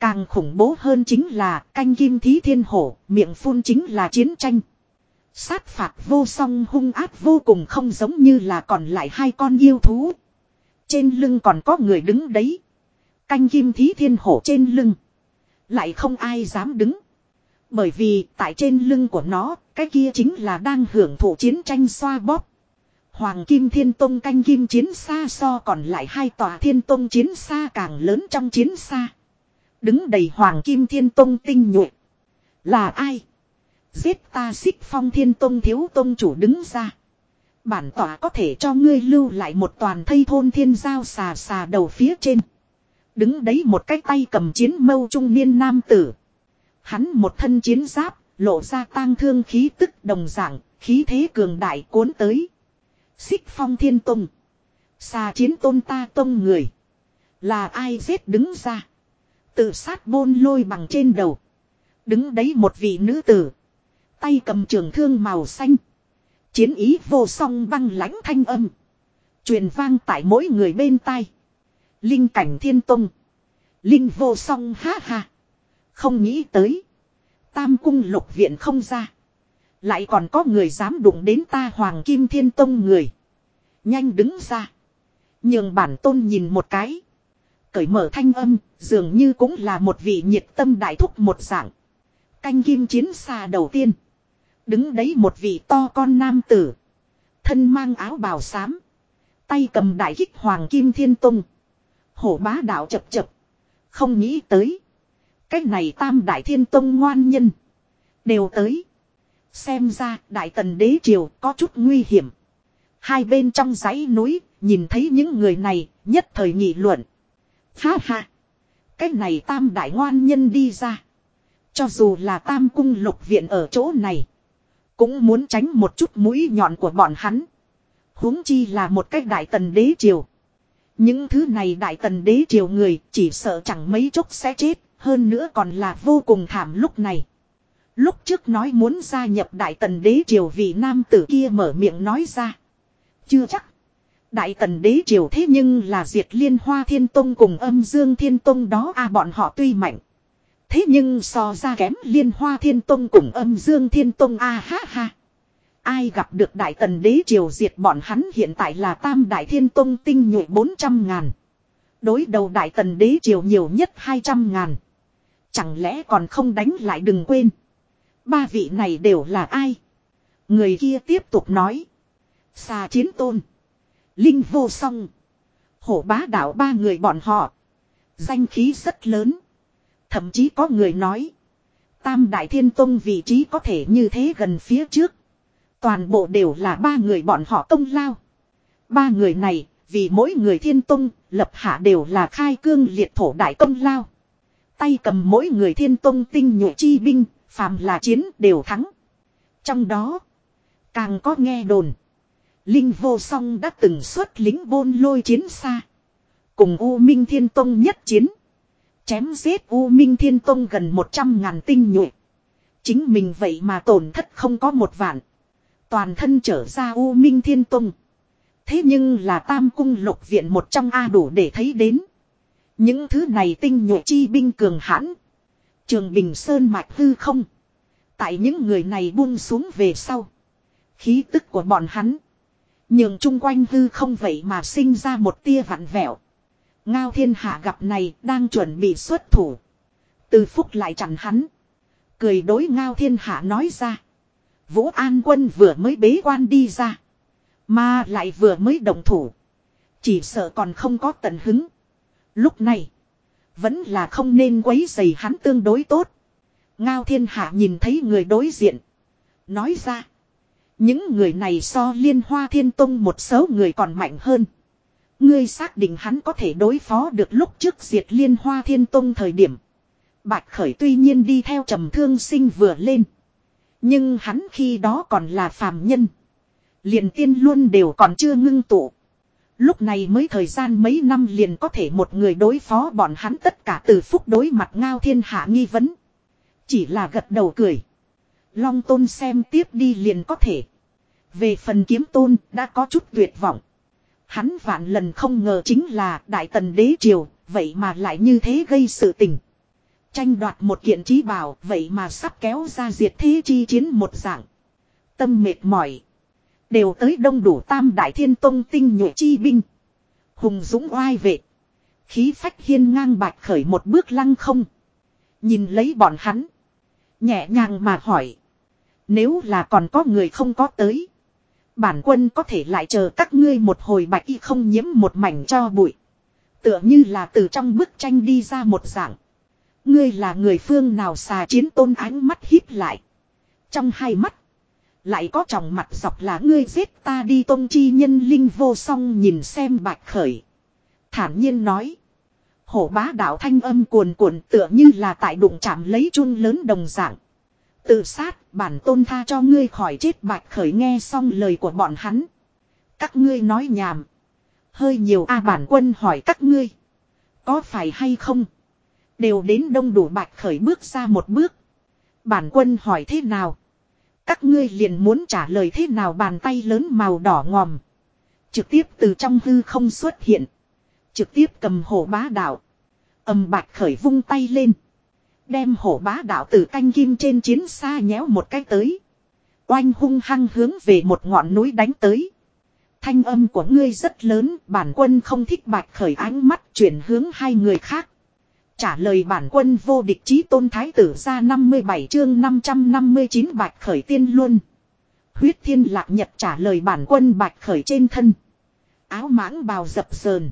Càng khủng bố hơn chính là canh kim thí thiên hổ, miệng phun chính là chiến tranh. Sát phạt vô song hung ác vô cùng không giống như là còn lại hai con yêu thú. Trên lưng còn có người đứng đấy. Canh kim thí thiên hổ trên lưng. Lại không ai dám đứng. Bởi vì tại trên lưng của nó, cái kia chính là đang hưởng thụ chiến tranh xoa bóp. Hoàng Kim Thiên Tông canh kim chiến xa so còn lại hai tòa Thiên Tông chiến xa càng lớn trong chiến xa. Đứng đầy Hoàng Kim Thiên Tông tinh nhuệ. Là ai? Giết ta xích phong Thiên Tông thiếu tông chủ đứng ra. Bản tỏa có thể cho ngươi lưu lại một toàn thây thôn thiên giao xà xà đầu phía trên. Đứng đấy một cái tay cầm chiến mâu trung niên nam tử. Hắn một thân chiến giáp, lộ ra tang thương khí tức đồng dạng, khí thế cường đại cuốn tới. Xích phong thiên tông. Xà chiến tôn ta tông người. Là ai giết đứng ra. Tự sát bôn lôi bằng trên đầu. Đứng đấy một vị nữ tử. Tay cầm trường thương màu xanh. Chiến ý vô song băng lãnh thanh âm. Truyền vang tại mỗi người bên tai. Linh cảnh thiên tông. Linh vô song ha ha. Không nghĩ tới. Tam cung lục viện không ra. Lại còn có người dám đụng đến ta Hoàng Kim Thiên Tông người. Nhanh đứng ra. Nhường bản tôn nhìn một cái. Cởi mở thanh âm, dường như cũng là một vị nhiệt tâm đại thúc một dạng. Canh kim chiến xa đầu tiên. Đứng đấy một vị to con nam tử. Thân mang áo bào xám. Tay cầm đại kích Hoàng Kim Thiên Tông. Hổ bá đạo chập chập. Không nghĩ tới. Cách này tam đại thiên tông ngoan nhân. Đều tới. Xem ra đại tần đế triều có chút nguy hiểm. Hai bên trong dãy núi, nhìn thấy những người này, nhất thời nghị luận. Ha ha. Cái này tam đại ngoan nhân đi ra. Cho dù là tam cung lục viện ở chỗ này. Cũng muốn tránh một chút mũi nhọn của bọn hắn. huống chi là một cách đại tần đế triều. Những thứ này đại tần đế triều người chỉ sợ chẳng mấy chốc sẽ chết. Hơn nữa còn là vô cùng thảm lúc này. Lúc trước nói muốn gia nhập Đại Tần Đế Triều vì nam tử kia mở miệng nói ra. Chưa chắc. Đại Tần Đế Triều thế nhưng là diệt liên hoa thiên tông cùng âm dương thiên tông đó à bọn họ tuy mạnh. Thế nhưng so ra kém liên hoa thiên tông cùng âm dương thiên tông a à, ha ha. Ai gặp được Đại Tần Đế Triều diệt bọn hắn hiện tại là tam đại thiên tông tinh nhuệ 400 ngàn. Đối đầu Đại Tần Đế Triều nhiều nhất 200 ngàn. Chẳng lẽ còn không đánh lại đừng quên. Ba vị này đều là ai? Người kia tiếp tục nói. Xà chiến tôn. Linh vô song. Hổ bá đạo ba người bọn họ. Danh khí rất lớn. Thậm chí có người nói. Tam đại thiên tôn vị trí có thể như thế gần phía trước. Toàn bộ đều là ba người bọn họ công lao. Ba người này, vì mỗi người thiên tôn lập hạ đều là khai cương liệt thổ đại công lao. Tay cầm mỗi người thiên tông tinh nhuệ chi binh, phàm là chiến đều thắng. Trong đó, càng có nghe đồn. Linh vô song đã từng xuất lính bôn lôi chiến xa. Cùng U Minh Thiên Tông nhất chiến. Chém giết U Minh Thiên Tông gần 100 ngàn tinh nhuệ. Chính mình vậy mà tổn thất không có một vạn. Toàn thân trở ra U Minh Thiên Tông. Thế nhưng là tam cung lục viện một trong A đủ để thấy đến. Những thứ này tinh nhuệ chi binh cường hãn. Trường Bình Sơn mạch hư không. Tại những người này buông xuống về sau. Khí tức của bọn hắn. Nhường chung quanh hư không vậy mà sinh ra một tia vặn vẹo. Ngao thiên hạ gặp này đang chuẩn bị xuất thủ. Từ phúc lại chặn hắn. Cười đối ngao thiên hạ nói ra. Vũ An quân vừa mới bế quan đi ra. Mà lại vừa mới động thủ. Chỉ sợ còn không có tận hứng. Lúc này. Vẫn là không nên quấy dày hắn tương đối tốt. Ngao thiên hạ nhìn thấy người đối diện. Nói ra. Những người này so liên hoa thiên tông một số người còn mạnh hơn. Ngươi xác định hắn có thể đối phó được lúc trước diệt liên hoa thiên tông thời điểm. Bạch khởi tuy nhiên đi theo trầm thương sinh vừa lên. Nhưng hắn khi đó còn là phàm nhân. Liền tiên luôn đều còn chưa ngưng tụ. Lúc này mới thời gian mấy năm liền có thể một người đối phó bọn hắn tất cả từ phúc đối mặt ngao thiên hạ nghi vấn. Chỉ là gật đầu cười. Long tôn xem tiếp đi liền có thể. Về phần kiếm tôn đã có chút tuyệt vọng. Hắn vạn lần không ngờ chính là đại tần đế triều, vậy mà lại như thế gây sự tình. Tranh đoạt một kiện trí bảo, vậy mà sắp kéo ra diệt thế chi chiến một dạng. Tâm mệt mỏi. Đều tới đông đủ tam đại thiên tông tinh nhuệ chi binh. Hùng dũng oai vệ. Khí phách hiên ngang bạch khởi một bước lăng không. Nhìn lấy bọn hắn. Nhẹ nhàng mà hỏi. Nếu là còn có người không có tới. Bản quân có thể lại chờ các ngươi một hồi bạch y không nhiễm một mảnh cho bụi. Tựa như là từ trong bức tranh đi ra một dạng. Ngươi là người phương nào xà chiến tôn ánh mắt híp lại. Trong hai mắt. Lại có tròng mặt dọc là ngươi giết ta đi tôn chi nhân linh vô song nhìn xem bạch khởi. Thản nhiên nói. Hổ bá đạo thanh âm cuồn cuộn tựa như là tại đụng chạm lấy chun lớn đồng dạng. Tự sát, bản tôn tha cho ngươi khỏi chết bạch khởi nghe xong lời của bọn hắn. Các ngươi nói nhảm. Hơi nhiều a bản quân hỏi các ngươi. Có phải hay không? Đều đến đông đủ bạch khởi bước ra một bước. Bản quân hỏi thế nào? Các ngươi liền muốn trả lời thế nào bàn tay lớn màu đỏ ngòm. Trực tiếp từ trong hư không xuất hiện. Trực tiếp cầm hổ bá đạo. Âm bạch khởi vung tay lên. Đem hổ bá đạo từ canh kim trên chiến xa nhéo một cái tới. Oanh hung hăng hướng về một ngọn núi đánh tới. Thanh âm của ngươi rất lớn, bản quân không thích bạch khởi ánh mắt chuyển hướng hai người khác. Trả lời bản quân vô địch chí tôn thái tử ra 57 chương 559 bạch khởi tiên luôn. Huyết thiên lạc nhật trả lời bản quân bạch khởi trên thân. Áo mãng bào dập sờn.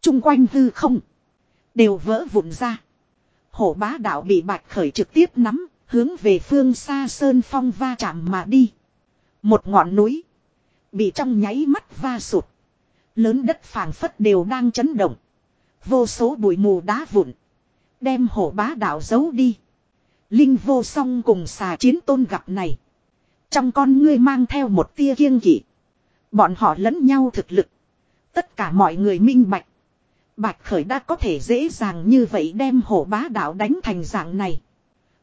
Trung quanh hư không. Đều vỡ vụn ra. Hổ bá đạo bị bạch khởi trực tiếp nắm, hướng về phương xa sơn phong va chạm mà đi. Một ngọn núi. Bị trong nháy mắt va sụt. Lớn đất phảng phất đều đang chấn động. Vô số bụi mù đá vụn. Đem hổ bá đạo giấu đi. Linh vô song cùng xà chiến tôn gặp này. Trong con ngươi mang theo một tia kiêng kỵ. Bọn họ lẫn nhau thực lực. Tất cả mọi người minh bạch. Bạch Khởi đã có thể dễ dàng như vậy đem hổ bá đạo đánh thành dạng này.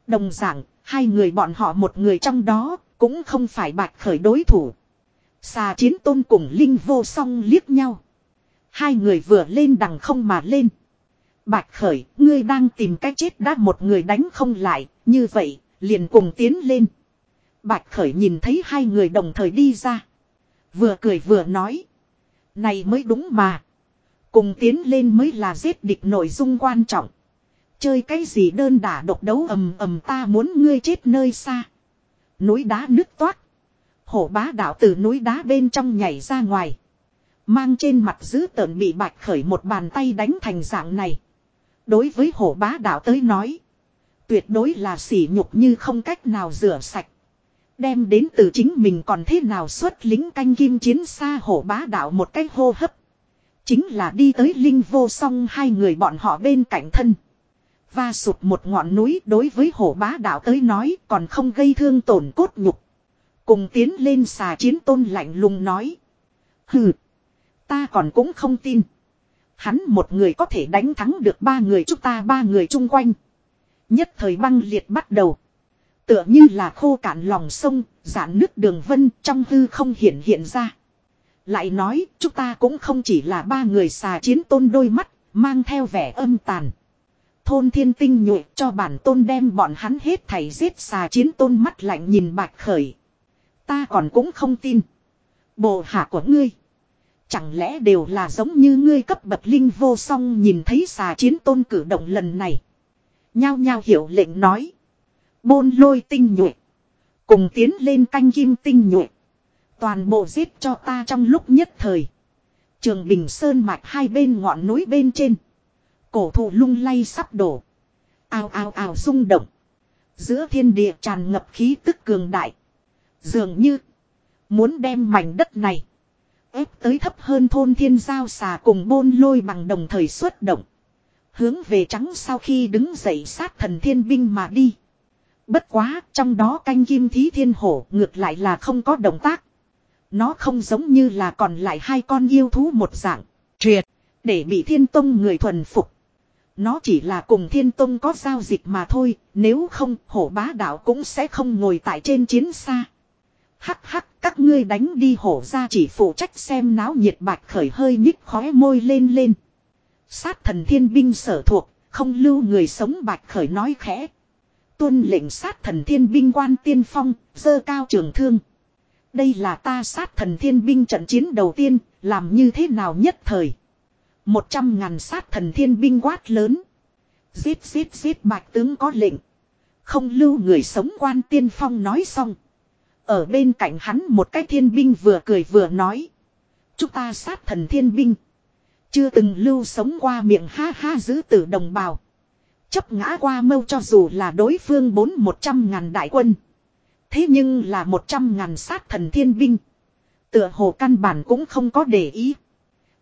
Đồng dạng, Hai người bọn họ một người trong đó cũng không phải bạch khởi đối thủ. Xà chiến tôn cùng Linh vô song liếc nhau. Hai người vừa lên đằng không mà lên. Bạch khởi, ngươi đang tìm cách chết đã một người đánh không lại, như vậy, liền cùng tiến lên. Bạch khởi nhìn thấy hai người đồng thời đi ra. Vừa cười vừa nói. Này mới đúng mà. Cùng tiến lên mới là giết địch nội dung quan trọng. Chơi cái gì đơn đả độc đấu ầm ầm ta muốn ngươi chết nơi xa. Núi đá nứt toát. Hổ bá đạo từ núi đá bên trong nhảy ra ngoài. Mang trên mặt giữ tợn bị bạch khởi một bàn tay đánh thành dạng này. Đối với hổ bá đạo tới nói. Tuyệt đối là sỉ nhục như không cách nào rửa sạch. Đem đến từ chính mình còn thế nào xuất lính canh kim chiến xa hổ bá đạo một cách hô hấp. Chính là đi tới linh vô song hai người bọn họ bên cạnh thân. Và sụt một ngọn núi đối với hổ bá đạo tới nói còn không gây thương tổn cốt nhục. Cùng tiến lên xà chiến tôn lạnh lùng nói. Hừ. Ta còn cũng không tin. Hắn một người có thể đánh thắng được ba người chúng ta ba người chung quanh. Nhất thời băng liệt bắt đầu. Tựa như là khô cạn lòng sông, giãn nước đường vân trong hư không hiện hiện ra. Lại nói, chúng ta cũng không chỉ là ba người xà chiến tôn đôi mắt, mang theo vẻ âm tàn. Thôn thiên tinh nhuệ cho bản tôn đem bọn hắn hết thảy giết xà chiến tôn mắt lạnh nhìn bạch khởi. Ta còn cũng không tin. Bộ hạ của ngươi. Chẳng lẽ đều là giống như ngươi cấp bậc linh vô song nhìn thấy xà chiến tôn cử động lần này. Nhao nhao hiểu lệnh nói. Bôn lôi tinh nhuệ. Cùng tiến lên canh kim tinh nhuệ. Toàn bộ giết cho ta trong lúc nhất thời. Trường Bình Sơn mạch hai bên ngọn núi bên trên. Cổ thụ lung lay sắp đổ. Ao ao ao rung động. Giữa thiên địa tràn ngập khí tức cường đại. Dường như. Muốn đem mảnh đất này ép tới thấp hơn thôn thiên giao xà cùng bôn lôi bằng đồng thời xuất động. Hướng về trắng sau khi đứng dậy sát thần thiên binh mà đi. Bất quá, trong đó canh kim thí thiên hổ ngược lại là không có động tác. Nó không giống như là còn lại hai con yêu thú một dạng. Triệt, để bị thiên tông người thuần phục. Nó chỉ là cùng thiên tông có giao dịch mà thôi, nếu không hổ bá đạo cũng sẽ không ngồi tại trên chiến xa. Hắc hắc, các ngươi đánh đi hổ ra chỉ phụ trách xem náo nhiệt bạch khởi hơi nhích khóe môi lên lên. Sát thần thiên binh sở thuộc, không lưu người sống bạch khởi nói khẽ. Tuân lệnh sát thần thiên binh quan tiên phong, dơ cao trường thương. Đây là ta sát thần thiên binh trận chiến đầu tiên, làm như thế nào nhất thời. Một trăm ngàn sát thần thiên binh quát lớn. Giết giết giết bạch tướng có lệnh. Không lưu người sống quan tiên phong nói xong. Ở bên cạnh hắn một cái thiên binh vừa cười vừa nói. Chúng ta sát thần thiên binh. Chưa từng lưu sống qua miệng ha ha giữ tử đồng bào. Chấp ngã qua mâu cho dù là đối phương bốn một trăm ngàn đại quân. Thế nhưng là một trăm ngàn sát thần thiên binh. Tựa hồ căn bản cũng không có để ý.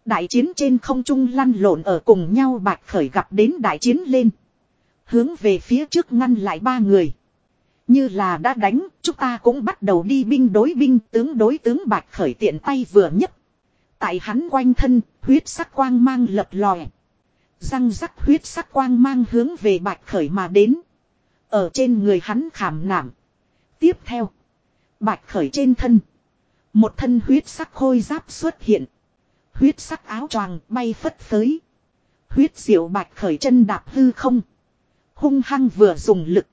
Đại chiến trên không trung lăn lộn ở cùng nhau bạch khởi gặp đến đại chiến lên. Hướng về phía trước ngăn lại ba người. Như là đã đánh, chúng ta cũng bắt đầu đi binh đối binh tướng đối tướng bạch khởi tiện tay vừa nhất. Tại hắn quanh thân, huyết sắc quang mang lập lòe. Răng rắc huyết sắc quang mang hướng về bạch khởi mà đến. Ở trên người hắn khảm nảm. Tiếp theo. Bạch khởi trên thân. Một thân huyết sắc khôi giáp xuất hiện. Huyết sắc áo choàng bay phất phới. Huyết diệu bạch khởi chân đạp hư không. Hung hăng vừa dùng lực.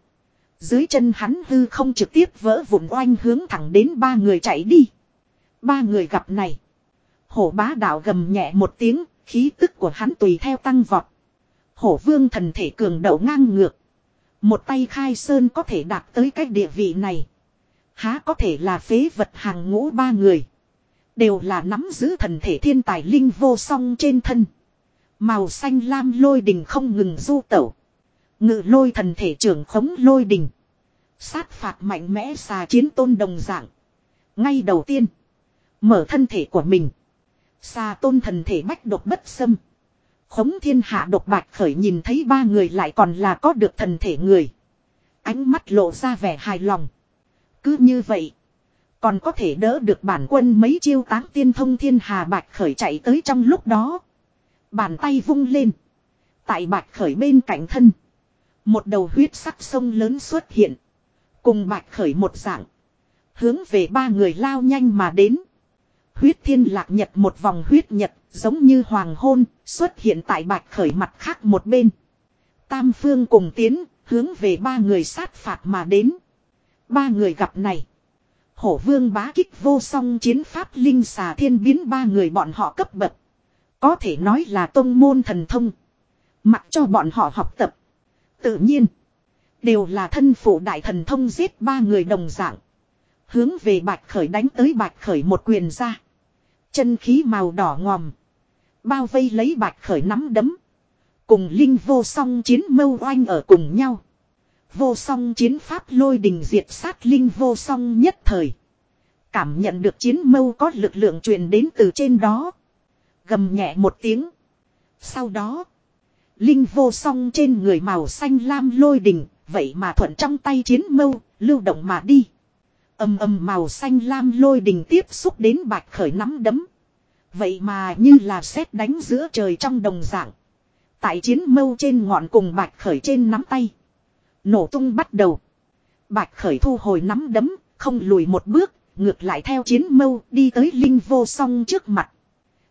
Dưới chân hắn hư không trực tiếp vỡ vụn oanh hướng thẳng đến ba người chạy đi. Ba người gặp này. Hổ bá đạo gầm nhẹ một tiếng, khí tức của hắn tùy theo tăng vọt. Hổ vương thần thể cường đậu ngang ngược. Một tay khai sơn có thể đạt tới cái địa vị này. Há có thể là phế vật hàng ngũ ba người. Đều là nắm giữ thần thể thiên tài linh vô song trên thân. Màu xanh lam lôi đình không ngừng du tẩu. Ngự lôi thần thể trưởng khống lôi đình. Sát phạt mạnh mẽ xà chiến tôn đồng dạng. Ngay đầu tiên. Mở thân thể của mình. Xà tôn thần thể bách độc bất xâm. Khống thiên hạ độc bạch khởi nhìn thấy ba người lại còn là có được thần thể người. Ánh mắt lộ ra vẻ hài lòng. Cứ như vậy. Còn có thể đỡ được bản quân mấy chiêu táng tiên thông thiên hà bạch khởi chạy tới trong lúc đó. Bàn tay vung lên. Tại bạch khởi bên cạnh thân. Một đầu huyết sắc sông lớn xuất hiện. Cùng bạch khởi một dạng. Hướng về ba người lao nhanh mà đến. Huyết thiên lạc nhật một vòng huyết nhật, giống như hoàng hôn, xuất hiện tại bạch khởi mặt khác một bên. Tam phương cùng tiến, hướng về ba người sát phạt mà đến. Ba người gặp này. Hổ vương bá kích vô song chiến pháp linh xà thiên biến ba người bọn họ cấp bậc. Có thể nói là tông môn thần thông. Mặc cho bọn họ học tập. Tự nhiên. Đều là thân phụ đại thần thông giết ba người đồng dạng. Hướng về bạch khởi đánh tới bạch khởi một quyền ra. Chân khí màu đỏ ngòm. Bao vây lấy bạch khởi nắm đấm. Cùng linh vô song chiến mâu oanh ở cùng nhau. Vô song chiến pháp lôi đình diệt sát linh vô song nhất thời. Cảm nhận được chiến mâu có lực lượng truyền đến từ trên đó. Gầm nhẹ một tiếng. Sau đó. Linh vô song trên người màu xanh lam lôi đình. Vậy mà thuận trong tay chiến mâu. Lưu động mà đi. Âm âm màu xanh lam lôi đình tiếp xúc đến bạch khởi nắm đấm. Vậy mà như là xét đánh giữa trời trong đồng dạng. Tại chiến mâu trên ngọn cùng bạch khởi trên nắm tay. Nổ tung bắt đầu. Bạch khởi thu hồi nắm đấm, không lùi một bước, ngược lại theo chiến mâu đi tới Linh vô song trước mặt.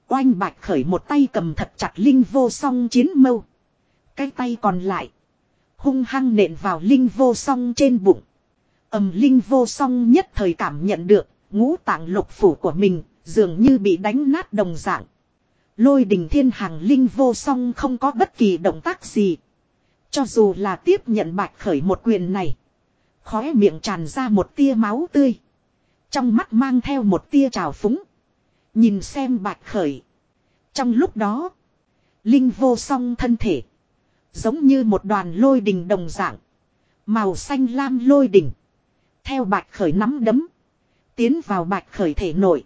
Oanh bạch khởi một tay cầm thật chặt Linh vô song chiến mâu. Cái tay còn lại. Hung hăng nện vào Linh vô song trên bụng. ầm Linh vô song nhất thời cảm nhận được, ngũ tạng lục phủ của mình, dường như bị đánh nát đồng dạng. Lôi đình thiên hàng Linh vô song không có bất kỳ động tác gì. Cho dù là tiếp nhận bạch khởi một quyền này. Khóe miệng tràn ra một tia máu tươi. Trong mắt mang theo một tia trào phúng. Nhìn xem bạch khởi. Trong lúc đó. Linh vô song thân thể. Giống như một đoàn lôi đình đồng dạng. Màu xanh lam lôi đình. Theo bạch khởi nắm đấm. Tiến vào bạch khởi thể nội.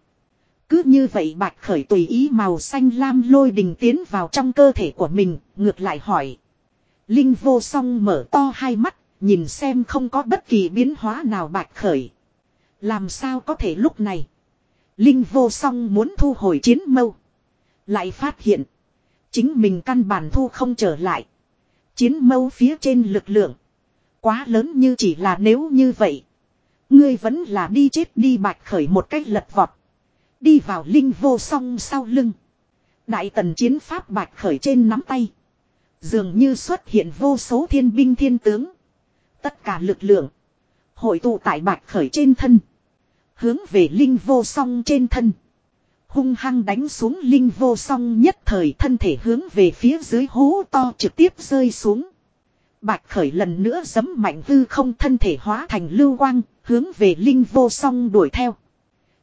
Cứ như vậy bạch khởi tùy ý màu xanh lam lôi đình tiến vào trong cơ thể của mình. Ngược lại hỏi. Linh vô song mở to hai mắt, nhìn xem không có bất kỳ biến hóa nào bạch khởi. Làm sao có thể lúc này. Linh vô song muốn thu hồi chiến mâu. Lại phát hiện. Chính mình căn bản thu không trở lại. Chiến mâu phía trên lực lượng. Quá lớn như chỉ là nếu như vậy. Ngươi vẫn là đi chết đi bạch khởi một cách lật vọt. Đi vào linh vô song sau lưng. Đại tần chiến pháp bạch khởi trên nắm tay. Dường như xuất hiện vô số thiên binh thiên tướng. Tất cả lực lượng. Hội tụ tại bạch khởi trên thân. Hướng về linh vô song trên thân. Hung hăng đánh xuống linh vô song nhất thời thân thể hướng về phía dưới hố to trực tiếp rơi xuống. Bạch khởi lần nữa giấm mạnh hư không thân thể hóa thành lưu quang, hướng về linh vô song đuổi theo.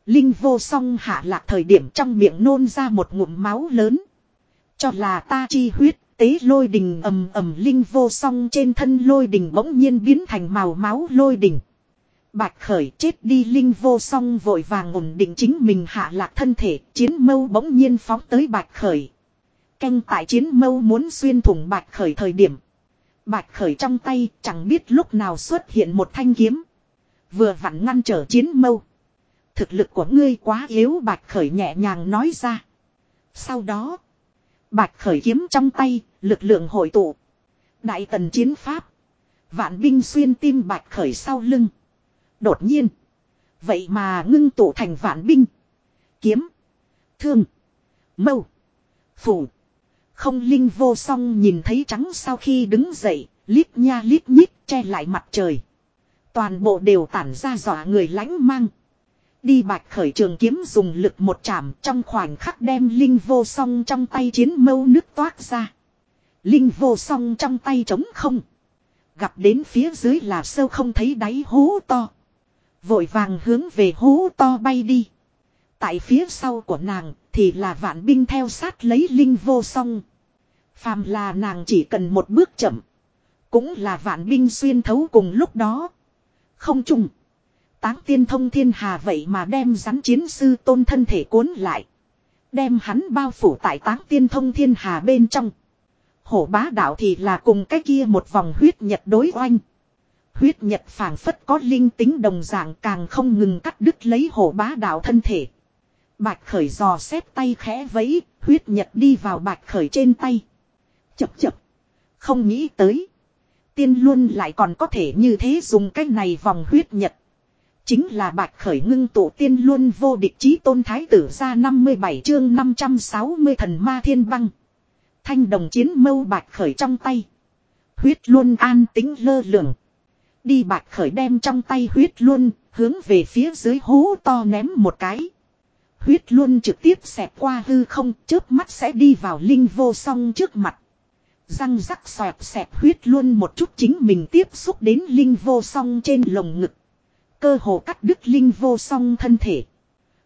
Linh vô song hạ lạc thời điểm trong miệng nôn ra một ngụm máu lớn. Cho là ta chi huyết, tế lôi đình ầm ầm linh vô song trên thân lôi đình bỗng nhiên biến thành màu máu lôi đình. Bạch khởi chết đi linh vô song vội vàng ổn định chính mình hạ lạc thân thể, chiến mâu bỗng nhiên phóng tới bạch khởi. Canh tại chiến mâu muốn xuyên thủng bạch khởi thời điểm. Bạch khởi trong tay chẳng biết lúc nào xuất hiện một thanh kiếm. Vừa vặn ngăn trở chiến mâu. Thực lực của ngươi quá yếu bạch khởi nhẹ nhàng nói ra. Sau đó. Bạch khởi kiếm trong tay, lực lượng hội tụ. Đại tần chiến pháp. Vạn binh xuyên tim bạch khởi sau lưng. Đột nhiên. Vậy mà ngưng tụ thành vạn binh. Kiếm. Thương. Mâu. Phủ. Không linh vô song nhìn thấy trắng sau khi đứng dậy, lít nha lít nhít che lại mặt trời. Toàn bộ đều tản ra dọa người lãnh mang. Đi bạch khởi trường kiếm dùng lực một chạm trong khoảnh khắc đem linh vô song trong tay chiến mâu nước toát ra. Linh vô song trong tay trống không. Gặp đến phía dưới là sâu không thấy đáy hố to. Vội vàng hướng về hố to bay đi. Tại phía sau của nàng thì là vạn binh theo sát lấy linh vô song. Phàm là nàng chỉ cần một bước chậm. Cũng là vạn binh xuyên thấu cùng lúc đó. Không trùng. Táng tiên thông thiên hà vậy mà đem rắn chiến sư tôn thân thể cuốn lại. Đem hắn bao phủ tại táng tiên thông thiên hà bên trong. Hổ bá đạo thì là cùng cái kia một vòng huyết nhật đối oanh. Huyết nhật phảng phất có linh tính đồng dạng càng không ngừng cắt đứt lấy hổ bá đạo thân thể. Bạch khởi giò xếp tay khẽ vẫy, huyết nhật đi vào bạch khởi trên tay. Chập chập. Không nghĩ tới. Tiên luôn lại còn có thể như thế dùng cái này vòng huyết nhật. Chính là bạch khởi ngưng tụ tiên luôn vô địch chí tôn thái tử ra 57 chương 560 thần ma thiên băng. Thanh đồng chiến mâu bạch khởi trong tay. Huyết luôn an tính lơ lửng. Đi bạc khởi đem trong tay huyết luôn, hướng về phía dưới hố to ném một cái. Huyết luôn trực tiếp xẹp qua hư không, chớp mắt sẽ đi vào linh vô song trước mặt. Răng rắc xoẹp xẹp huyết luôn một chút chính mình tiếp xúc đến linh vô song trên lồng ngực. Cơ hồ cắt đứt linh vô song thân thể.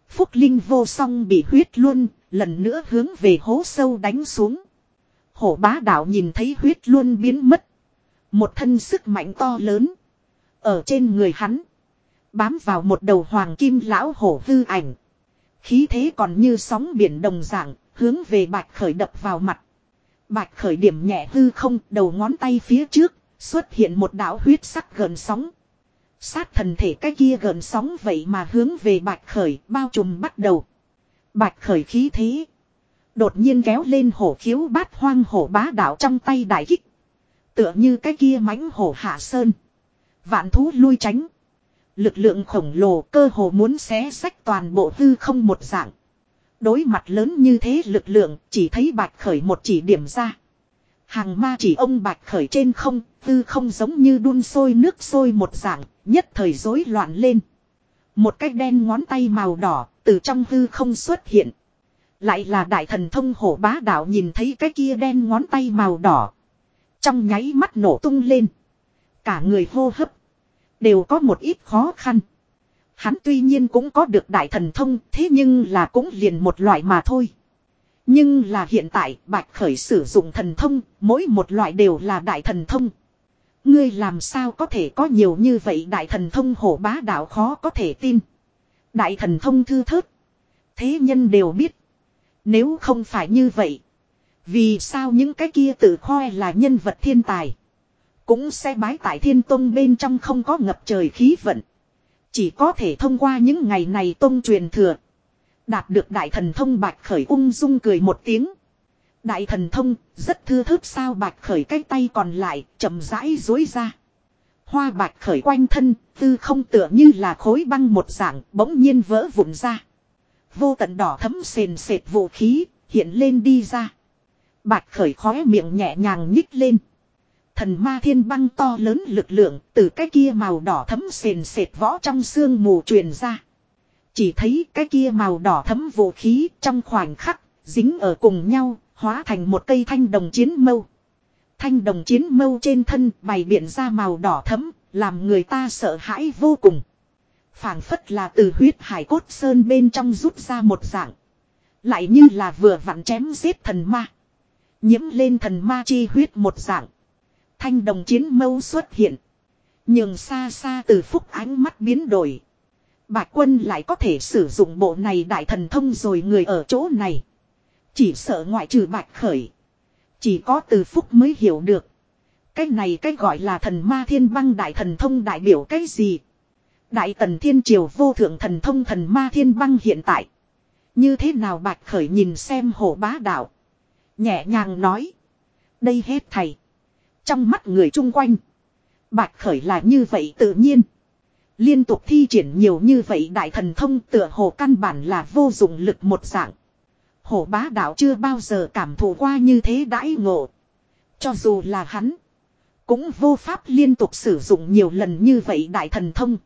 Phúc linh vô song bị huyết luôn, lần nữa hướng về hố sâu đánh xuống. Hổ bá đạo nhìn thấy huyết luôn biến mất. Một thân sức mạnh to lớn. Ở trên người hắn. Bám vào một đầu hoàng kim lão hổ hư ảnh. Khí thế còn như sóng biển đồng dạng, hướng về bạch khởi đập vào mặt. Bạch khởi điểm nhẹ hư không, đầu ngón tay phía trước, xuất hiện một đạo huyết sắc gần sóng. Sát thần thể cái kia gần sóng vậy mà hướng về bạch khởi, bao trùm bắt đầu. Bạch khởi khí thế. Đột nhiên kéo lên hổ khiếu bát hoang hổ bá đạo trong tay đại kích. Tựa như cái kia mãnh hổ hạ sơn. Vạn thú lui tránh. Lực lượng khổng lồ cơ hồ muốn xé sách toàn bộ hư không một dạng. Đối mặt lớn như thế lực lượng chỉ thấy bạch khởi một chỉ điểm ra. Hàng ma chỉ ông bạch khởi trên không, hư không giống như đun sôi nước sôi một dạng, nhất thời rối loạn lên. Một cái đen ngón tay màu đỏ, từ trong hư không xuất hiện. Lại là đại thần thông hổ bá đạo nhìn thấy cái kia đen ngón tay màu đỏ. Trong nháy mắt nổ tung lên. Cả người hô hấp. Đều có một ít khó khăn. Hắn tuy nhiên cũng có được đại thần thông thế nhưng là cũng liền một loại mà thôi. Nhưng là hiện tại Bạch Khởi sử dụng thần thông, mỗi một loại đều là đại thần thông. Ngươi làm sao có thể có nhiều như vậy đại thần thông hổ bá đạo khó có thể tin. Đại thần thông thư thớt. Thế nhân đều biết. Nếu không phải như vậy. Vì sao những cái kia tự khoe là nhân vật thiên tài. Cũng sẽ bái tại thiên tông bên trong không có ngập trời khí vận. Chỉ có thể thông qua những ngày này tông truyền thừa. Đạt được đại thần thông bạch khởi ung dung cười một tiếng. Đại thần thông, rất thư thớt sao bạch khởi cái tay còn lại, chậm rãi dối ra. Hoa bạch khởi quanh thân, tư không tựa như là khối băng một dạng, bỗng nhiên vỡ vụn ra. Vô tận đỏ thấm sền sệt vũ khí, hiện lên đi ra. Bạch khởi khóe miệng nhẹ nhàng nhích lên. Thần ma thiên băng to lớn lực lượng từ cái kia màu đỏ thấm sền sệt võ trong xương mù truyền ra. Chỉ thấy cái kia màu đỏ thấm vũ khí trong khoảnh khắc dính ở cùng nhau, hóa thành một cây thanh đồng chiến mâu. Thanh đồng chiến mâu trên thân bày biện ra màu đỏ thấm, làm người ta sợ hãi vô cùng. phảng phất là từ huyết hải cốt sơn bên trong rút ra một dạng. Lại như là vừa vặn chém giết thần ma. Nhiễm lên thần ma chi huyết một dạng. Thanh đồng chiến mâu xuất hiện. Nhưng xa xa từ phúc ánh mắt biến đổi. Bạch quân lại có thể sử dụng bộ này đại thần thông rồi người ở chỗ này. Chỉ sợ ngoại trừ bạch khởi. Chỉ có từ phúc mới hiểu được. Cái này cái gọi là thần ma thiên băng đại thần thông đại biểu cái gì. Đại tần thiên triều vô thượng thần thông thần ma thiên băng hiện tại. Như thế nào bạch khởi nhìn xem hổ bá đạo. Nhẹ nhàng nói. Đây hết thầy. Trong mắt người chung quanh. Bạch khởi là như vậy tự nhiên. Liên tục thi triển nhiều như vậy đại thần thông tựa hồ căn bản là vô dụng lực một dạng. Hổ bá đạo chưa bao giờ cảm thụ qua như thế đãi ngộ. Cho dù là hắn. Cũng vô pháp liên tục sử dụng nhiều lần như vậy đại thần thông.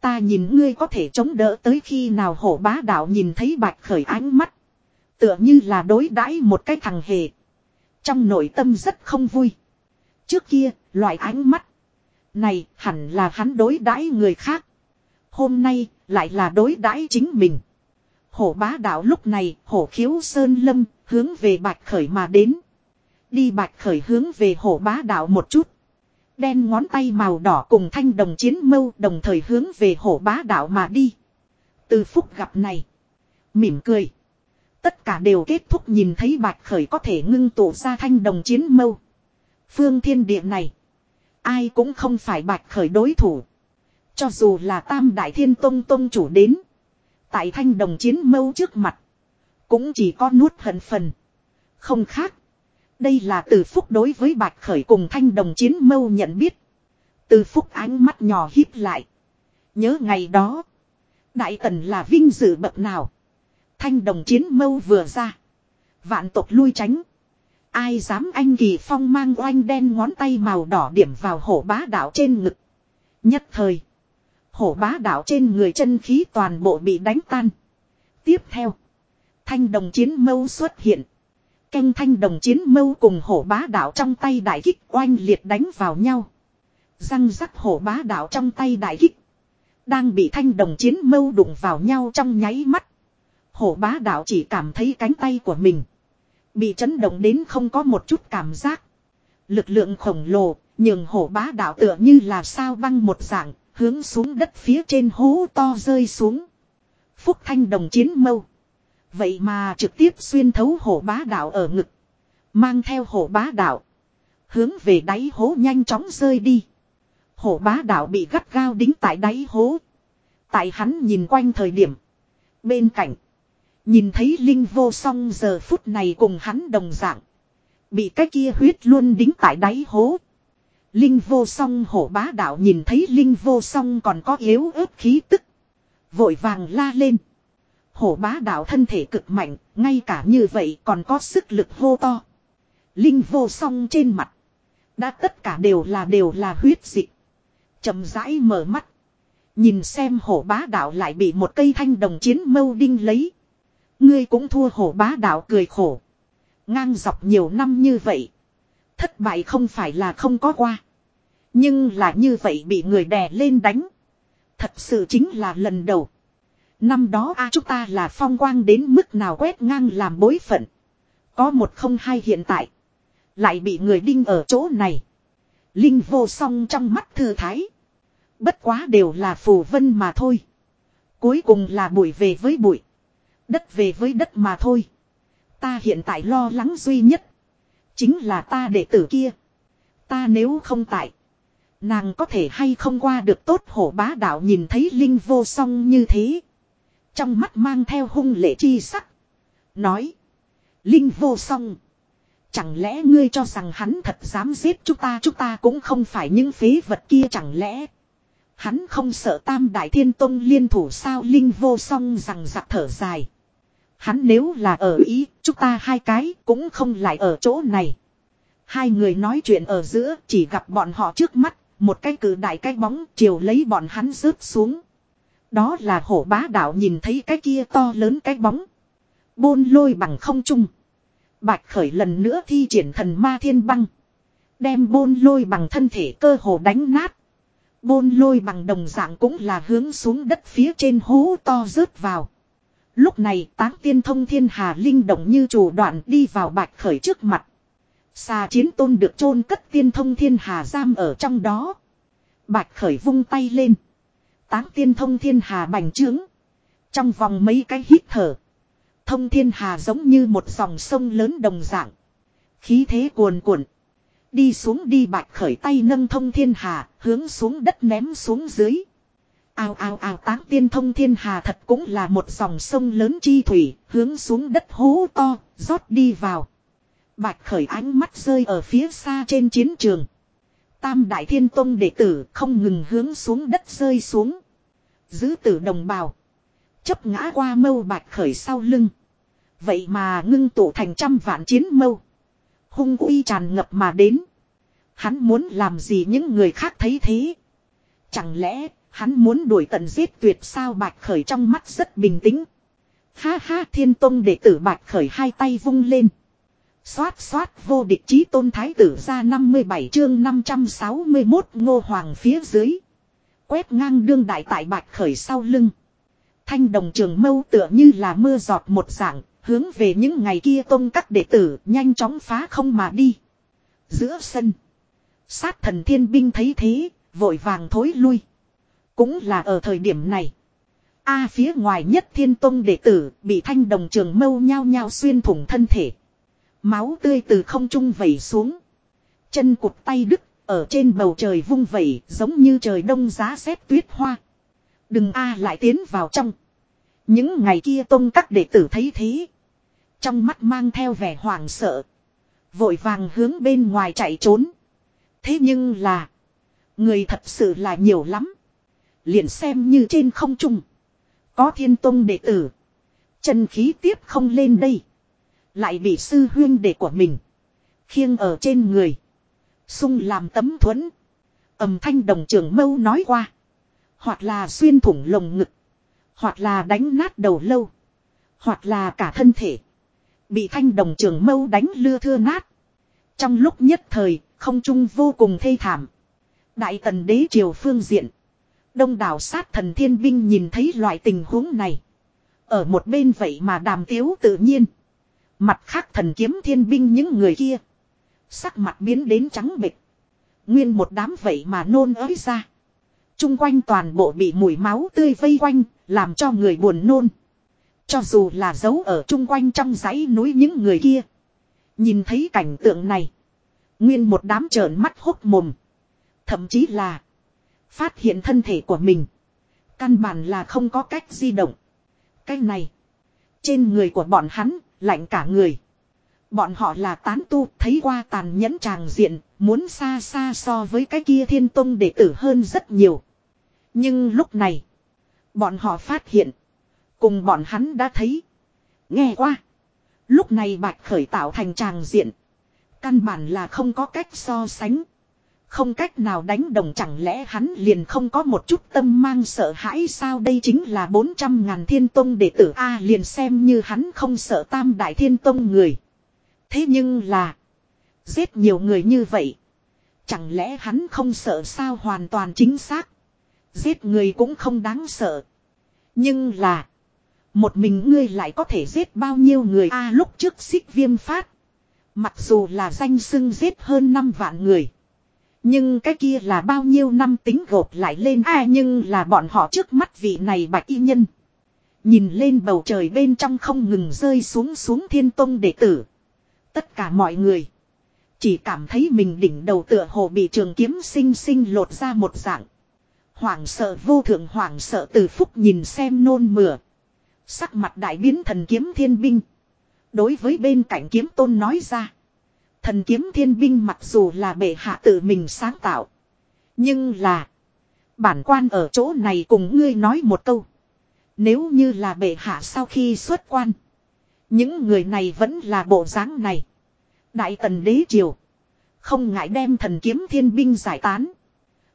Ta nhìn ngươi có thể chống đỡ tới khi nào hổ bá đạo nhìn thấy bạch khởi ánh mắt. Tựa như là đối đãi một cái thằng hề. Trong nội tâm rất không vui. Trước kia, loại ánh mắt. Này hẳn là hắn đối đãi người khác. Hôm nay, lại là đối đãi chính mình. Hổ bá đạo lúc này, hổ khiếu sơn lâm, hướng về bạch khởi mà đến. Đi bạch khởi hướng về hổ bá đạo một chút. Đen ngón tay màu đỏ cùng thanh đồng chiến mâu đồng thời hướng về hổ bá đạo mà đi. Từ phút gặp này. Mỉm cười. Tất cả đều kết thúc nhìn thấy bạch khởi có thể ngưng tụ ra thanh đồng chiến mâu. Phương thiên địa này. Ai cũng không phải bạch khởi đối thủ. Cho dù là tam đại thiên tông tông chủ đến. Tại thanh đồng chiến mâu trước mặt. Cũng chỉ có nuốt hận phần. Không khác. Đây là từ phúc đối với bạch khởi cùng thanh đồng chiến mâu nhận biết. Từ phúc ánh mắt nhỏ híp lại. Nhớ ngày đó. Đại tần là vinh dự bậc nào. Thanh đồng chiến mâu vừa ra. Vạn tộc lui tránh. Ai dám anh kỳ phong mang oanh đen ngón tay màu đỏ điểm vào hổ bá đạo trên ngực. Nhất thời. Hổ bá đạo trên người chân khí toàn bộ bị đánh tan. Tiếp theo. Thanh đồng chiến mâu xuất hiện. Canh thanh đồng chiến mâu cùng hổ bá đạo trong tay đại kích oanh liệt đánh vào nhau. Răng rắc hổ bá đạo trong tay đại kích. Đang bị thanh đồng chiến mâu đụng vào nhau trong nháy mắt. Hổ bá đạo chỉ cảm thấy cánh tay của mình. Bị chấn động đến không có một chút cảm giác. Lực lượng khổng lồ, nhường hổ bá đạo tựa như là sao băng một dạng, hướng xuống đất phía trên hố to rơi xuống. Phúc thanh đồng chiến mâu. Vậy mà trực tiếp xuyên thấu hổ bá đạo ở ngực. Mang theo hổ bá đạo. Hướng về đáy hố nhanh chóng rơi đi. Hổ bá đạo bị gắt gao đính tại đáy hố. Tại hắn nhìn quanh thời điểm. Bên cạnh. Nhìn thấy Linh vô song giờ phút này cùng hắn đồng dạng. Bị cái kia huyết luôn đính tại đáy hố. Linh vô song hổ bá đạo nhìn thấy Linh vô song còn có yếu ớt khí tức. Vội vàng la lên. Hổ bá đạo thân thể cực mạnh, ngay cả như vậy còn có sức lực hô to. Linh vô song trên mặt. Đã tất cả đều là đều là huyết dịch. chậm rãi mở mắt. Nhìn xem hổ bá đạo lại bị một cây thanh đồng chiến mâu đinh lấy. Ngươi cũng thua hổ bá đạo cười khổ. Ngang dọc nhiều năm như vậy. Thất bại không phải là không có qua. Nhưng là như vậy bị người đè lên đánh. Thật sự chính là lần đầu. Năm đó a chúng ta là phong quang đến mức nào quét ngang làm bối phận. Có một không hai hiện tại. Lại bị người đinh ở chỗ này. Linh vô song trong mắt thư thái. Bất quá đều là phù vân mà thôi. Cuối cùng là bụi về với bụi. Đất về với đất mà thôi. Ta hiện tại lo lắng duy nhất. Chính là ta đệ tử kia. Ta nếu không tại. Nàng có thể hay không qua được tốt hổ bá đạo nhìn thấy Linh vô song như thế. Trong mắt mang theo hung lệ chi sắc. Nói. Linh vô song. Chẳng lẽ ngươi cho rằng hắn thật dám giết chúng ta chúng ta cũng không phải những phế vật kia chẳng lẽ. Hắn không sợ tam đại thiên tông liên thủ sao Linh vô song rằng giặc thở dài. Hắn nếu là ở ý, chúng ta hai cái cũng không lại ở chỗ này. Hai người nói chuyện ở giữa chỉ gặp bọn họ trước mắt, một cái cử đại cái bóng chiều lấy bọn hắn rớt xuống. Đó là hổ bá đạo nhìn thấy cái kia to lớn cái bóng. Bôn lôi bằng không trung. Bạch khởi lần nữa thi triển thần ma thiên băng. Đem bôn lôi bằng thân thể cơ hồ đánh nát. Bôn lôi bằng đồng dạng cũng là hướng xuống đất phía trên hố to rớt vào. Lúc này táng tiên thông thiên hà linh động như chủ đoạn đi vào bạch khởi trước mặt. Xà chiến tôn được chôn cất tiên thông thiên hà giam ở trong đó. Bạch khởi vung tay lên. Táng tiên thông thiên hà bành trướng. Trong vòng mấy cái hít thở. Thông thiên hà giống như một dòng sông lớn đồng dạng. Khí thế cuồn cuộn. Đi xuống đi bạch khởi tay nâng thông thiên hà, hướng xuống đất ném xuống dưới. Ao ao ao táng tiên thông thiên hà thật cũng là một dòng sông lớn chi thủy, hướng xuống đất hố to, rót đi vào. Bạch khởi ánh mắt rơi ở phía xa trên chiến trường. Tam đại thiên tông đệ tử không ngừng hướng xuống đất rơi xuống. Giữ tử đồng bào. Chấp ngã qua mâu bạch khởi sau lưng. Vậy mà ngưng tụ thành trăm vạn chiến mâu. Hung uy tràn ngập mà đến. Hắn muốn làm gì những người khác thấy thế. Chẳng lẽ hắn muốn đuổi tận giết tuyệt sao bạch khởi trong mắt rất bình tĩnh. Ha ha thiên tông đệ tử bạch khởi hai tay vung lên. Xoát xoát vô địch chí tôn thái tử ra 57 chương 561 ngô hoàng phía dưới. Quét ngang đương đại tại bạch khởi sau lưng. Thanh đồng trường mâu tựa như là mưa giọt một dạng, hướng về những ngày kia tôn các đệ tử nhanh chóng phá không mà đi. Giữa sân. Sát thần thiên binh thấy thế, vội vàng thối lui. Cũng là ở thời điểm này. A phía ngoài nhất thiên tông đệ tử bị thanh đồng trường mâu nhao nhao xuyên thủng thân thể. Máu tươi từ không trung vẩy xuống. Chân cụt tay đứt, ở trên bầu trời vung vẩy giống như trời đông giá rét tuyết hoa. Đừng A lại tiến vào trong. Những ngày kia tông các đệ tử thấy thế. Trong mắt mang theo vẻ hoảng sợ. Vội vàng hướng bên ngoài chạy trốn. Thế nhưng là. Người thật sự là nhiều lắm. Liền xem như trên không trung. Có thiên tông đệ tử. Chân khí tiếp không lên đây. Lại bị sư huyên đệ của mình. Khiêng ở trên người. sung làm tấm thuẫn. Âm thanh đồng trưởng mâu nói qua. Hoặc là xuyên thủng lồng ngực. Hoặc là đánh nát đầu lâu. Hoặc là cả thân thể. Bị thanh đồng trường mâu đánh lưa thưa nát. Trong lúc nhất thời, không trung vô cùng thê thảm. Đại tần đế triều phương diện. Đông đảo sát thần thiên binh nhìn thấy loại tình huống này. Ở một bên vậy mà đàm tiếu tự nhiên. Mặt khác thần kiếm thiên binh những người kia. Sắc mặt biến đến trắng bệch. Nguyên một đám vậy mà nôn ới ra. Trung quanh toàn bộ bị mùi máu tươi vây quanh, làm cho người buồn nôn. Cho dù là giấu ở trung quanh trong dãy núi những người kia. Nhìn thấy cảnh tượng này. Nguyên một đám trợn mắt hốt mồm. Thậm chí là. Phát hiện thân thể của mình. Căn bản là không có cách di động. Cái này. Trên người của bọn hắn. Lạnh cả người. Bọn họ là tán tu. Thấy qua tàn nhẫn tràng diện. Muốn xa xa so với cái kia thiên tông đệ tử hơn rất nhiều. Nhưng lúc này. Bọn họ phát hiện. Cùng bọn hắn đã thấy. Nghe qua. Lúc này bạch khởi tạo thành tràng diện. Căn bản là không có cách so sánh. Không cách nào đánh đồng chẳng lẽ hắn liền không có một chút tâm mang sợ hãi sao đây chính là 400 ngàn thiên tông đệ tử A, liền xem như hắn không sợ tam đại thiên tông người. Thế nhưng là. Giết nhiều người như vậy. Chẳng lẽ hắn không sợ sao hoàn toàn chính xác. Giết người cũng không đáng sợ. Nhưng là. Một mình ngươi lại có thể giết bao nhiêu người a, lúc trước xích viêm phát. Mặc dù là danh xưng giết hơn 5 vạn người. Nhưng cái kia là bao nhiêu năm tính gộp lại lên a nhưng là bọn họ trước mắt vị này bạch y nhân. Nhìn lên bầu trời bên trong không ngừng rơi xuống xuống thiên tông đệ tử. Tất cả mọi người. Chỉ cảm thấy mình đỉnh đầu tựa hồ bị trường kiếm sinh sinh lột ra một dạng. Hoảng sợ vô thượng hoảng sợ từ phúc nhìn xem nôn mửa. Sắc mặt đại biến thần kiếm thiên binh. Đối với bên cạnh kiếm tôn nói ra. Thần kiếm thiên binh mặc dù là bệ hạ tự mình sáng tạo. Nhưng là. Bản quan ở chỗ này cùng ngươi nói một câu. Nếu như là bệ hạ sau khi xuất quan. Những người này vẫn là bộ dáng này. Đại tần đế triều. Không ngại đem thần kiếm thiên binh giải tán.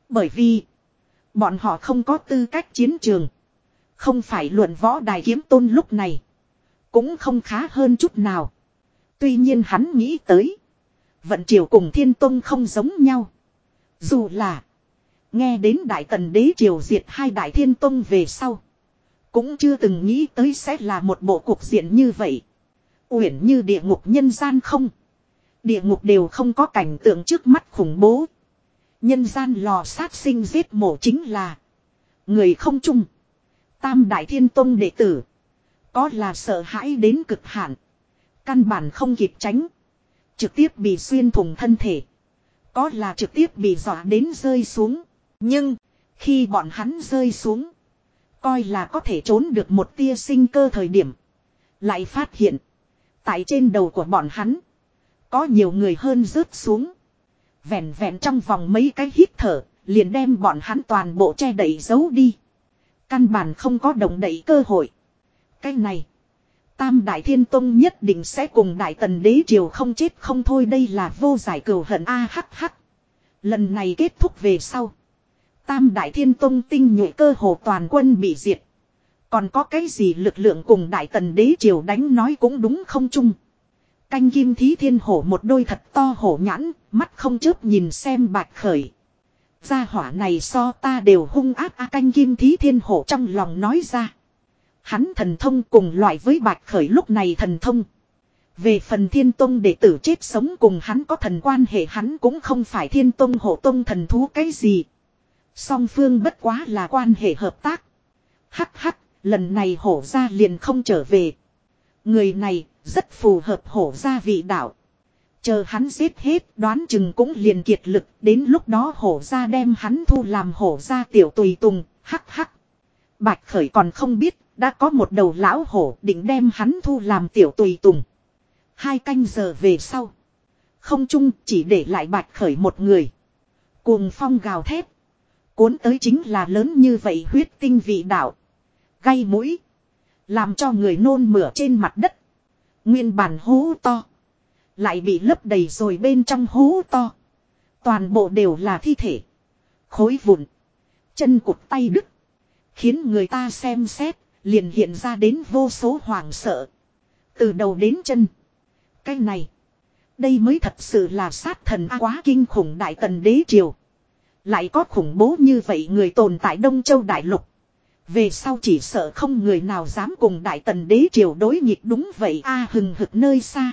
Bởi vì. Bọn họ không có tư cách chiến trường. Không phải luận võ đài kiếm tôn lúc này. Cũng không khá hơn chút nào. Tuy nhiên hắn nghĩ tới. Vận triều cùng thiên tôn không giống nhau. Dù là. Nghe đến đại tần đế triều diệt hai đại thiên tôn về sau. Cũng chưa từng nghĩ tới sẽ là một bộ cuộc diện như vậy. Uyển như địa ngục nhân gian không. Địa ngục đều không có cảnh tượng trước mắt khủng bố. Nhân gian lò sát sinh giết mổ chính là. Người không chung. Tam đại thiên tông đệ tử. Có là sợ hãi đến cực hạn. Căn bản không kịp tránh. Trực tiếp bị xuyên thủng thân thể. Có là trực tiếp bị dọa đến rơi xuống. Nhưng, khi bọn hắn rơi xuống. Coi là có thể trốn được một tia sinh cơ thời điểm. Lại phát hiện. Tại trên đầu của bọn hắn. Có nhiều người hơn rớt xuống. Vẹn vẹn trong vòng mấy cái hít thở. Liền đem bọn hắn toàn bộ che đẩy giấu đi. Căn bản không có động đậy cơ hội. Cái này. Tam Đại Thiên Tông nhất định sẽ cùng Đại Tần Đế Triều không chết không thôi đây là vô giải cửu hận A hắc hắc. Lần này kết thúc về sau. Tam Đại Thiên Tông tinh nhuệ cơ hồ toàn quân bị diệt. Còn có cái gì lực lượng cùng Đại Tần Đế Triều đánh nói cũng đúng không chung. Canh kim thí thiên hổ một đôi thật to hổ nhãn, mắt không chớp nhìn xem bạch khởi. Gia hỏa này so ta đều hung ác a canh kim thí thiên hổ trong lòng nói ra. Hắn thần thông cùng loại với bạch khởi lúc này thần thông. Về phần thiên tông đệ tử chết sống cùng hắn có thần quan hệ hắn cũng không phải thiên tông hộ tông thần thú cái gì. Song phương bất quá là quan hệ hợp tác. Hắc hắc, lần này hổ ra liền không trở về. Người này rất phù hợp hổ ra vị đạo. Chờ hắn giết hết đoán chừng cũng liền kiệt lực đến lúc đó hổ ra đem hắn thu làm hổ ra tiểu tùy tùng, hắc hắc. Bạch khởi còn không biết, đã có một đầu lão hổ định đem hắn thu làm tiểu tùy tùng. Hai canh giờ về sau. Không chung chỉ để lại bạch khởi một người. Cuồng phong gào thét. Cuốn tới chính là lớn như vậy huyết tinh vị đạo. Gây mũi. Làm cho người nôn mửa trên mặt đất. Nguyên bản hố to. Lại bị lấp đầy rồi bên trong hố to. Toàn bộ đều là thi thể. Khối vụn. Chân cụt tay đứt. Khiến người ta xem xét. Liền hiện ra đến vô số hoàng sợ. Từ đầu đến chân. Cái này. Đây mới thật sự là sát thần quá kinh khủng đại tần đế triều. Lại có khủng bố như vậy người tồn tại Đông Châu Đại Lục. Về sau chỉ sợ không người nào dám cùng Đại Tần Đế Triều đối nghịch đúng vậy a hừng hực nơi xa.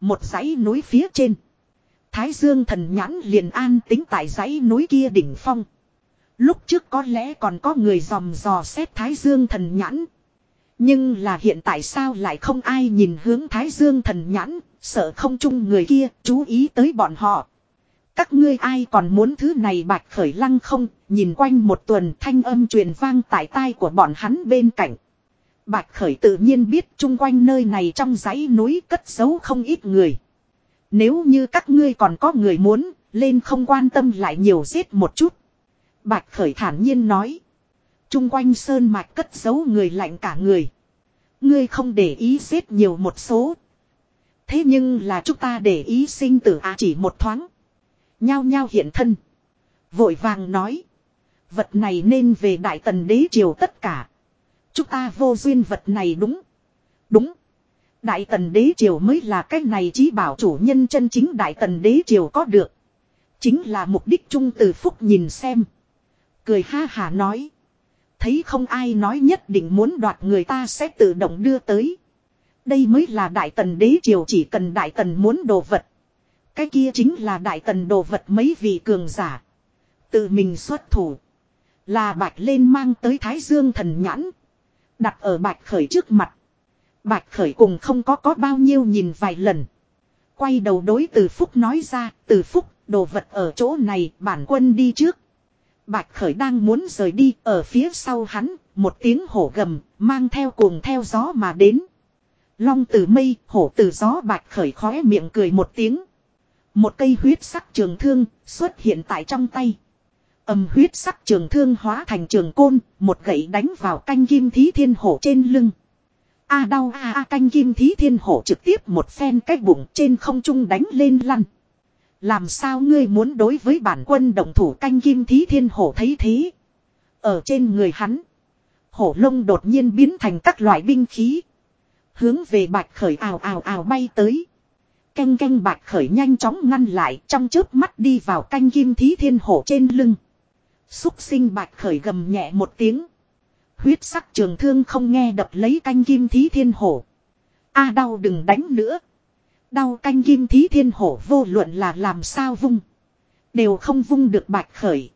Một dãy núi phía trên. Thái Dương thần nhãn liền an tính tại dãy núi kia đỉnh phong. Lúc trước có lẽ còn có người dòm dò xét Thái Dương thần nhãn. Nhưng là hiện tại sao lại không ai nhìn hướng Thái Dương thần nhãn, sợ không chung người kia chú ý tới bọn họ. Các ngươi ai còn muốn thứ này bạch khởi lăng không, nhìn quanh một tuần thanh âm truyền vang tại tai của bọn hắn bên cạnh. Bạch khởi tự nhiên biết chung quanh nơi này trong dãy núi cất giấu không ít người. Nếu như các ngươi còn có người muốn, lên không quan tâm lại nhiều giết một chút. Bạch khởi thản nhiên nói. Chung quanh sơn mạch cất giấu người lạnh cả người. Ngươi không để ý giết nhiều một số. Thế nhưng là chúng ta để ý sinh tử à chỉ một thoáng. Nhao nhao hiện thân. Vội vàng nói. Vật này nên về đại tần đế triều tất cả. Chúng ta vô duyên vật này đúng. Đúng. Đại tần đế triều mới là cái này chí bảo chủ nhân chân chính đại tần đế triều có được. Chính là mục đích chung từ phúc nhìn xem. Cười ha hà nói. Thấy không ai nói nhất định muốn đoạt người ta sẽ tự động đưa tới. Đây mới là đại tần đế triều chỉ cần đại tần muốn đồ vật. Cái kia chính là đại tần đồ vật mấy vị cường giả. Tự mình xuất thủ. Là bạch lên mang tới Thái Dương thần nhãn. Đặt ở bạch khởi trước mặt. Bạch khởi cùng không có có bao nhiêu nhìn vài lần. Quay đầu đối từ Phúc nói ra, từ Phúc, đồ vật ở chỗ này, bản quân đi trước. Bạch khởi đang muốn rời đi, ở phía sau hắn, một tiếng hổ gầm, mang theo cuồng theo gió mà đến. Long từ mây, hổ từ gió bạch khởi khóe miệng cười một tiếng. Một cây huyết sắc trường thương xuất hiện tại trong tay. Âm huyết sắc trường thương hóa thành trường côn, một gậy đánh vào canh kim thí thiên hổ trên lưng. A đau a a canh kim thí thiên hổ trực tiếp một phen cách bụng trên không trung đánh lên lăn. Làm sao ngươi muốn đối với bản quân đồng thủ canh kim thí thiên hổ thấy thế? Ở trên người hắn, hổ lông đột nhiên biến thành các loại binh khí. Hướng về bạch khởi ào ào ào bay tới. Canh canh bạch khởi nhanh chóng ngăn lại trong chớp mắt đi vào canh kim thí thiên hổ trên lưng. Xúc sinh bạch khởi gầm nhẹ một tiếng. Huyết sắc trường thương không nghe đập lấy canh kim thí thiên hổ. A đau đừng đánh nữa. Đau canh kim thí thiên hổ vô luận là làm sao vung. Đều không vung được bạch khởi.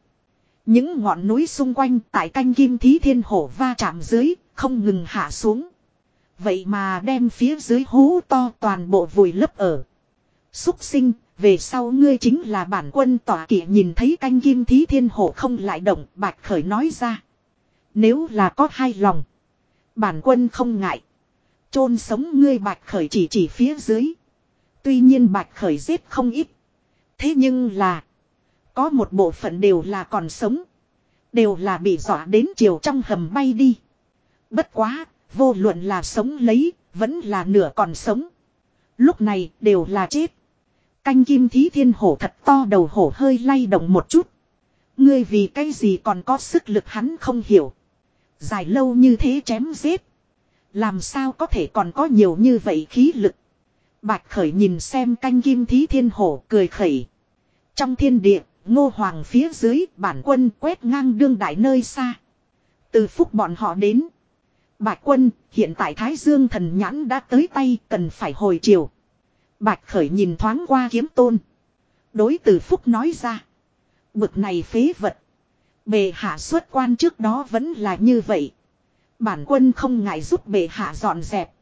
Những ngọn núi xung quanh tại canh kim thí thiên hổ va chạm dưới, không ngừng hạ xuống. Vậy mà đem phía dưới hố to toàn bộ vùi lấp ở. Xúc sinh, về sau ngươi chính là bản quân tỏa kỵ nhìn thấy canh kim thí thiên hổ không lại động, bạch khởi nói ra. Nếu là có hai lòng, bản quân không ngại. chôn sống ngươi bạch khởi chỉ chỉ phía dưới. Tuy nhiên bạch khởi giết không ít. Thế nhưng là, có một bộ phận đều là còn sống. Đều là bị dọa đến chiều trong hầm bay đi. Bất quá, vô luận là sống lấy, vẫn là nửa còn sống. Lúc này đều là chết. Canh kim thí thiên hổ thật to đầu hổ hơi lay động một chút. Ngươi vì cái gì còn có sức lực hắn không hiểu. Dài lâu như thế chém giết. Làm sao có thể còn có nhiều như vậy khí lực. Bạch khởi nhìn xem canh kim thí thiên hổ cười khẩy. Trong thiên địa, ngô hoàng phía dưới bản quân quét ngang đương đại nơi xa. Từ phúc bọn họ đến. Bạch quân, hiện tại Thái Dương thần nhãn đã tới tay cần phải hồi chiều. Bạch khởi nhìn thoáng qua kiếm tôn. Đối từ phúc nói ra. Bực này phế vật. Bề hạ xuất quan trước đó vẫn là như vậy. Bản quân không ngại giúp bề hạ dọn dẹp.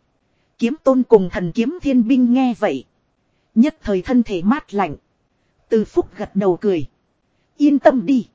Kiếm tôn cùng thần kiếm thiên binh nghe vậy. Nhất thời thân thể mát lạnh. Từ phúc gật đầu cười. Yên tâm đi.